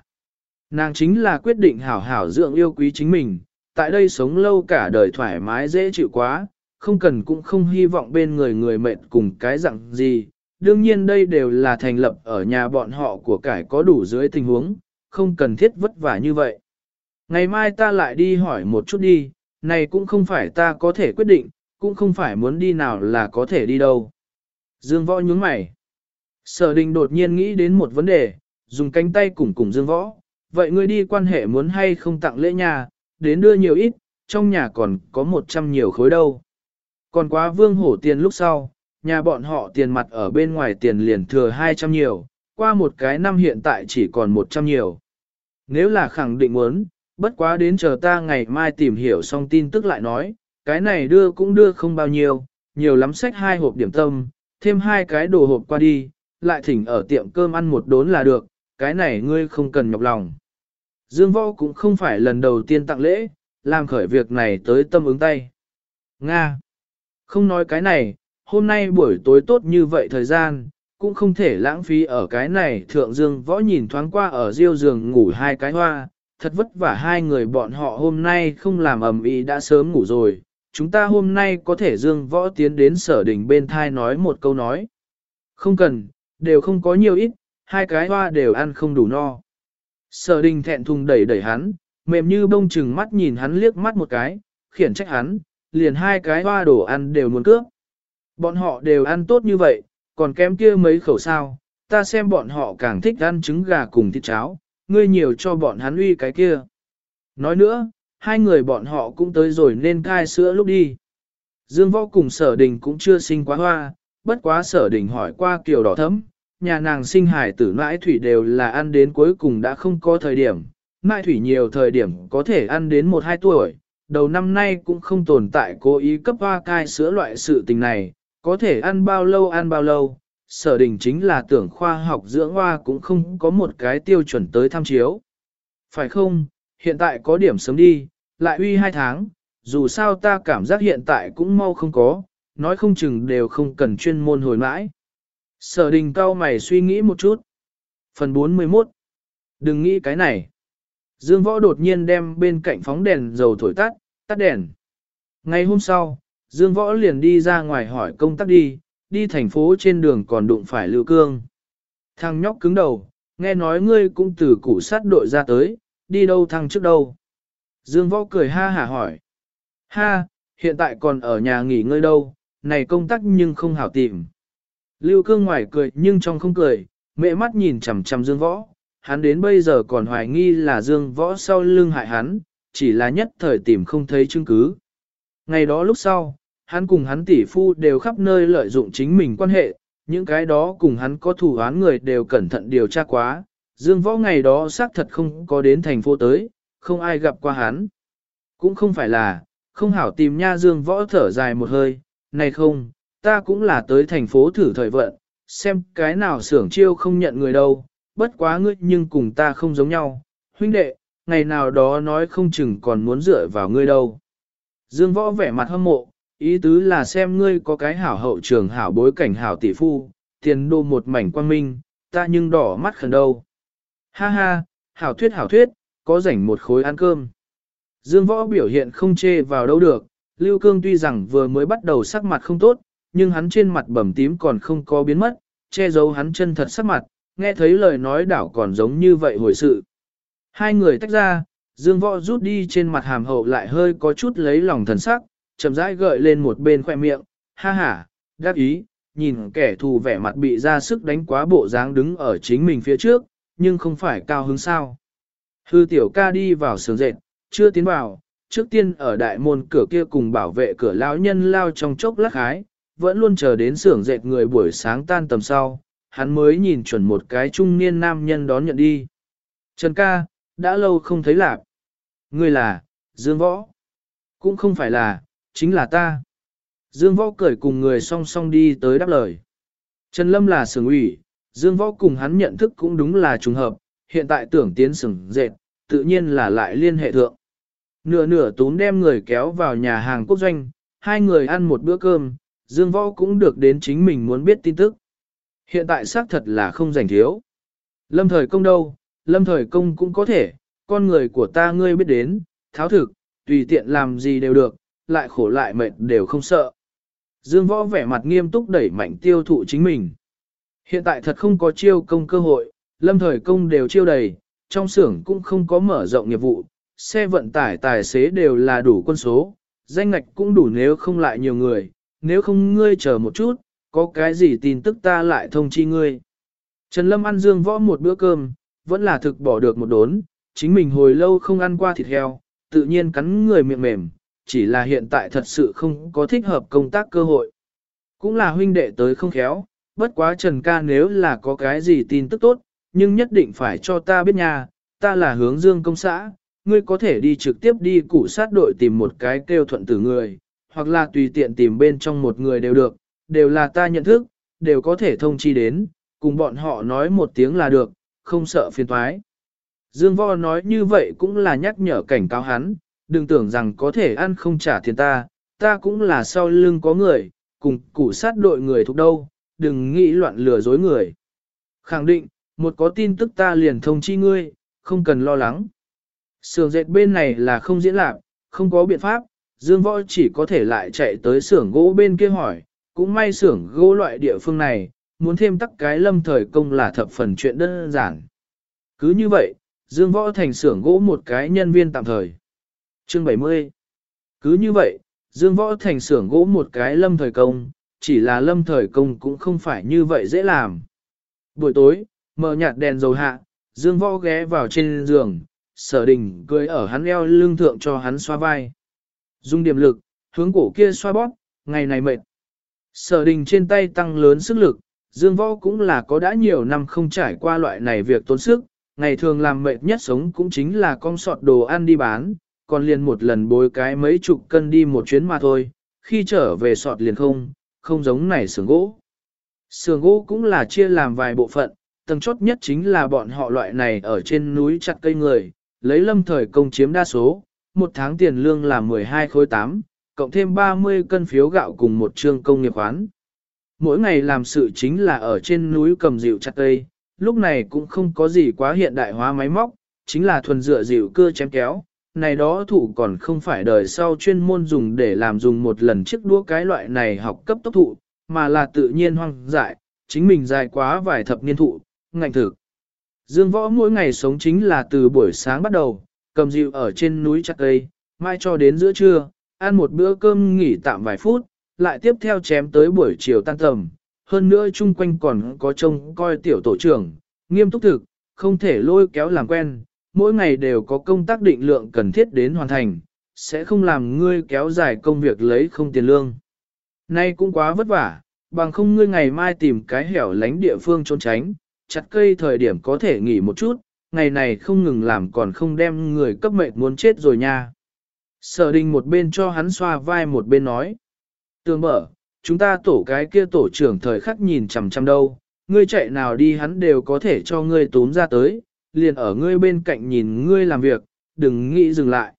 Speaker 1: Nàng chính là quyết định hảo hảo dưỡng yêu quý chính mình, tại đây sống lâu cả đời thoải mái dễ chịu quá, không cần cũng không hy vọng bên người người mệt cùng cái dạng gì. Đương nhiên đây đều là thành lập ở nhà bọn họ của cải có đủ dưới tình huống, không cần thiết vất vả như vậy. Ngày mai ta lại đi hỏi một chút đi, này cũng không phải ta có thể quyết định, cũng không phải muốn đi nào là có thể đi đâu. Dương võ nhướng mày. Sở đình đột nhiên nghĩ đến một vấn đề, dùng cánh tay cùng cùng dương võ, vậy ngươi đi quan hệ muốn hay không tặng lễ nhà, đến đưa nhiều ít, trong nhà còn có một trăm nhiều khối đâu. Còn quá vương hổ tiền lúc sau, nhà bọn họ tiền mặt ở bên ngoài tiền liền thừa 200 nhiều, qua một cái năm hiện tại chỉ còn 100 nhiều. Nếu là khẳng định muốn, bất quá đến chờ ta ngày mai tìm hiểu xong tin tức lại nói, cái này đưa cũng đưa không bao nhiêu, nhiều lắm sách hai hộp điểm tâm, thêm hai cái đồ hộp qua đi, lại thỉnh ở tiệm cơm ăn một đốn là được, cái này ngươi không cần nhọc lòng. Dương Võ cũng không phải lần đầu tiên tặng lễ, làm khởi việc này tới tâm ứng tay. Nga! Không nói cái này, hôm nay buổi tối tốt như vậy thời gian, cũng không thể lãng phí ở cái này. Thượng Dương Võ nhìn thoáng qua ở riêu giường ngủ hai cái hoa, thật vất vả hai người bọn họ hôm nay không làm ầm ĩ đã sớm ngủ rồi. Chúng ta hôm nay có thể Dương Võ tiến đến sở đình bên thai nói một câu nói. Không cần, đều không có nhiều ít, hai cái hoa đều ăn không đủ no. Sở đình thẹn thùng đẩy đẩy hắn, mềm như bông chừng mắt nhìn hắn liếc mắt một cái, khiển trách hắn, liền hai cái hoa đồ ăn đều muốn cướp. Bọn họ đều ăn tốt như vậy, còn kém kia mấy khẩu sao, ta xem bọn họ càng thích ăn trứng gà cùng thịt cháo, ngươi nhiều cho bọn hắn uy cái kia. Nói nữa, hai người bọn họ cũng tới rồi nên cai sữa lúc đi. Dương võ cùng sở đình cũng chưa sinh quá hoa, bất quá sở đình hỏi qua kiểu đỏ thấm, nhà nàng sinh hải tử mãi thủy đều là ăn đến cuối cùng đã không có thời điểm, mãi thủy nhiều thời điểm có thể ăn đến 1-2 tuổi, đầu năm nay cũng không tồn tại cố ý cấp hoa cai sữa loại sự tình này, có thể ăn bao lâu ăn bao lâu, sở đình chính là tưởng khoa học dưỡng hoa cũng không có một cái tiêu chuẩn tới tham chiếu. Phải không, hiện tại có điểm sớm đi, lại uy hai tháng, dù sao ta cảm giác hiện tại cũng mau không có, nói không chừng đều không cần chuyên môn hồi mãi. Sở đình cao mày suy nghĩ một chút. Phần 41 Đừng nghĩ cái này. Dương võ đột nhiên đem bên cạnh phóng đèn dầu thổi tắt, tắt đèn. Ngày hôm sau, Dương võ liền đi ra ngoài hỏi công tác đi, đi thành phố trên đường còn đụng phải Lưu Cương. Thằng nhóc cứng đầu, nghe nói ngươi cũng từ củ sát đội ra tới, đi đâu thằng trước đâu. Dương võ cười ha hả hỏi. Ha, hiện tại còn ở nhà nghỉ ngơi đâu, này công tác nhưng không hảo tìm. Lưu cương ngoài cười nhưng trong không cười, mẹ mắt nhìn chằm chằm dương võ, hắn đến bây giờ còn hoài nghi là dương võ sau lưng hại hắn, chỉ là nhất thời tìm không thấy chứng cứ. Ngày đó lúc sau, hắn cùng hắn tỷ phu đều khắp nơi lợi dụng chính mình quan hệ, những cái đó cùng hắn có thủ án người đều cẩn thận điều tra quá, dương võ ngày đó xác thật không có đến thành phố tới, không ai gặp qua hắn. Cũng không phải là, không hảo tìm nha dương võ thở dài một hơi, này không, ta cũng là tới thành phố thử thời vận, xem cái nào xưởng chiêu không nhận người đâu, bất quá ngươi nhưng cùng ta không giống nhau, huynh đệ, ngày nào đó nói không chừng còn muốn dựa vào ngươi đâu. Dương võ vẻ mặt hâm mộ, ý tứ là xem ngươi có cái hảo hậu trường hảo bối cảnh hảo tỷ phu, tiền đô một mảnh quang minh, ta nhưng đỏ mắt khẩn đâu. Ha ha, hảo thuyết hảo thuyết, có rảnh một khối ăn cơm. Dương võ biểu hiện không chê vào đâu được, Lưu Cương tuy rằng vừa mới bắt đầu sắc mặt không tốt, nhưng hắn trên mặt bầm tím còn không có biến mất, che giấu hắn chân thật sắc mặt, nghe thấy lời nói đảo còn giống như vậy hồi sự. Hai người tách ra, Dương Võ rút đi trên mặt hàm hậu lại hơi có chút lấy lòng thần sắc, chậm rãi gợi lên một bên khoe miệng, ha ha, đáp ý, nhìn kẻ thù vẻ mặt bị ra sức đánh quá bộ dáng đứng ở chính mình phía trước, nhưng không phải cao hứng sao. Hư tiểu ca đi vào sướng dệt, chưa tiến vào, trước tiên ở đại môn cửa kia cùng bảo vệ cửa lão nhân lao trong chốc lắc hái, vẫn luôn chờ đến xưởng dệt người buổi sáng tan tầm sau, hắn mới nhìn chuẩn một cái trung niên nam nhân đón nhận đi. Trần ca, đã lâu không thấy lạc. Người là, Dương Võ. Cũng không phải là, chính là ta. Dương Võ cởi cùng người song song đi tới đáp lời. Trần Lâm là sưởng ủy, Dương Võ cùng hắn nhận thức cũng đúng là trùng hợp, hiện tại tưởng tiến sừng dệt, tự nhiên là lại liên hệ thượng. Nửa nửa tốn đem người kéo vào nhà hàng quốc doanh, hai người ăn một bữa cơm, Dương Võ cũng được đến chính mình muốn biết tin tức. Hiện tại xác thật là không rảnh thiếu. Lâm thời công đâu, lâm thời công cũng có thể, con người của ta ngươi biết đến, tháo thực, tùy tiện làm gì đều được, lại khổ lại mệt đều không sợ. Dương Võ vẻ mặt nghiêm túc đẩy mạnh tiêu thụ chính mình. Hiện tại thật không có chiêu công cơ hội, lâm thời công đều chiêu đầy, trong xưởng cũng không có mở rộng nghiệp vụ, xe vận tải tài xế đều là đủ quân số, danh ngạch cũng đủ nếu không lại nhiều người, nếu không ngươi chờ một chút, có cái gì tin tức ta lại thông chi ngươi. Trần Lâm ăn dương võ một bữa cơm, vẫn là thực bỏ được một đốn, chính mình hồi lâu không ăn qua thịt heo, tự nhiên cắn người miệng mềm, chỉ là hiện tại thật sự không có thích hợp công tác cơ hội. Cũng là huynh đệ tới không khéo, bất quá Trần ca nếu là có cái gì tin tức tốt, nhưng nhất định phải cho ta biết nha, ta là hướng dương công xã, ngươi có thể đi trực tiếp đi cụ sát đội tìm một cái kêu thuận tử người, hoặc là tùy tiện tìm bên trong một người đều được, đều là ta nhận thức, đều có thể thông chi đến, cùng bọn họ nói một tiếng là được, không sợ phiền toái. Dương Vo nói như vậy cũng là nhắc nhở cảnh cáo hắn, đừng tưởng rằng có thể ăn không trả tiền ta, ta cũng là sau lưng có người, cùng cụ sát đội người thuộc đâu, đừng nghĩ loạn lừa dối người. Khẳng định, một có tin tức ta liền thông chi ngươi, không cần lo lắng. Sưởng dệt bên này là không diễn lạc, không có biện pháp, Dương Võ chỉ có thể lại chạy tới xưởng gỗ bên kia hỏi, cũng may xưởng gỗ loại địa phương này, muốn thêm tắc cái lâm thời công là thập phần chuyện đơn giản. Cứ như vậy, Dương Võ thành xưởng gỗ một cái nhân viên tạm thời. Chương 70 Cứ như vậy, Dương Võ thành xưởng gỗ một cái lâm thời công, chỉ là lâm thời công cũng không phải như vậy dễ làm. Buổi tối, mở nhạt đèn dầu hạ, Dương Võ ghé vào trên giường, sở đình cười ở hắn eo lưng thượng cho hắn xoa vai. Dùng điểm lực, hướng cổ kia xoa bóp, ngày này mệt. Sở đình trên tay tăng lớn sức lực, Dương Võ cũng là có đã nhiều năm không trải qua loại này việc tốn sức, ngày thường làm mệt nhất sống cũng chính là con sọt đồ ăn đi bán, còn liền một lần bối cái mấy chục cân đi một chuyến mà thôi, khi trở về sọt liền không, không giống này sườn gỗ. Sườn gỗ cũng là chia làm vài bộ phận, tầng chốt nhất chính là bọn họ loại này ở trên núi chặt cây người, lấy lâm thời công chiếm đa số, một tháng tiền lương là 12 khối 8, cộng thêm 30 cân phiếu gạo cùng một trương công nghiệp khoán. Mỗi ngày làm sự chính là ở trên núi cầm dịu chặt cây, lúc này cũng không có gì quá hiện đại hóa máy móc, chính là thuần dựa dịu cưa chém kéo. Này đó thủ còn không phải đời sau chuyên môn dùng để làm dùng một lần chiếc đũa cái loại này học cấp tốc thụ, mà là tự nhiên hoang dại, chính mình dài quá vài thập niên thụ, ngạnh thực. Dương võ mỗi ngày sống chính là từ buổi sáng bắt đầu, cầm dịu ở trên núi chặt cây, mai cho đến giữa trưa, ăn một bữa cơm nghỉ tạm vài phút, lại tiếp theo chém tới buổi chiều tan tầm. Hơn nữa chung quanh còn có trông coi tiểu tổ trưởng, nghiêm túc thực, không thể lôi kéo làm quen, mỗi ngày đều có công tác định lượng cần thiết đến hoàn thành, sẽ không làm ngươi kéo dài công việc lấy không tiền lương. Nay cũng quá vất vả, bằng không ngươi ngày mai tìm cái hẻo lánh địa phương trốn tránh, chặt cây thời điểm có thể nghỉ một chút, ngày này không ngừng làm còn không đem người cấp mệnh muốn chết rồi nha. Sở đình một bên cho hắn xoa vai một bên nói. Tường mở, chúng ta tổ cái kia tổ trưởng thời khắc nhìn chằm chằm đâu, ngươi chạy nào đi hắn đều có thể cho ngươi tốn ra tới, liền ở ngươi bên cạnh nhìn ngươi làm việc, đừng nghĩ dừng lại.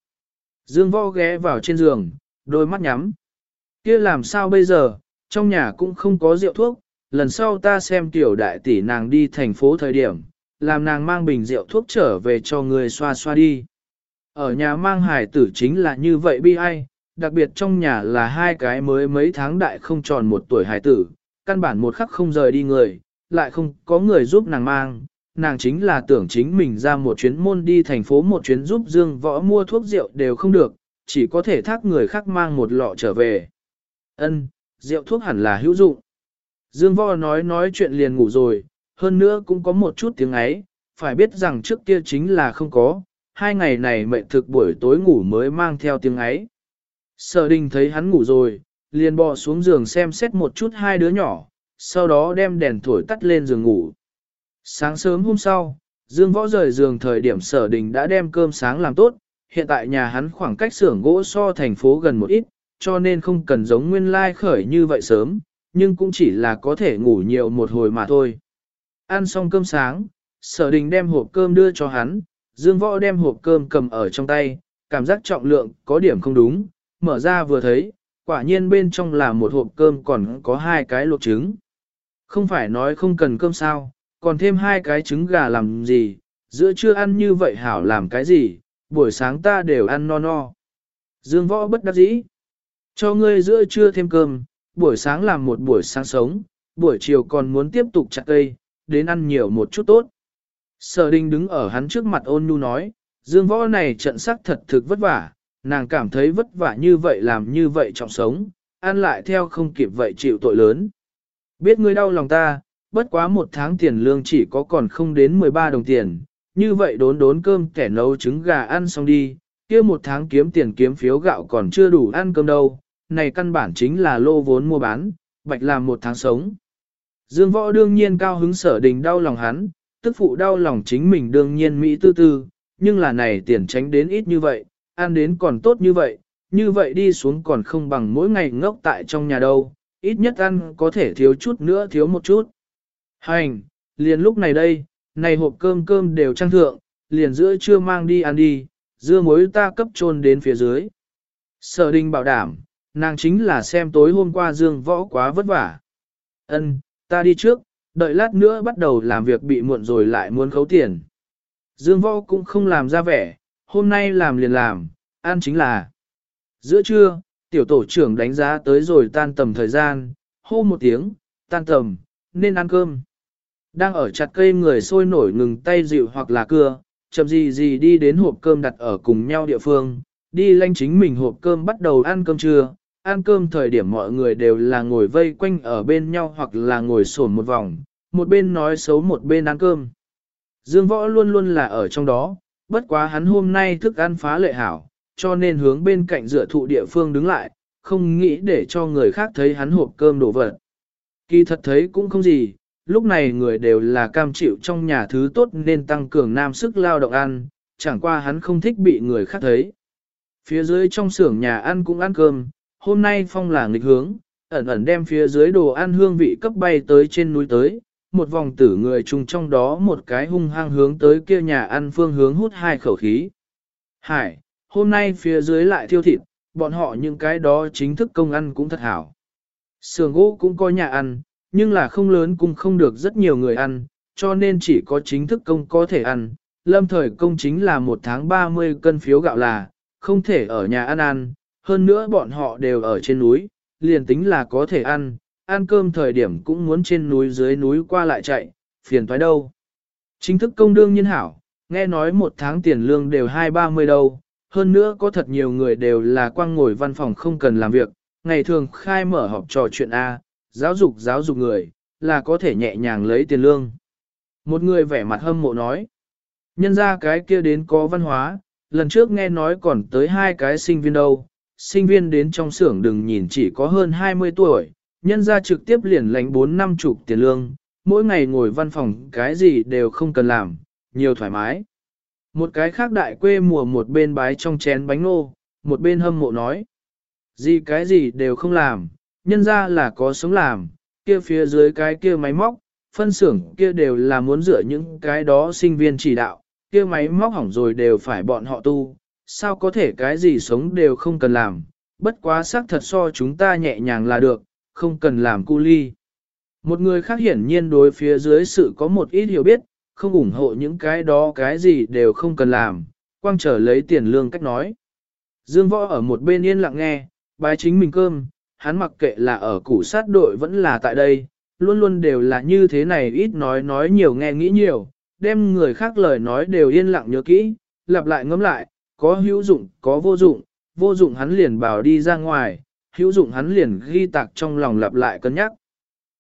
Speaker 1: Dương võ ghé vào trên giường, đôi mắt nhắm. Kia làm sao bây giờ, trong nhà cũng không có rượu thuốc, lần sau ta xem tiểu đại tỷ nàng đi thành phố thời điểm, làm nàng mang bình rượu thuốc trở về cho người xoa xoa đi. Ở nhà mang hải tử chính là như vậy bi ai, đặc biệt trong nhà là hai cái mới mấy tháng đại không tròn một tuổi hải tử, căn bản một khắc không rời đi người, lại không có người giúp nàng mang, nàng chính là tưởng chính mình ra một chuyến môn đi thành phố một chuyến giúp Dương Võ mua thuốc rượu đều không được, chỉ có thể thác người khác mang một lọ trở về. Ân, rượu thuốc hẳn là hữu dụng. Dương Võ nói nói chuyện liền ngủ rồi, hơn nữa cũng có một chút tiếng ấy, phải biết rằng trước kia chính là không có, hai ngày này mệnh thực buổi tối ngủ mới mang theo tiếng ấy. Sở đình thấy hắn ngủ rồi, liền bò xuống giường xem xét một chút hai đứa nhỏ, sau đó đem đèn thổi tắt lên giường ngủ. Sáng sớm hôm sau, Dương Võ rời giường thời điểm sở đình đã đem cơm sáng làm tốt, hiện tại nhà hắn khoảng cách xưởng gỗ so thành phố gần một ít, cho nên không cần giống nguyên lai khởi như vậy sớm, nhưng cũng chỉ là có thể ngủ nhiều một hồi mà thôi. Ăn xong cơm sáng, sở đình đem hộp cơm đưa cho hắn, Dương Võ đem hộp cơm cầm ở trong tay, cảm giác trọng lượng có điểm không đúng, mở ra vừa thấy, quả nhiên bên trong là một hộp cơm còn có hai cái luộc trứng. Không phải nói không cần cơm sao, còn thêm hai cái trứng gà làm gì, giữa trưa ăn như vậy hảo làm cái gì, buổi sáng ta đều ăn no no. Dương Võ bất đắc dĩ. Cho ngươi giữa trưa thêm cơm, buổi sáng làm một buổi sáng sống, buổi chiều còn muốn tiếp tục chặt cây, đến ăn nhiều một chút tốt. Sở đình đứng ở hắn trước mặt ôn nhu nói, dương võ này trận sắc thật thực vất vả, nàng cảm thấy vất vả như vậy làm như vậy trọng sống, ăn lại theo không kịp vậy chịu tội lớn. Biết ngươi đau lòng ta, bất quá một tháng tiền lương chỉ có còn không đến 13 đồng tiền, như vậy đốn đốn cơm kẻ nấu trứng gà ăn xong đi, kia một tháng kiếm tiền kiếm phiếu gạo còn chưa đủ ăn cơm đâu, này căn bản chính là lô vốn mua bán, bạch làm một tháng sống. Dương võ đương nhiên cao hứng sở đình đau lòng hắn, tức phụ đau lòng chính mình đương nhiên Mỹ tư tư, nhưng là này tiền tránh đến ít như vậy, ăn đến còn tốt như vậy, như vậy đi xuống còn không bằng mỗi ngày ngốc tại trong nhà đâu, ít nhất ăn có thể thiếu chút nữa thiếu một chút. Hành, liền lúc này đây, này hộp cơm cơm đều trang thượng, liền giữa trưa mang đi ăn đi, dưa muối ta cấp trôn đến phía dưới. Sở đình bảo đảm, nàng chính là xem tối hôm qua dương võ quá vất vả. Ân, ta đi trước, đợi lát nữa bắt đầu làm việc bị muộn rồi lại muốn khấu tiền. Dương võ cũng không làm ra vẻ, hôm nay làm liền làm, ăn chính là. Giữa trưa, tiểu tổ trưởng đánh giá tới rồi tan tầm thời gian, hô một tiếng, tan tầm, nên ăn cơm. Đang ở chặt cây người sôi nổi ngừng tay dịu hoặc là cưa, chậm gì gì đi đến hộp cơm đặt ở cùng nhau địa phương, đi lanh chính mình hộp cơm bắt đầu ăn cơm trưa. Ăn cơm thời điểm mọi người đều là ngồi vây quanh ở bên nhau hoặc là ngồi sổn một vòng, một bên nói xấu một bên ăn cơm. Dương võ luôn luôn là ở trong đó, bất quá hắn hôm nay thức ăn phá lệ hảo, cho nên hướng bên cạnh dựa thụ địa phương đứng lại, không nghĩ để cho người khác thấy hắn hộp cơm đổ vật. Kỳ thật thấy cũng không gì, lúc này người đều là cam chịu trong nhà thứ tốt nên tăng cường nam sức lao động ăn, chẳng qua hắn không thích bị người khác thấy. Phía dưới trong xưởng nhà ăn cũng ăn cơm, hôm nay phong là nghịch hướng, ẩn ẩn đem phía dưới đồ ăn hương vị cấp bay tới trên núi tới, một vòng tử người chung trong đó một cái hung hăng hướng tới kia nhà ăn phương hướng hút hai khẩu khí. Hải, hôm nay phía dưới lại thiêu thịt, bọn họ những cái đó chính thức công ăn cũng thật hảo. Sườn gỗ cũng có nhà ăn, nhưng là không lớn cũng không được rất nhiều người ăn, cho nên chỉ có chính thức công có thể ăn. Lâm thời công chính là một tháng 30 cân phiếu gạo là, không thể ở nhà ăn ăn, hơn nữa bọn họ đều ở trên núi, liền tính là có thể ăn, ăn cơm thời điểm cũng muốn trên núi dưới núi qua lại chạy, phiền toái đâu. Chính thức công đương nhiên hảo, nghe nói một tháng tiền lương đều hai ba mươi đâu, hơn nữa có thật nhiều người đều là quang ngồi văn phòng không cần làm việc, ngày thường khai mở họp trò chuyện A, giáo dục giáo dục người, là có thể nhẹ nhàng lấy tiền lương. Một người vẻ mặt hâm mộ nói, nhân ra cái kia đến có văn hóa, lần trước nghe nói còn tới hai cái sinh viên đâu, sinh viên đến trong xưởng đừng nhìn chỉ có hơn 20 tuổi, nhân ra trực tiếp liền lãnh 4 năm chục tiền lương, mỗi ngày ngồi văn phòng cái gì đều không cần làm, nhiều thoải mái. Một cái khác đại quê mùa một bên bái trong chén bánh nô, một bên hâm mộ nói. Gì cái gì đều không làm, nhân ra là có sống làm, kia phía dưới cái kia máy móc, phân xưởng kia đều là muốn dựa những cái đó sinh viên chỉ đạo, kia máy móc hỏng rồi đều phải bọn họ tu, sao có thể cái gì sống đều không cần làm, bất quá xác thật so chúng ta nhẹ nhàng là được, không cần làm cu ly. Một người khác hiển nhiên đối phía dưới sự có một ít hiểu biết, không ủng hộ những cái đó cái gì đều không cần làm, quang trở lấy tiền lương cách nói. Dương võ ở một bên yên lặng nghe, bái chính mình cơm, hắn mặc kệ là ở củ sát đội vẫn là tại đây, luôn luôn đều là như thế này ít nói nói nhiều nghe nghĩ nhiều, đem người khác lời nói đều yên lặng nhớ kỹ, lặp lại ngẫm lại, có hữu dụng, có vô dụng, vô dụng hắn liền bảo đi ra ngoài, hữu dụng hắn liền ghi tạc trong lòng lặp lại cân nhắc.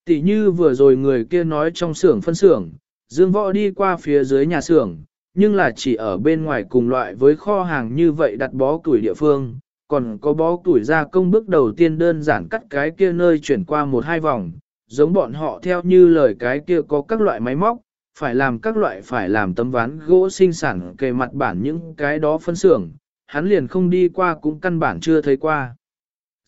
Speaker 1: Tỷ như vừa rồi người kia nói trong xưởng phân xưởng, Dương Võ đi qua phía dưới nhà xưởng, nhưng là chỉ ở bên ngoài cùng loại với kho hàng như vậy đặt bó tuổi địa phương, còn có bó tuổi gia công bước đầu tiên đơn giản cắt cái kia nơi chuyển qua một hai vòng, giống bọn họ theo như lời cái kia có các loại máy móc, phải làm các loại phải làm tấm ván gỗ sinh sản kề mặt bản những cái đó phân xưởng, hắn liền không đi qua cũng căn bản chưa thấy qua.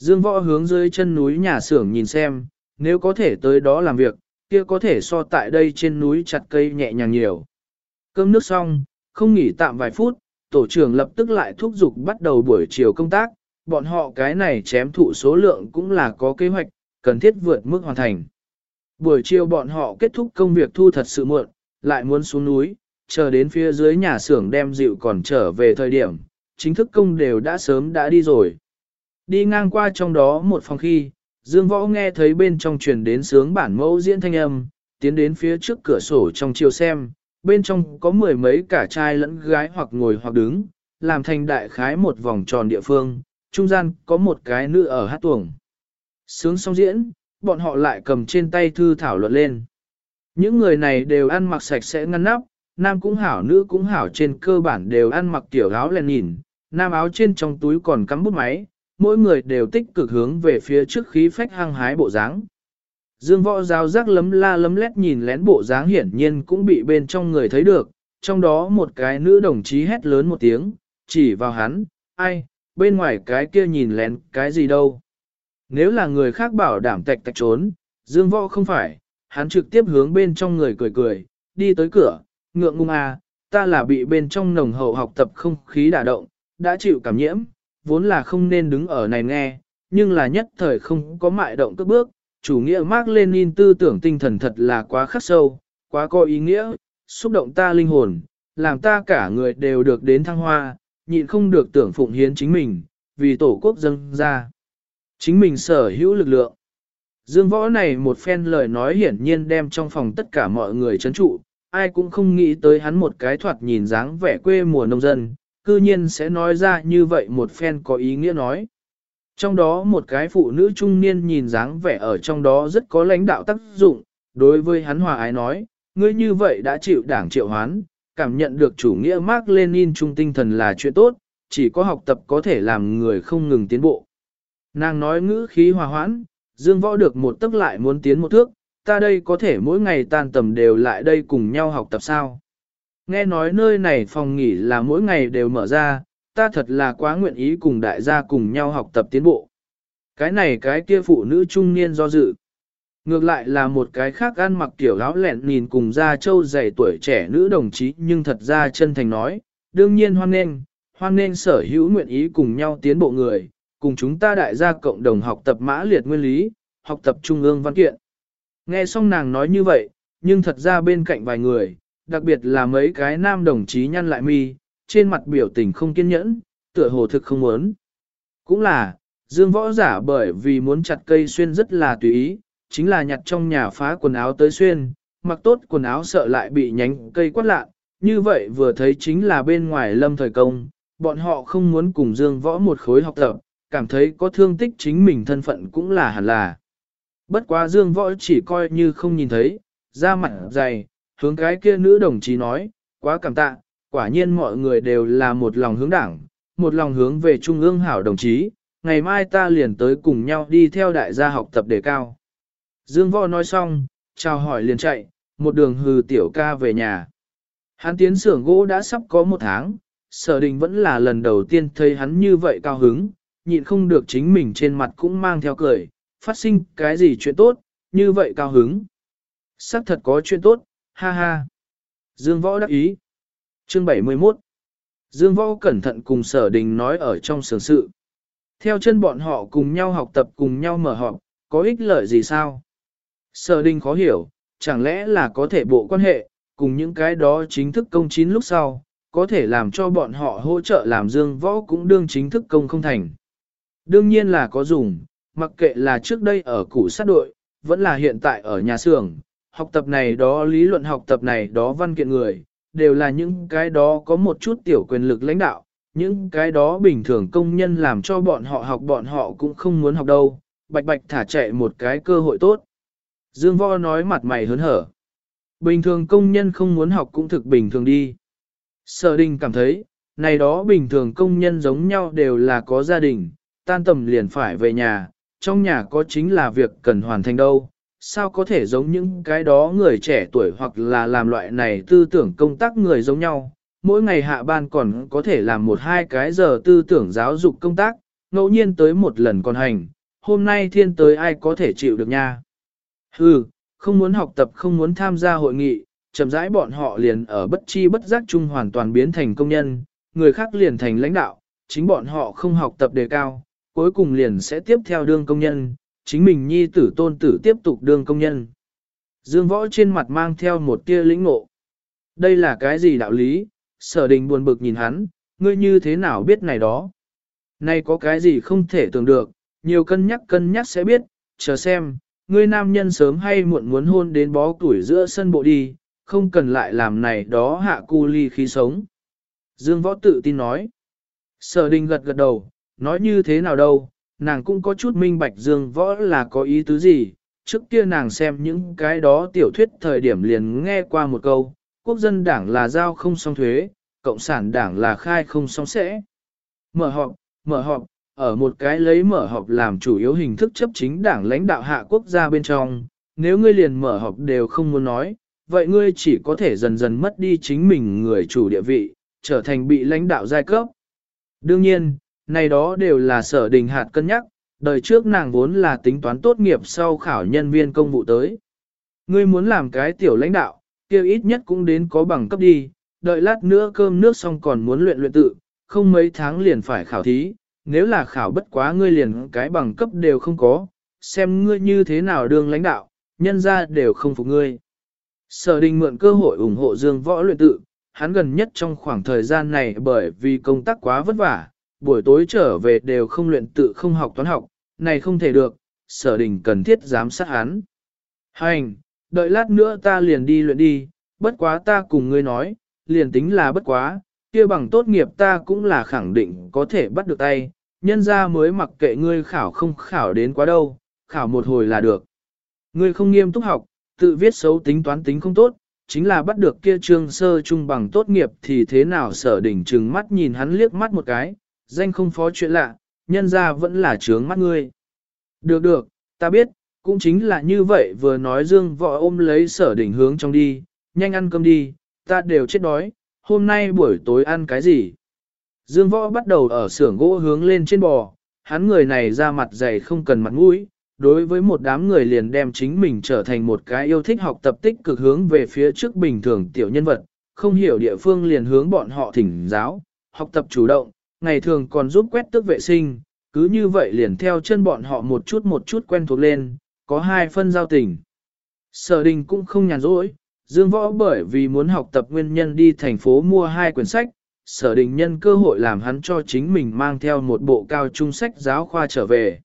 Speaker 1: Dương võ hướng dưới chân núi nhà xưởng nhìn xem, nếu có thể tới đó làm việc, kia có thể so tại đây trên núi chặt cây nhẹ nhàng nhiều. Cơm nước xong, không nghỉ tạm vài phút, tổ trưởng lập tức lại thúc giục bắt đầu buổi chiều công tác, bọn họ cái này chém thụ số lượng cũng là có kế hoạch, cần thiết vượt mức hoàn thành. Buổi chiều bọn họ kết thúc công việc thu thật sự muộn, lại muốn xuống núi, chờ đến phía dưới nhà xưởng đem dịu còn trở về thời điểm, chính thức công đều đã sớm đã đi rồi. Đi ngang qua trong đó một phòng khi, Dương Võ nghe thấy bên trong truyền đến sướng bản mẫu diễn thanh âm, tiến đến phía trước cửa sổ trong chiều xem, bên trong có mười mấy cả trai lẫn gái hoặc ngồi hoặc đứng, làm thành đại khái một vòng tròn địa phương, trung gian có một cái nữ ở hát tuồng. Sướng xong diễn, bọn họ lại cầm trên tay thư thảo luận lên. Những người này đều ăn mặc sạch sẽ ngăn nắp, nam cũng hảo nữ cũng hảo trên cơ bản đều ăn mặc tiểu áo len nhìn, nam áo trên trong túi còn cắm bút máy, mỗi người đều tích cực hướng về phía trước khí phách hăng hái bộ dáng. Dương võ giáo giác lấm la lấm lét nhìn lén bộ dáng hiển nhiên cũng bị bên trong người thấy được, trong đó một cái nữ đồng chí hét lớn một tiếng, chỉ vào hắn, ai, bên ngoài cái kia nhìn lén cái gì đâu. Nếu là người khác bảo đảm tạch tạch trốn, Dương võ không phải, hắn trực tiếp hướng bên trong người cười cười, đi tới cửa, ngượng ngung à, ta là bị bên trong nồng hậu học tập không khí đả động, đã chịu cảm nhiễm, vốn là không nên đứng ở này nghe, nhưng là nhất thời không có mại động cước bước, chủ nghĩa Mark Lenin tư tưởng tinh thần thật là quá khắc sâu, quá có ý nghĩa, xúc động ta linh hồn, làm ta cả người đều được đến thăng hoa, nhịn không được tưởng phụng hiến chính mình, vì tổ quốc dâng ra. Chính mình sở hữu lực lượng. Dương võ này một phen lời nói hiển nhiên đem trong phòng tất cả mọi người chấn trụ, ai cũng không nghĩ tới hắn một cái thoạt nhìn dáng vẻ quê mùa nông dân, cư nhiên sẽ nói ra như vậy một phen có ý nghĩa nói. Trong đó một cái phụ nữ trung niên nhìn dáng vẻ ở trong đó rất có lãnh đạo tác dụng, đối với hắn hòa ái nói, ngươi như vậy đã chịu đảng triệu hoán, cảm nhận được chủ nghĩa Mark Lenin trung tinh thần là chuyện tốt, chỉ có học tập có thể làm người không ngừng tiến bộ. Nàng nói ngữ khí hòa hoãn, dương võ được một tức lại muốn tiến một thước, ta đây có thể mỗi ngày tan tầm đều lại đây cùng nhau học tập sao. Nghe nói nơi này phòng nghỉ là mỗi ngày đều mở ra, ta thật là quá nguyện ý cùng đại gia cùng nhau học tập tiến bộ. Cái này cái kia phụ nữ trung niên do dự. Ngược lại là một cái khác ăn mặc tiểu áo lẹn nhìn cùng ra châu dày tuổi trẻ nữ đồng chí nhưng thật ra chân thành nói, đương nhiên hoan nghênh, hoan nghênh sở hữu nguyện ý cùng nhau tiến bộ người, cùng chúng ta đại gia cộng đồng học tập mã liệt nguyên lý, học tập trung ương văn kiện. Nghe xong nàng nói như vậy, nhưng thật ra bên cạnh vài người, đặc biệt là mấy cái nam đồng chí nhăn lại mi, trên mặt biểu tình không kiên nhẫn, tựa hồ thực không muốn. Cũng là, dương võ giả bởi vì muốn chặt cây xuyên rất là tùy ý, chính là nhặt trong nhà phá quần áo tới xuyên, mặc tốt quần áo sợ lại bị nhánh cây quát lạ, như vậy vừa thấy chính là bên ngoài lâm thời công, bọn họ không muốn cùng dương võ một khối học tập, cảm thấy có thương tích chính mình thân phận cũng là hẳn là. Bất quá dương võ chỉ coi như không nhìn thấy, da mặt dày, hướng cái kia nữ đồng chí nói, quá cảm tạ, quả nhiên mọi người đều là một lòng hướng đảng, một lòng hướng về trung ương hảo đồng chí, ngày mai ta liền tới cùng nhau đi theo đại gia học tập đề cao. Dương võ nói xong, chào hỏi liền chạy, một đường hừ tiểu ca về nhà. Hắn tiến xưởng gỗ đã sắp có một tháng, sở đình vẫn là lần đầu tiên thấy hắn như vậy cao hứng, nhịn không được chính mình trên mặt cũng mang theo cười, phát sinh cái gì chuyện tốt, như vậy cao hứng. Sắc thật có chuyện tốt, ha ha. Dương võ đắc ý. Chương 71 Dương võ cẩn thận cùng sở đình nói ở trong sưởng sự. Theo chân bọn họ cùng nhau học tập cùng nhau mở họp, có ích lợi gì sao? Sở đình khó hiểu, chẳng lẽ là có thể bộ quan hệ, cùng những cái đó chính thức công chín lúc sau, có thể làm cho bọn họ hỗ trợ làm dương võ cũng đương chính thức công không thành. Đương nhiên là có dùng, mặc kệ là trước đây ở củ sát đội, vẫn là hiện tại ở nhà xưởng, học tập này đó lý luận học tập này đó văn kiện người, đều là những cái đó có một chút tiểu quyền lực lãnh đạo, những cái đó bình thường công nhân làm cho bọn họ học bọn họ cũng không muốn học đâu, bạch bạch thả chạy một cái cơ hội tốt. Dương Võ nói mặt mày hớn hở. Bình thường công nhân không muốn học cũng thực bình thường đi. Sở đình cảm thấy, này đó bình thường công nhân giống nhau đều là có gia đình, tan tầm liền phải về nhà, trong nhà có chính là việc cần hoàn thành đâu. Sao có thể giống những cái đó người trẻ tuổi hoặc là làm loại này tư tưởng công tác người giống nhau, mỗi ngày hạ ban còn có thể làm một hai cái giờ tư tưởng giáo dục công tác, ngẫu nhiên tới một lần còn hành, hôm nay thiên tới ai có thể chịu được nha. Hừ, không muốn học tập không muốn tham gia hội nghị, chậm rãi bọn họ liền ở bất chi bất giác chung hoàn toàn biến thành công nhân, người khác liền thành lãnh đạo, chính bọn họ không học tập đề cao, cuối cùng liền sẽ tiếp theo đương công nhân, chính mình nhi tử tôn tử tiếp tục đương công nhân. Dương võ trên mặt mang theo một tia lĩnh ngộ. Đây là cái gì đạo lý? Sở đình buồn bực nhìn hắn, ngươi như thế nào biết này đó? Này có cái gì không thể tưởng được, nhiều cân nhắc cân nhắc sẽ biết, chờ xem, ngươi nam nhân sớm hay muộn muốn hôn đến bó tuổi giữa sân bộ đi, không cần lại làm này đó hạ cu ly khí sống. Dương võ tự tin nói. Sở đình gật gật đầu, nói như thế nào đâu, nàng cũng có chút minh bạch dương võ là có ý tứ gì, trước kia nàng xem những cái đó tiểu thuyết thời điểm liền nghe qua một câu, quốc dân đảng là giao không song thuế, cộng sản đảng là khai không song sẽ. Mở họp, mở họp, ở một cái lấy mở họp làm chủ yếu hình thức chấp chính đảng lãnh đạo hạ quốc gia bên trong, nếu ngươi liền mở họp đều không muốn nói, vậy ngươi chỉ có thể dần dần mất đi chính mình người chủ địa vị, trở thành bị lãnh đạo giai cấp. Đương nhiên, này đó đều là sở đình hạt cân nhắc, đời trước nàng vốn là tính toán tốt nghiệp sau khảo nhân viên công vụ tới. Ngươi muốn làm cái tiểu lãnh đạo, kêu ít nhất cũng đến có bằng cấp đi, đợi lát nữa cơm nước xong còn muốn luyện luyện tự, không mấy tháng liền phải khảo thí, nếu là khảo bất quá ngươi liền cái bằng cấp đều không có, xem ngươi như thế nào đương lãnh đạo, nhân ra đều không phục ngươi. Sở đình mượn cơ hội ủng hộ Dương Võ luyện tự, hắn gần nhất trong khoảng thời gian này bởi vì công tác quá vất vả, buổi tối trở về đều không luyện tự không học toán học, này không thể được, sở đình cần thiết giám sát hắn. Hành, đợi lát nữa ta liền đi luyện đi, bất quá ta cùng ngươi nói, liền tính là bất quá, kia bằng tốt nghiệp ta cũng là khẳng định có thể bắt được tay, nhân ra mới mặc kệ ngươi khảo không khảo đến quá đâu, khảo một hồi là được. Ngươi không nghiêm túc học, tự viết xấu tính toán tính không tốt, chính là bắt được kia trương sơ trung bằng tốt nghiệp thì thế nào sở đỉnh trừng mắt nhìn hắn liếc mắt một cái, danh không phó chuyện lạ, nhân ra vẫn là trướng mắt ngươi. Được được, ta biết, cũng chính là như vậy vừa nói dương võ ôm lấy sở đỉnh hướng trong đi, nhanh ăn cơm đi, ta đều chết đói, hôm nay buổi tối ăn cái gì? Dương võ bắt đầu ở xưởng gỗ hướng lên trên bò, hắn người này ra mặt dày không cần mặt mũi, đối với một đám người liền đem chính mình trở thành một cái yêu thích học tập tích cực hướng về phía trước bình thường tiểu nhân vật, không hiểu địa phương liền hướng bọn họ thỉnh giáo, học tập chủ động, ngày thường còn giúp quét tước vệ sinh, cứ như vậy liền theo chân bọn họ một chút một chút quen thuộc lên, có hai phân giao tình. Sở đình cũng không nhàn rỗi, Dương Võ bởi vì muốn học tập nguyên nhân đi thành phố mua hai quyển sách, sở đình nhân cơ hội làm hắn cho chính mình mang theo một bộ cao trung sách giáo khoa trở về.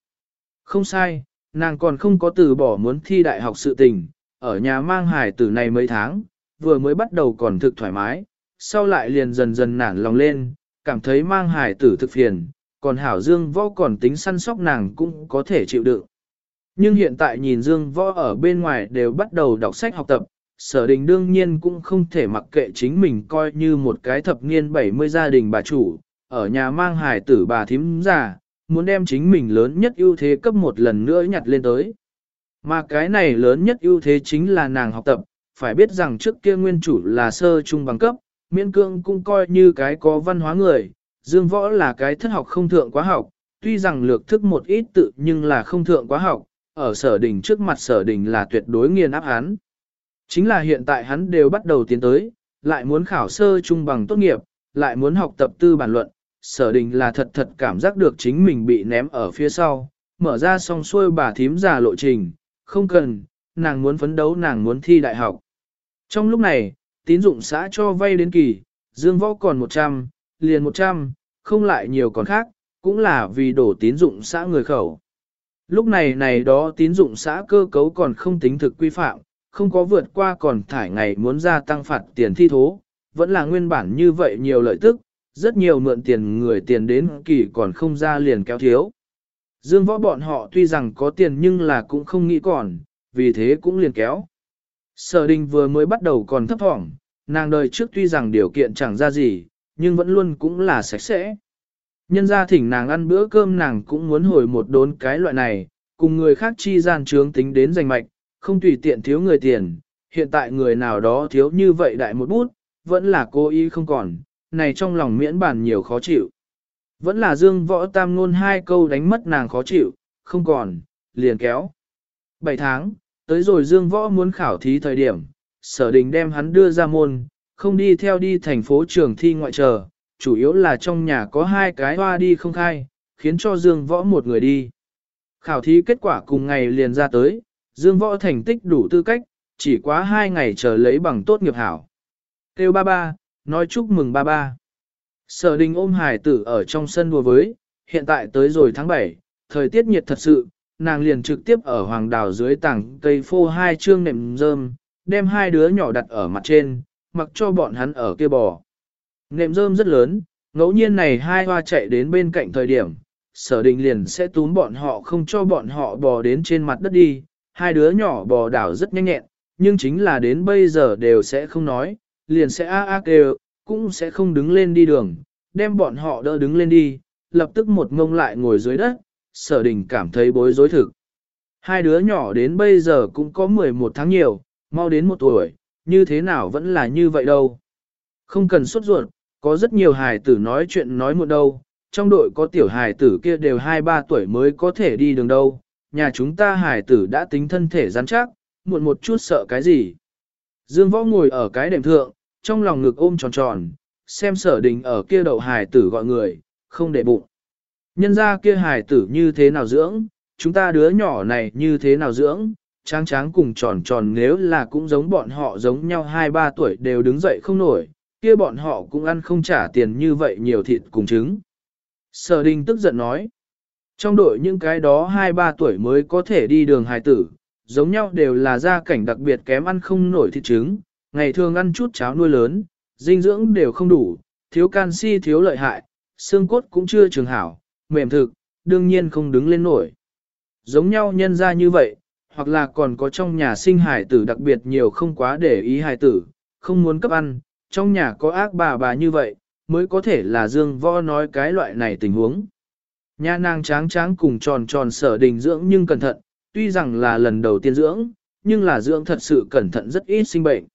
Speaker 1: Không sai, nàng còn không có từ bỏ muốn thi đại học sự tình, ở nhà mang hải tử này mấy tháng, vừa mới bắt đầu còn thực thoải mái, sau lại liền dần dần nản lòng lên, cảm thấy mang hải tử thực phiền, còn hảo Dương Võ còn tính săn sóc nàng cũng có thể chịu đựng. Nhưng hiện tại nhìn Dương Võ ở bên ngoài đều bắt đầu đọc sách học tập, sở đình đương nhiên cũng không thể mặc kệ chính mình coi như một cái thập niên 70 gia đình bà chủ, ở nhà mang hài tử bà thím già, muốn đem chính mình lớn nhất ưu thế cấp một lần nữa nhặt lên tới. Mà cái này lớn nhất ưu thế chính là nàng học tập, phải biết rằng trước kia nguyên chủ là sơ trung bằng cấp, miễn cương cũng coi như cái có văn hóa người, dương võ là cái thất học không thượng quá học, tuy rằng lược thức một ít tự nhưng là không thượng quá học, ở sở đình trước mặt sở đình là tuyệt đối nghiền áp hắn. Chính là hiện tại hắn đều bắt đầu tiến tới, lại muốn khảo sơ trung bằng tốt nghiệp, lại muốn học tập tư bản luận, sở đình là thật thật cảm giác được chính mình bị ném ở phía sau, mở ra song xuôi bà thím già lộ trình, không cần, nàng muốn phấn đấu nàng muốn thi đại học. Trong lúc này, tín dụng xã cho vay đến kỳ, dương võ còn 100, liền 100, không lại nhiều còn khác, cũng là vì đổ tín dụng xã người khẩu. Lúc này này đó tín dụng xã cơ cấu còn không tính thực quy phạm, không có vượt qua còn thải ngày muốn gia tăng phạt tiền thi thố, vẫn là nguyên bản như vậy nhiều lợi tức, rất nhiều mượn tiền người tiền đến kỳ còn không ra liền kéo thiếu. Dương võ bọn họ tuy rằng có tiền nhưng là cũng không nghĩ còn, vì thế cũng liền kéo. Sở đình vừa mới bắt đầu còn thấp thỏm, nàng đời trước tuy rằng điều kiện chẳng ra gì, nhưng vẫn luôn cũng là sạch sẽ. Nhân ra thỉnh nàng ăn bữa cơm nàng cũng muốn hồi một đốn cái loại này, cùng người khác chi gian trướng tính đến giành mạch, không tùy tiện thiếu người tiền, hiện tại người nào đó thiếu như vậy đại một bút, vẫn là cố ý không còn, này trong lòng miễn bàn nhiều khó chịu. Vẫn là dương võ tam ngôn hai câu đánh mất nàng khó chịu, không còn, liền kéo. Bảy tháng, tới rồi dương võ muốn khảo thí thời điểm, sở đình đem hắn đưa ra môn, không đi theo đi thành phố trường thi ngoại trờ, chủ yếu là trong nhà có hai cái hoa đi không khai, khiến cho dương võ một người đi. Khảo thí kết quả cùng ngày liền ra tới, Dương Võ thành tích đủ tư cách, chỉ quá hai ngày chờ lấy bằng tốt nghiệp hảo. Kêu ba ba, nói chúc mừng ba ba. Sở đình ôm hải tử ở trong sân đùa với, hiện tại tới rồi tháng 7, thời tiết nhiệt thật sự, nàng liền trực tiếp ở hoàng đào dưới tảng cây phô hai chương nệm rơm, đem hai đứa nhỏ đặt ở mặt trên, mặc cho bọn hắn ở kia bò. Nệm rơm rất lớn, ngẫu nhiên này hai hoa chạy đến bên cạnh thời điểm, sở đình liền sẽ túm bọn họ không cho bọn họ bò đến trên mặt đất đi, hai đứa nhỏ bò đảo rất nhanh nhẹn, nhưng chính là đến bây giờ đều sẽ không nói, liền sẽ a a kêu, cũng sẽ không đứng lên đi đường, đem bọn họ đỡ đứng lên đi, lập tức một ngông lại ngồi dưới đất, sở đình cảm thấy bối rối thực. Hai đứa nhỏ đến bây giờ cũng có 11 tháng nhiều, mau đến một tuổi, như thế nào vẫn là như vậy đâu. Không cần sốt ruột, có rất nhiều hài tử nói chuyện nói một đâu, trong đội có tiểu hài tử kia đều 2-3 tuổi mới có thể đi đường đâu, nhà chúng ta hài tử đã tính thân thể rắn chắc, muộn một chút sợ cái gì. Dương võ ngồi ở cái đệm thượng, trong lòng ngực ôm tròn tròn, xem sở đình ở kia đậu hài tử gọi người, không để bụng. Nhân ra kia hài tử như thế nào dưỡng, chúng ta đứa nhỏ này như thế nào dưỡng, tráng tráng cùng tròn tròn nếu là cũng giống bọn họ giống nhau 2-3 tuổi đều đứng dậy không nổi, kia bọn họ cũng ăn không trả tiền như vậy nhiều thịt cùng trứng. Sở đình tức giận nói, trong đội những cái đó 2-3 tuổi mới có thể đi đường hài tử, giống nhau đều là gia cảnh đặc biệt kém ăn không nổi thịt trứng, ngày thường ăn chút cháo nuôi lớn, dinh dưỡng đều không đủ, thiếu canxi thiếu lợi hại, xương cốt cũng chưa trường hảo, mềm thực, đương nhiên không đứng lên nổi. Giống nhau nhân ra như vậy, hoặc là còn có trong nhà sinh hài tử đặc biệt nhiều không quá để ý hài tử, không muốn cấp ăn, trong nhà có ác bà bà như vậy, mới có thể là dương võ nói cái loại này tình huống. Nhà nàng tráng tráng cùng tròn tròn sở đình dưỡng nhưng cẩn thận, tuy rằng là lần đầu tiên dưỡng, nhưng là dưỡng thật sự cẩn thận rất ít sinh bệnh.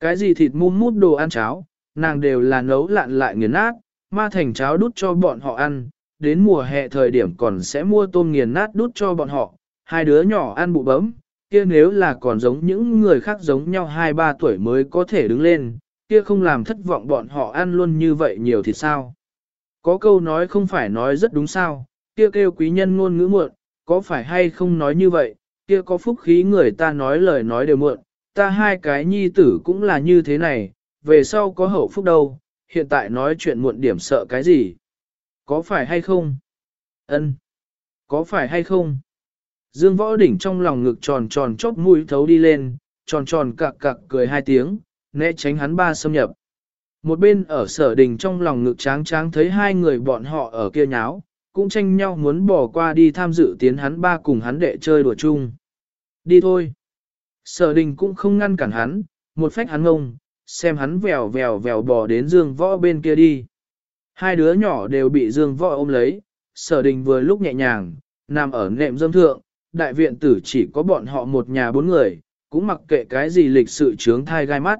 Speaker 1: Cái gì thịt mum mút đồ ăn cháo, nàng đều là nấu lạn lại nghiền nát, ma thành cháo đút cho bọn họ ăn, đến mùa hè thời điểm còn sẽ mua tôm nghiền nát đút cho bọn họ, hai đứa nhỏ ăn bụ bấm, kia nếu là còn giống những người khác giống nhau 2-3 tuổi mới có thể đứng lên, kia không làm thất vọng bọn họ ăn luôn như vậy nhiều thì sao. Có câu nói không phải nói rất đúng sao, kia kêu quý nhân ngôn ngữ muộn, có phải hay không nói như vậy, kia có phúc khí người ta nói lời nói đều muộn, ta hai cái nhi tử cũng là như thế này, về sau có hậu phúc đâu, hiện tại nói chuyện muộn điểm sợ cái gì. Có phải hay không? Ân, Có phải hay không? Dương võ đỉnh trong lòng ngực tròn tròn chóp mũi thấu đi lên, tròn tròn cạc cạc cười hai tiếng, né tránh hắn ba xâm nhập. Một bên ở sở đình trong lòng ngực tráng tráng thấy hai người bọn họ ở kia nháo, cũng tranh nhau muốn bỏ qua đi tham dự tiến hắn ba cùng hắn đệ chơi đùa chung. Đi thôi. Sở đình cũng không ngăn cản hắn, một phách hắn ngông, xem hắn vèo vèo vèo bò đến dương võ bên kia đi. Hai đứa nhỏ đều bị dương võ ôm lấy, sở đình vừa lúc nhẹ nhàng, nằm ở nệm dâm thượng, đại viện tử chỉ có bọn họ một nhà bốn người, cũng mặc kệ cái gì lịch sự trướng thai gai mắt.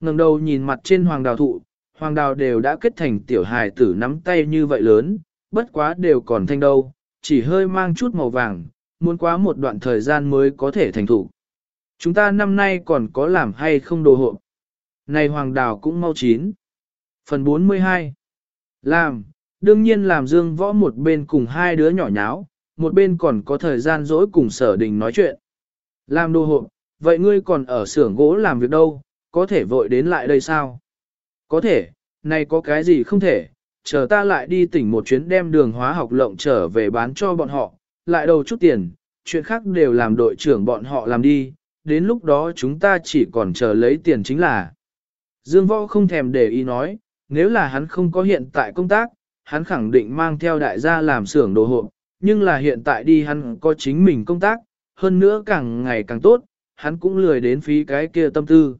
Speaker 1: ngẩng đầu nhìn mặt trên hoàng đào thụ, hoàng đào đều đã kết thành tiểu hài tử nắm tay như vậy lớn, bất quá đều còn thanh đâu, chỉ hơi mang chút màu vàng, muốn quá một đoạn thời gian mới có thể thành thủ. Chúng ta năm nay còn có làm hay không đồ hộ. Này hoàng đào cũng mau chín. Phần 42 làm, đương nhiên làm dương võ một bên cùng hai đứa nhỏ nháo, một bên còn có thời gian dỗi cùng sở đình nói chuyện. Làm đồ hộ, vậy ngươi còn ở xưởng gỗ làm việc đâu, có thể vội đến lại đây sao? Có thể, này có cái gì không thể, chờ ta lại đi tỉnh một chuyến đem đường hóa học lộng trở về bán cho bọn họ, lại đầu chút tiền, chuyện khác đều làm đội trưởng bọn họ làm đi, đến lúc đó chúng ta chỉ còn chờ lấy tiền chính là. Dương Võ không thèm để ý nói, nếu là hắn không có hiện tại công tác, hắn khẳng định mang theo đại gia làm xưởng đồ hộ, nhưng là hiện tại đi hắn có chính mình công tác, hơn nữa càng ngày càng tốt, hắn cũng lười đến phí cái kia tâm tư.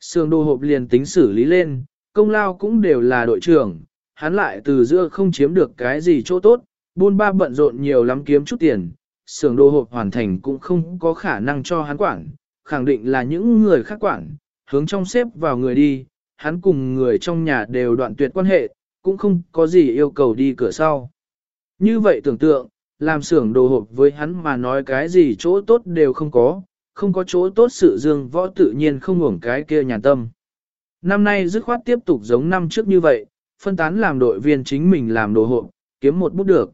Speaker 1: Xưởng đồ hộp liền tính xử lý lên, công lao cũng đều là đội trưởng, hắn lại từ giữa không chiếm được cái gì chỗ tốt, buôn ba bận rộn nhiều lắm kiếm chút tiền, sưởng đồ hộp hoàn thành cũng không có khả năng cho hắn quản, khẳng định là những người khác quản, hướng trong xếp vào người đi, hắn cùng người trong nhà đều đoạn tuyệt quan hệ, cũng không có gì yêu cầu đi cửa sau. Như vậy tưởng tượng, làm xưởng đồ hộp với hắn mà nói cái gì chỗ tốt đều không có, không có chỗ tốt sự dương võ tự nhiên không hưởng cái kia nhàn tâm. Năm nay dứt khoát tiếp tục giống năm trước như vậy, phân tán làm đội viên chính mình làm đồ hộp, kiếm một bút được.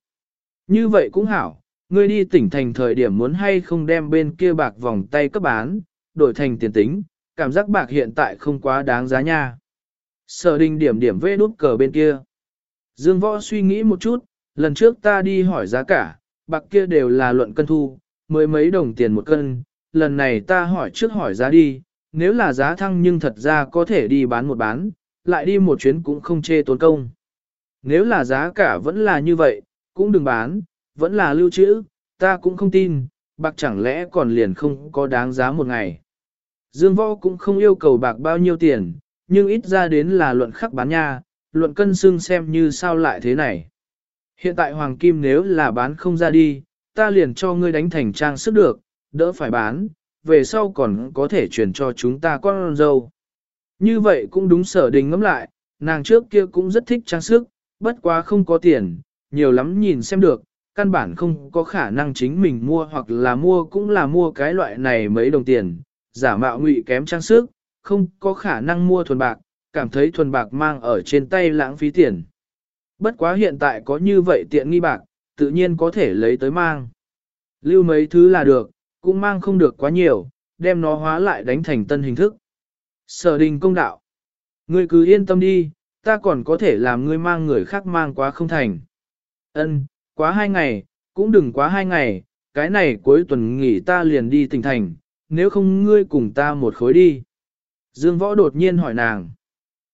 Speaker 1: Như vậy cũng hảo, ngươi đi tỉnh thành thời điểm muốn hay không đem bên kia bạc vòng tay cấp bán, đổi thành tiền tính, cảm giác bạc hiện tại không quá đáng giá nha. Sở đình điểm điểm vê đút cờ bên kia. Dương võ suy nghĩ một chút, lần trước ta đi hỏi giá cả, bạc kia đều là luận cân thu, mới mấy đồng tiền một cân, lần này ta hỏi trước hỏi giá đi, nếu là giá thăng nhưng thật ra có thể đi bán một bán, lại đi một chuyến cũng không chê tốn công. Nếu là giá cả vẫn là như vậy, cũng đừng bán, vẫn là lưu trữ, ta cũng không tin, bạc chẳng lẽ còn liền không có đáng giá một ngày. Dương võ cũng không yêu cầu bạc bao nhiêu tiền, nhưng ít ra đến là luận khắc bán nha, luận cân xương xem như sao lại thế này. Hiện tại hoàng kim nếu là bán không ra đi, ta liền cho ngươi đánh thành trang sức được, đỡ phải bán, về sau còn có thể chuyển cho chúng ta con dâu. Như vậy cũng đúng sở đình ngẫm lại, nàng trước kia cũng rất thích trang sức, bất quá không có tiền, nhiều lắm nhìn xem được, căn bản không có khả năng chính mình mua hoặc là mua cũng là mua cái loại này mấy đồng tiền, giả mạo ngụy kém trang sức, không có khả năng mua thuần bạc, cảm thấy thuần bạc mang ở trên tay lãng phí tiền. Bất quá hiện tại có như vậy tiện nghi bạc, tự nhiên có thể lấy tới mang. Lưu mấy thứ là được, cũng mang không được quá nhiều, đem nó hóa lại đánh thành tân hình thức. Sở đình công đạo. Ngươi cứ yên tâm đi, ta còn có thể làm ngươi mang người khác mang quá không thành. Ân, quá hai ngày, cũng đừng quá hai ngày, cái này cuối tuần nghỉ ta liền đi tỉnh thành, nếu không ngươi cùng ta một khối đi. Dương Võ đột nhiên hỏi nàng.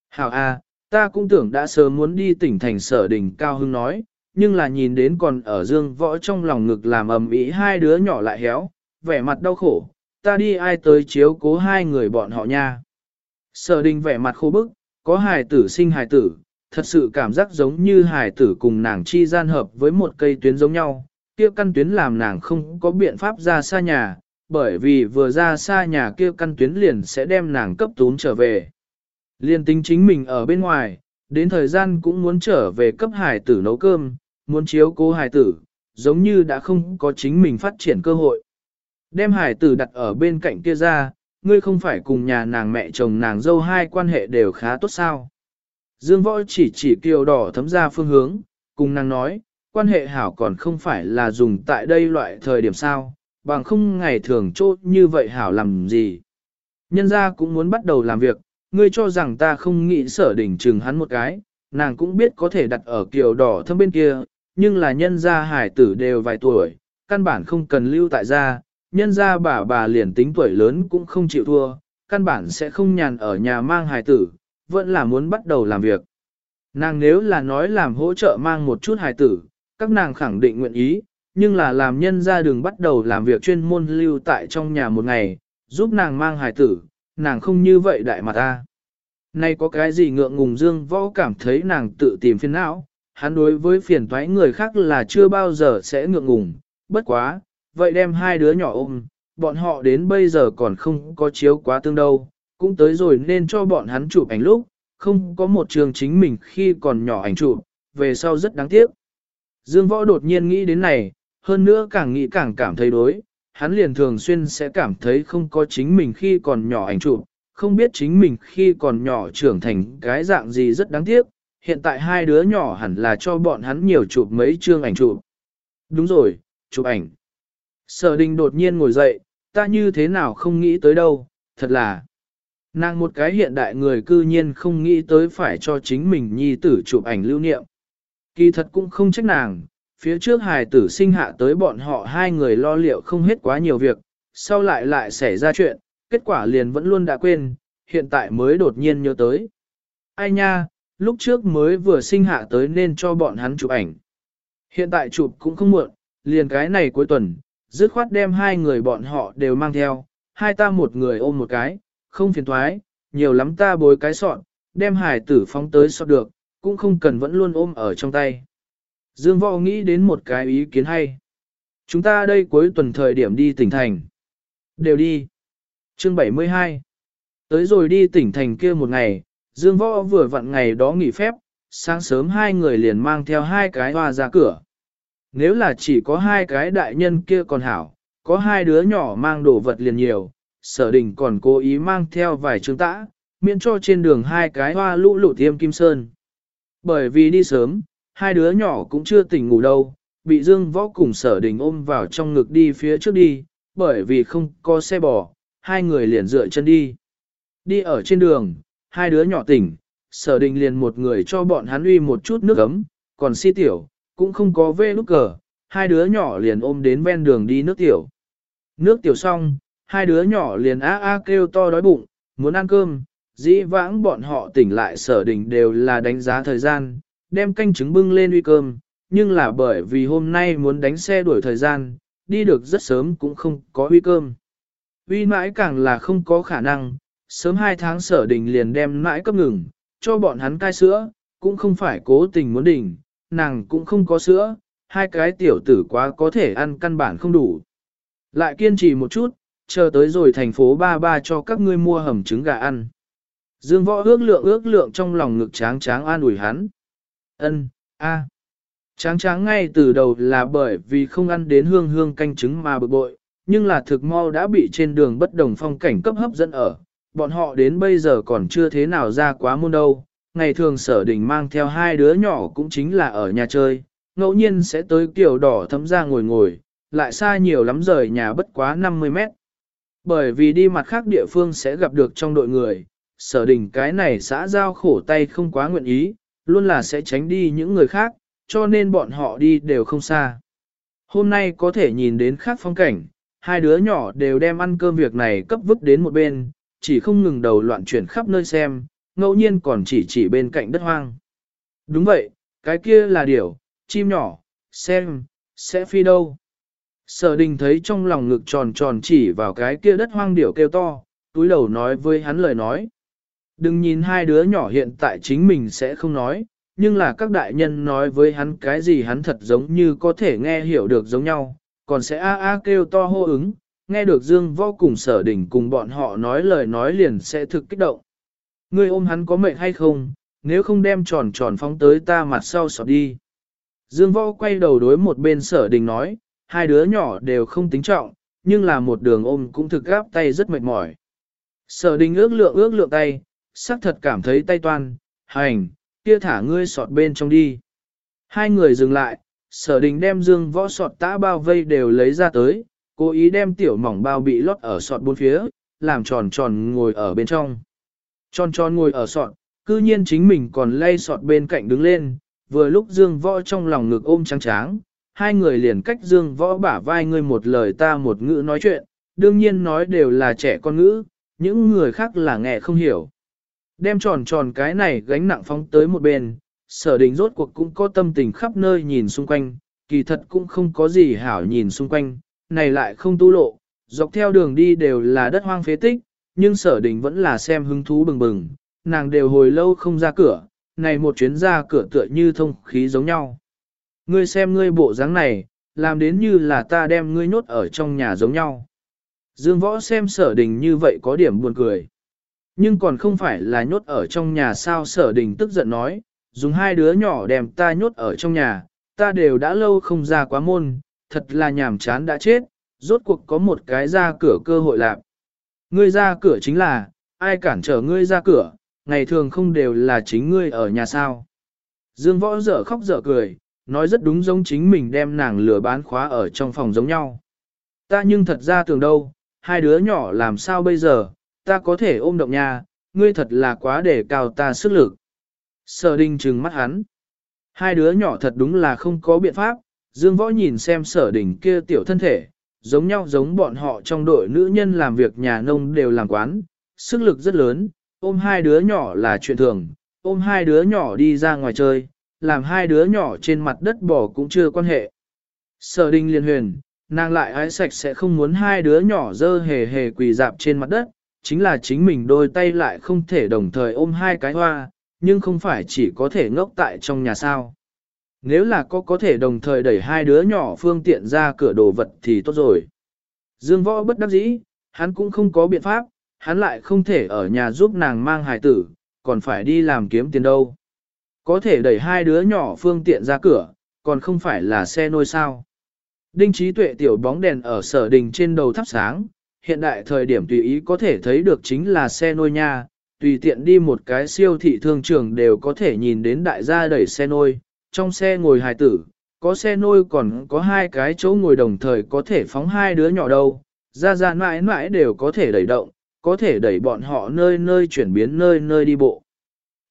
Speaker 1: Hảo a, ta cũng tưởng đã sớm muốn đi tỉnh thành sở đình cao hưng nói, nhưng là nhìn đến còn ở Dương Võ trong lòng ngực làm ầm ĩ hai đứa nhỏ lại héo, vẻ mặt đau khổ, ta đi ai tới chiếu cố hai người bọn họ nha. Sở đình vẻ mặt khô bức, có hài tử sinh hài tử, thật sự cảm giác giống như hài tử cùng nàng chi gian hợp với một cây tuyến giống nhau, kia căn tuyến làm nàng không có biện pháp ra xa nhà, bởi vì vừa ra xa nhà kia căn tuyến liền sẽ đem nàng cấp tún trở về. Liên tính chính mình ở bên ngoài, đến thời gian cũng muốn trở về cấp hải tử nấu cơm, muốn chiếu cố hải tử, giống như đã không có chính mình phát triển cơ hội. Đem hải tử đặt ở bên cạnh kia ra, ngươi không phải cùng nhà nàng mẹ chồng nàng dâu hai quan hệ đều khá tốt sao. Dương võ chỉ chỉ kiều đỏ thấm ra phương hướng, cùng nàng nói, quan hệ hảo còn không phải là dùng tại đây loại thời điểm sao, bằng không ngày thường chốt như vậy hảo làm gì. Nhân gia cũng muốn bắt đầu làm việc, ngươi cho rằng ta không nghĩ sở đỉnh chừng hắn một cái, nàng cũng biết có thể đặt ở kiều đỏ thâm bên kia, nhưng là nhân gia hải tử đều vài tuổi, căn bản không cần lưu tại gia, nhân gia bà bà liền tính tuổi lớn cũng không chịu thua, căn bản sẽ không nhàn ở nhà mang hải tử, vẫn là muốn bắt đầu làm việc. Nàng nếu là nói làm hỗ trợ mang một chút hải tử, các nàng khẳng định nguyện ý, nhưng là làm nhân ra đường bắt đầu làm việc chuyên môn lưu tại trong nhà một ngày, giúp nàng mang hài tử, nàng không như vậy đại mặt ta. Nay có cái gì ngượng ngùng dương võ cảm thấy nàng tự tìm phiền não, hắn đối với phiền toái người khác là chưa bao giờ sẽ ngượng ngùng, bất quá, vậy đem hai đứa nhỏ ôm, bọn họ đến bây giờ còn không có chiếu quá tương đâu, cũng tới rồi nên cho bọn hắn chụp ảnh lúc, không có một trường chính mình khi còn nhỏ ảnh chụp, về sau rất đáng tiếc. Dương võ đột nhiên nghĩ đến này, hơn nữa càng nghĩ càng cảm thấy đối, hắn liền thường xuyên sẽ cảm thấy không có chính mình khi còn nhỏ ảnh chụp, không biết chính mình khi còn nhỏ trưởng thành cái dạng gì rất đáng tiếc, hiện tại hai đứa nhỏ hẳn là cho bọn hắn nhiều chụp mấy chương ảnh chụp. Đúng rồi, chụp ảnh. Sở đình đột nhiên ngồi dậy, ta như thế nào không nghĩ tới đâu, thật là. Nàng một cái hiện đại người cư nhiên không nghĩ tới phải cho chính mình nhi tử chụp ảnh lưu niệm. Kỳ thật cũng không trách nàng, phía trước hài tử sinh hạ tới bọn họ hai người lo liệu không hết quá nhiều việc, sau lại lại xảy ra chuyện, kết quả liền vẫn luôn đã quên, hiện tại mới đột nhiên nhớ tới. Ai nha, lúc trước mới vừa sinh hạ tới nên cho bọn hắn chụp ảnh. Hiện tại chụp cũng không muộn, liền cái này cuối tuần, dứt khoát đem hai người bọn họ đều mang theo, hai ta một người ôm một cái, không phiền thoái, nhiều lắm ta bối cái sọn, đem hải tử phóng tới sọt được, cũng không cần vẫn luôn ôm ở trong tay. Dương Võ nghĩ đến một cái ý kiến hay. Chúng ta đây cuối tuần thời điểm đi tỉnh thành. Đều đi. Chương 72 Tới rồi đi tỉnh thành kia một ngày, Dương Võ vừa vặn ngày đó nghỉ phép, sáng sớm hai người liền mang theo hai cái hoa ra cửa. Nếu là chỉ có hai cái đại nhân kia còn hảo, có hai đứa nhỏ mang đồ vật liền nhiều, sở đình còn cố ý mang theo vài chương tã, miễn cho trên đường hai cái hoa lũ lụ tiêm kim sơn. Bởi vì đi sớm, hai đứa nhỏ cũng chưa tỉnh ngủ đâu, bị Dương Võ cùng sở đình ôm vào trong ngực đi phía trước đi, bởi vì không có xe bò, hai người liền dựa chân đi. Đi ở trên đường, hai đứa nhỏ tỉnh, sở đình liền một người cho bọn hắn uy một chút nước ấm, còn si tiểu, cũng không có vê lúc cờ, hai đứa nhỏ liền ôm đến ven đường đi nước tiểu. Nước tiểu xong, hai đứa nhỏ liền á á kêu to đói bụng, muốn ăn cơm, dĩ vãng bọn họ tỉnh lại sở đình đều là đánh giá thời gian, đem canh trứng bưng lên uy cơm, nhưng là bởi vì hôm nay muốn đánh xe đuổi thời gian, đi được rất sớm cũng không có uy cơm. Uy mãi càng là không có khả năng, Sớm hai tháng sở đình liền đem mãi cấp ngừng, cho bọn hắn cai sữa, cũng không phải cố tình muốn đỉnh, nàng cũng không có sữa, hai cái tiểu tử quá có thể ăn căn bản không đủ. Lại kiên trì một chút, chờ tới rồi thành phố ba ba cho các ngươi mua hầm trứng gà ăn. Dương võ ước lượng ước lượng trong lòng ngực tráng tráng an ủi hắn. Ân, a. Tráng tráng ngay từ đầu là bởi vì không ăn đến hương hương canh trứng mà bực bội, nhưng là thực mau đã bị trên đường bất đồng phong cảnh cấp hấp dẫn ở. Bọn họ đến bây giờ còn chưa thế nào ra quá môn đâu. Ngày thường sở đình mang theo hai đứa nhỏ cũng chính là ở nhà chơi, ngẫu nhiên sẽ tới kiểu đỏ thấm ra ngồi ngồi, lại xa nhiều lắm rời nhà bất quá 50 mét. Bởi vì đi mặt khác địa phương sẽ gặp được trong đội người, sở đình cái này xã giao khổ tay không quá nguyện ý, luôn là sẽ tránh đi những người khác, cho nên bọn họ đi đều không xa. Hôm nay có thể nhìn đến khác phong cảnh, hai đứa nhỏ đều đem ăn cơm việc này cấp vứt đến một bên, chỉ không ngừng đầu loạn chuyển khắp nơi xem, ngẫu nhiên còn chỉ chỉ bên cạnh đất hoang. Đúng vậy, cái kia là điểu, chim nhỏ, xem, sẽ phi đâu. Sở đình thấy trong lòng ngực tròn tròn chỉ vào cái kia đất hoang điểu kêu to, túi đầu nói với hắn lời nói. Đừng nhìn hai đứa nhỏ hiện tại chính mình sẽ không nói, nhưng là các đại nhân nói với hắn cái gì hắn thật giống như có thể nghe hiểu được giống nhau, còn sẽ a a kêu to hô ứng, nghe được Dương Võ cùng sở đỉnh cùng bọn họ nói lời nói liền sẽ thực kích động. Ngươi ôm hắn có mệt hay không, nếu không đem tròn tròn phóng tới ta mặt sau sọt đi. Dương Võ quay đầu đối một bên sở đình nói, hai đứa nhỏ đều không tính trọng, nhưng là một đường ôm cũng thực gáp tay rất mệt mỏi. Sở đình ước lượng ước lượng tay, xác thật cảm thấy tay toan, hành, kia thả ngươi sọt bên trong đi. Hai người dừng lại, sở đình đem dương võ sọt tã bao vây đều lấy ra tới, cố ý đem tiểu mỏng bao bị lót ở sọt bốn phía, làm tròn tròn ngồi ở bên trong. Tròn tròn ngồi ở sọt, cư nhiên chính mình còn lay sọt bên cạnh đứng lên, vừa lúc dương võ trong lòng ngực ôm trắng tráng, hai người liền cách dương võ bả vai ngươi một lời ta một ngữ nói chuyện, đương nhiên nói đều là trẻ con ngữ, những người khác là nghe không hiểu. Đem tròn tròn cái này gánh nặng phóng tới một bên, sở đình rốt cuộc cũng có tâm tình khắp nơi nhìn xung quanh, kỳ thật cũng không có gì hảo nhìn xung quanh, này lại không tu lộ, dọc theo đường đi đều là đất hoang phế tích, nhưng sở đình vẫn là xem hứng thú bừng bừng, nàng đều hồi lâu không ra cửa, này một chuyến ra cửa tựa như thông khí giống nhau. Ngươi xem ngươi bộ dáng này, làm đến như là ta đem ngươi nhốt ở trong nhà giống nhau. Dương võ xem sở đình như vậy có điểm buồn cười. Nhưng còn không phải là nhốt ở trong nhà sao sở đình tức giận nói, dùng hai đứa nhỏ đem ta nhốt ở trong nhà, ta đều đã lâu không ra quá môn, thật là nhàm chán đã chết, rốt cuộc có một cái ra cửa cơ hội lạc. Ngươi ra cửa chính là, ai cản trở ngươi ra cửa, ngày thường không đều là chính ngươi ở nhà sao. Dương võ dở khóc dở cười, nói rất đúng giống chính mình đem nàng lừa bán khóa ở trong phòng giống nhau. Ta nhưng thật ra tưởng đâu, hai đứa nhỏ làm sao bây giờ, ta có thể ôm động nha, ngươi thật là quá để cao ta sức lực. Sở đình trừng mắt hắn. Hai đứa nhỏ thật đúng là không có biện pháp, Dương Võ nhìn xem sở đình kia tiểu thân thể, giống nhau giống bọn họ trong đội nữ nhân làm việc nhà nông đều làm quán, sức lực rất lớn, ôm hai đứa nhỏ là chuyện thường, ôm hai đứa nhỏ đi ra ngoài chơi, làm hai đứa nhỏ trên mặt đất bỏ cũng chưa quan hệ. Sở đình liên huyền, nàng lại ái sạch sẽ không muốn hai đứa nhỏ dơ hề hề quỳ dạp trên mặt đất, chính là chính mình đôi tay lại không thể đồng thời ôm hai cái hoa, nhưng không phải chỉ có thể ngốc tại trong nhà sao. Nếu là có có thể đồng thời đẩy hai đứa nhỏ phương tiện ra cửa đồ vật thì tốt rồi. Dương võ bất đắc dĩ, hắn cũng không có biện pháp, hắn lại không thể ở nhà giúp nàng mang hài tử, còn phải đi làm kiếm tiền đâu. Có thể đẩy hai đứa nhỏ phương tiện ra cửa, còn không phải là xe nôi sao. Đinh trí tuệ tiểu bóng đèn ở sở đình trên đầu thắp sáng, hiện đại thời điểm tùy ý có thể thấy được chính là xe nôi nha, tùy tiện đi một cái siêu thị thương trường đều có thể nhìn đến đại gia đẩy xe nôi, trong xe ngồi hài tử, có xe nôi còn có hai cái chỗ ngồi đồng thời có thể phóng hai đứa nhỏ đâu, ra ra mãi mãi đều có thể đẩy động, có thể đẩy bọn họ nơi nơi chuyển biến nơi nơi đi bộ.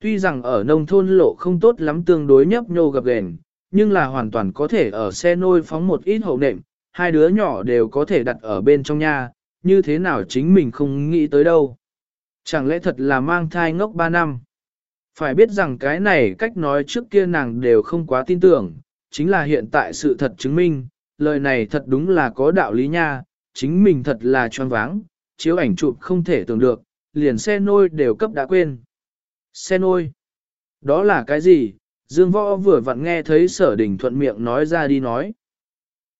Speaker 1: Tuy rằng ở nông thôn lộ không tốt lắm tương đối nhấp nhô gặp gền, nhưng là hoàn toàn có thể ở xe nôi phóng một ít hậu nệm, hai đứa nhỏ đều có thể đặt ở bên trong nhà, như thế nào chính mình không nghĩ tới đâu. Chẳng lẽ thật là mang thai ngốc 3 năm? Phải biết rằng cái này cách nói trước kia nàng đều không quá tin tưởng, chính là hiện tại sự thật chứng minh, lời này thật đúng là có đạo lý nha, chính mình thật là choáng váng, chiếu ảnh chụp không thể tưởng được, liền xe nôi đều cấp đã quên. Xe nôi? Đó là cái gì? Dương võ vừa vặn nghe thấy sở đình thuận miệng nói ra đi nói.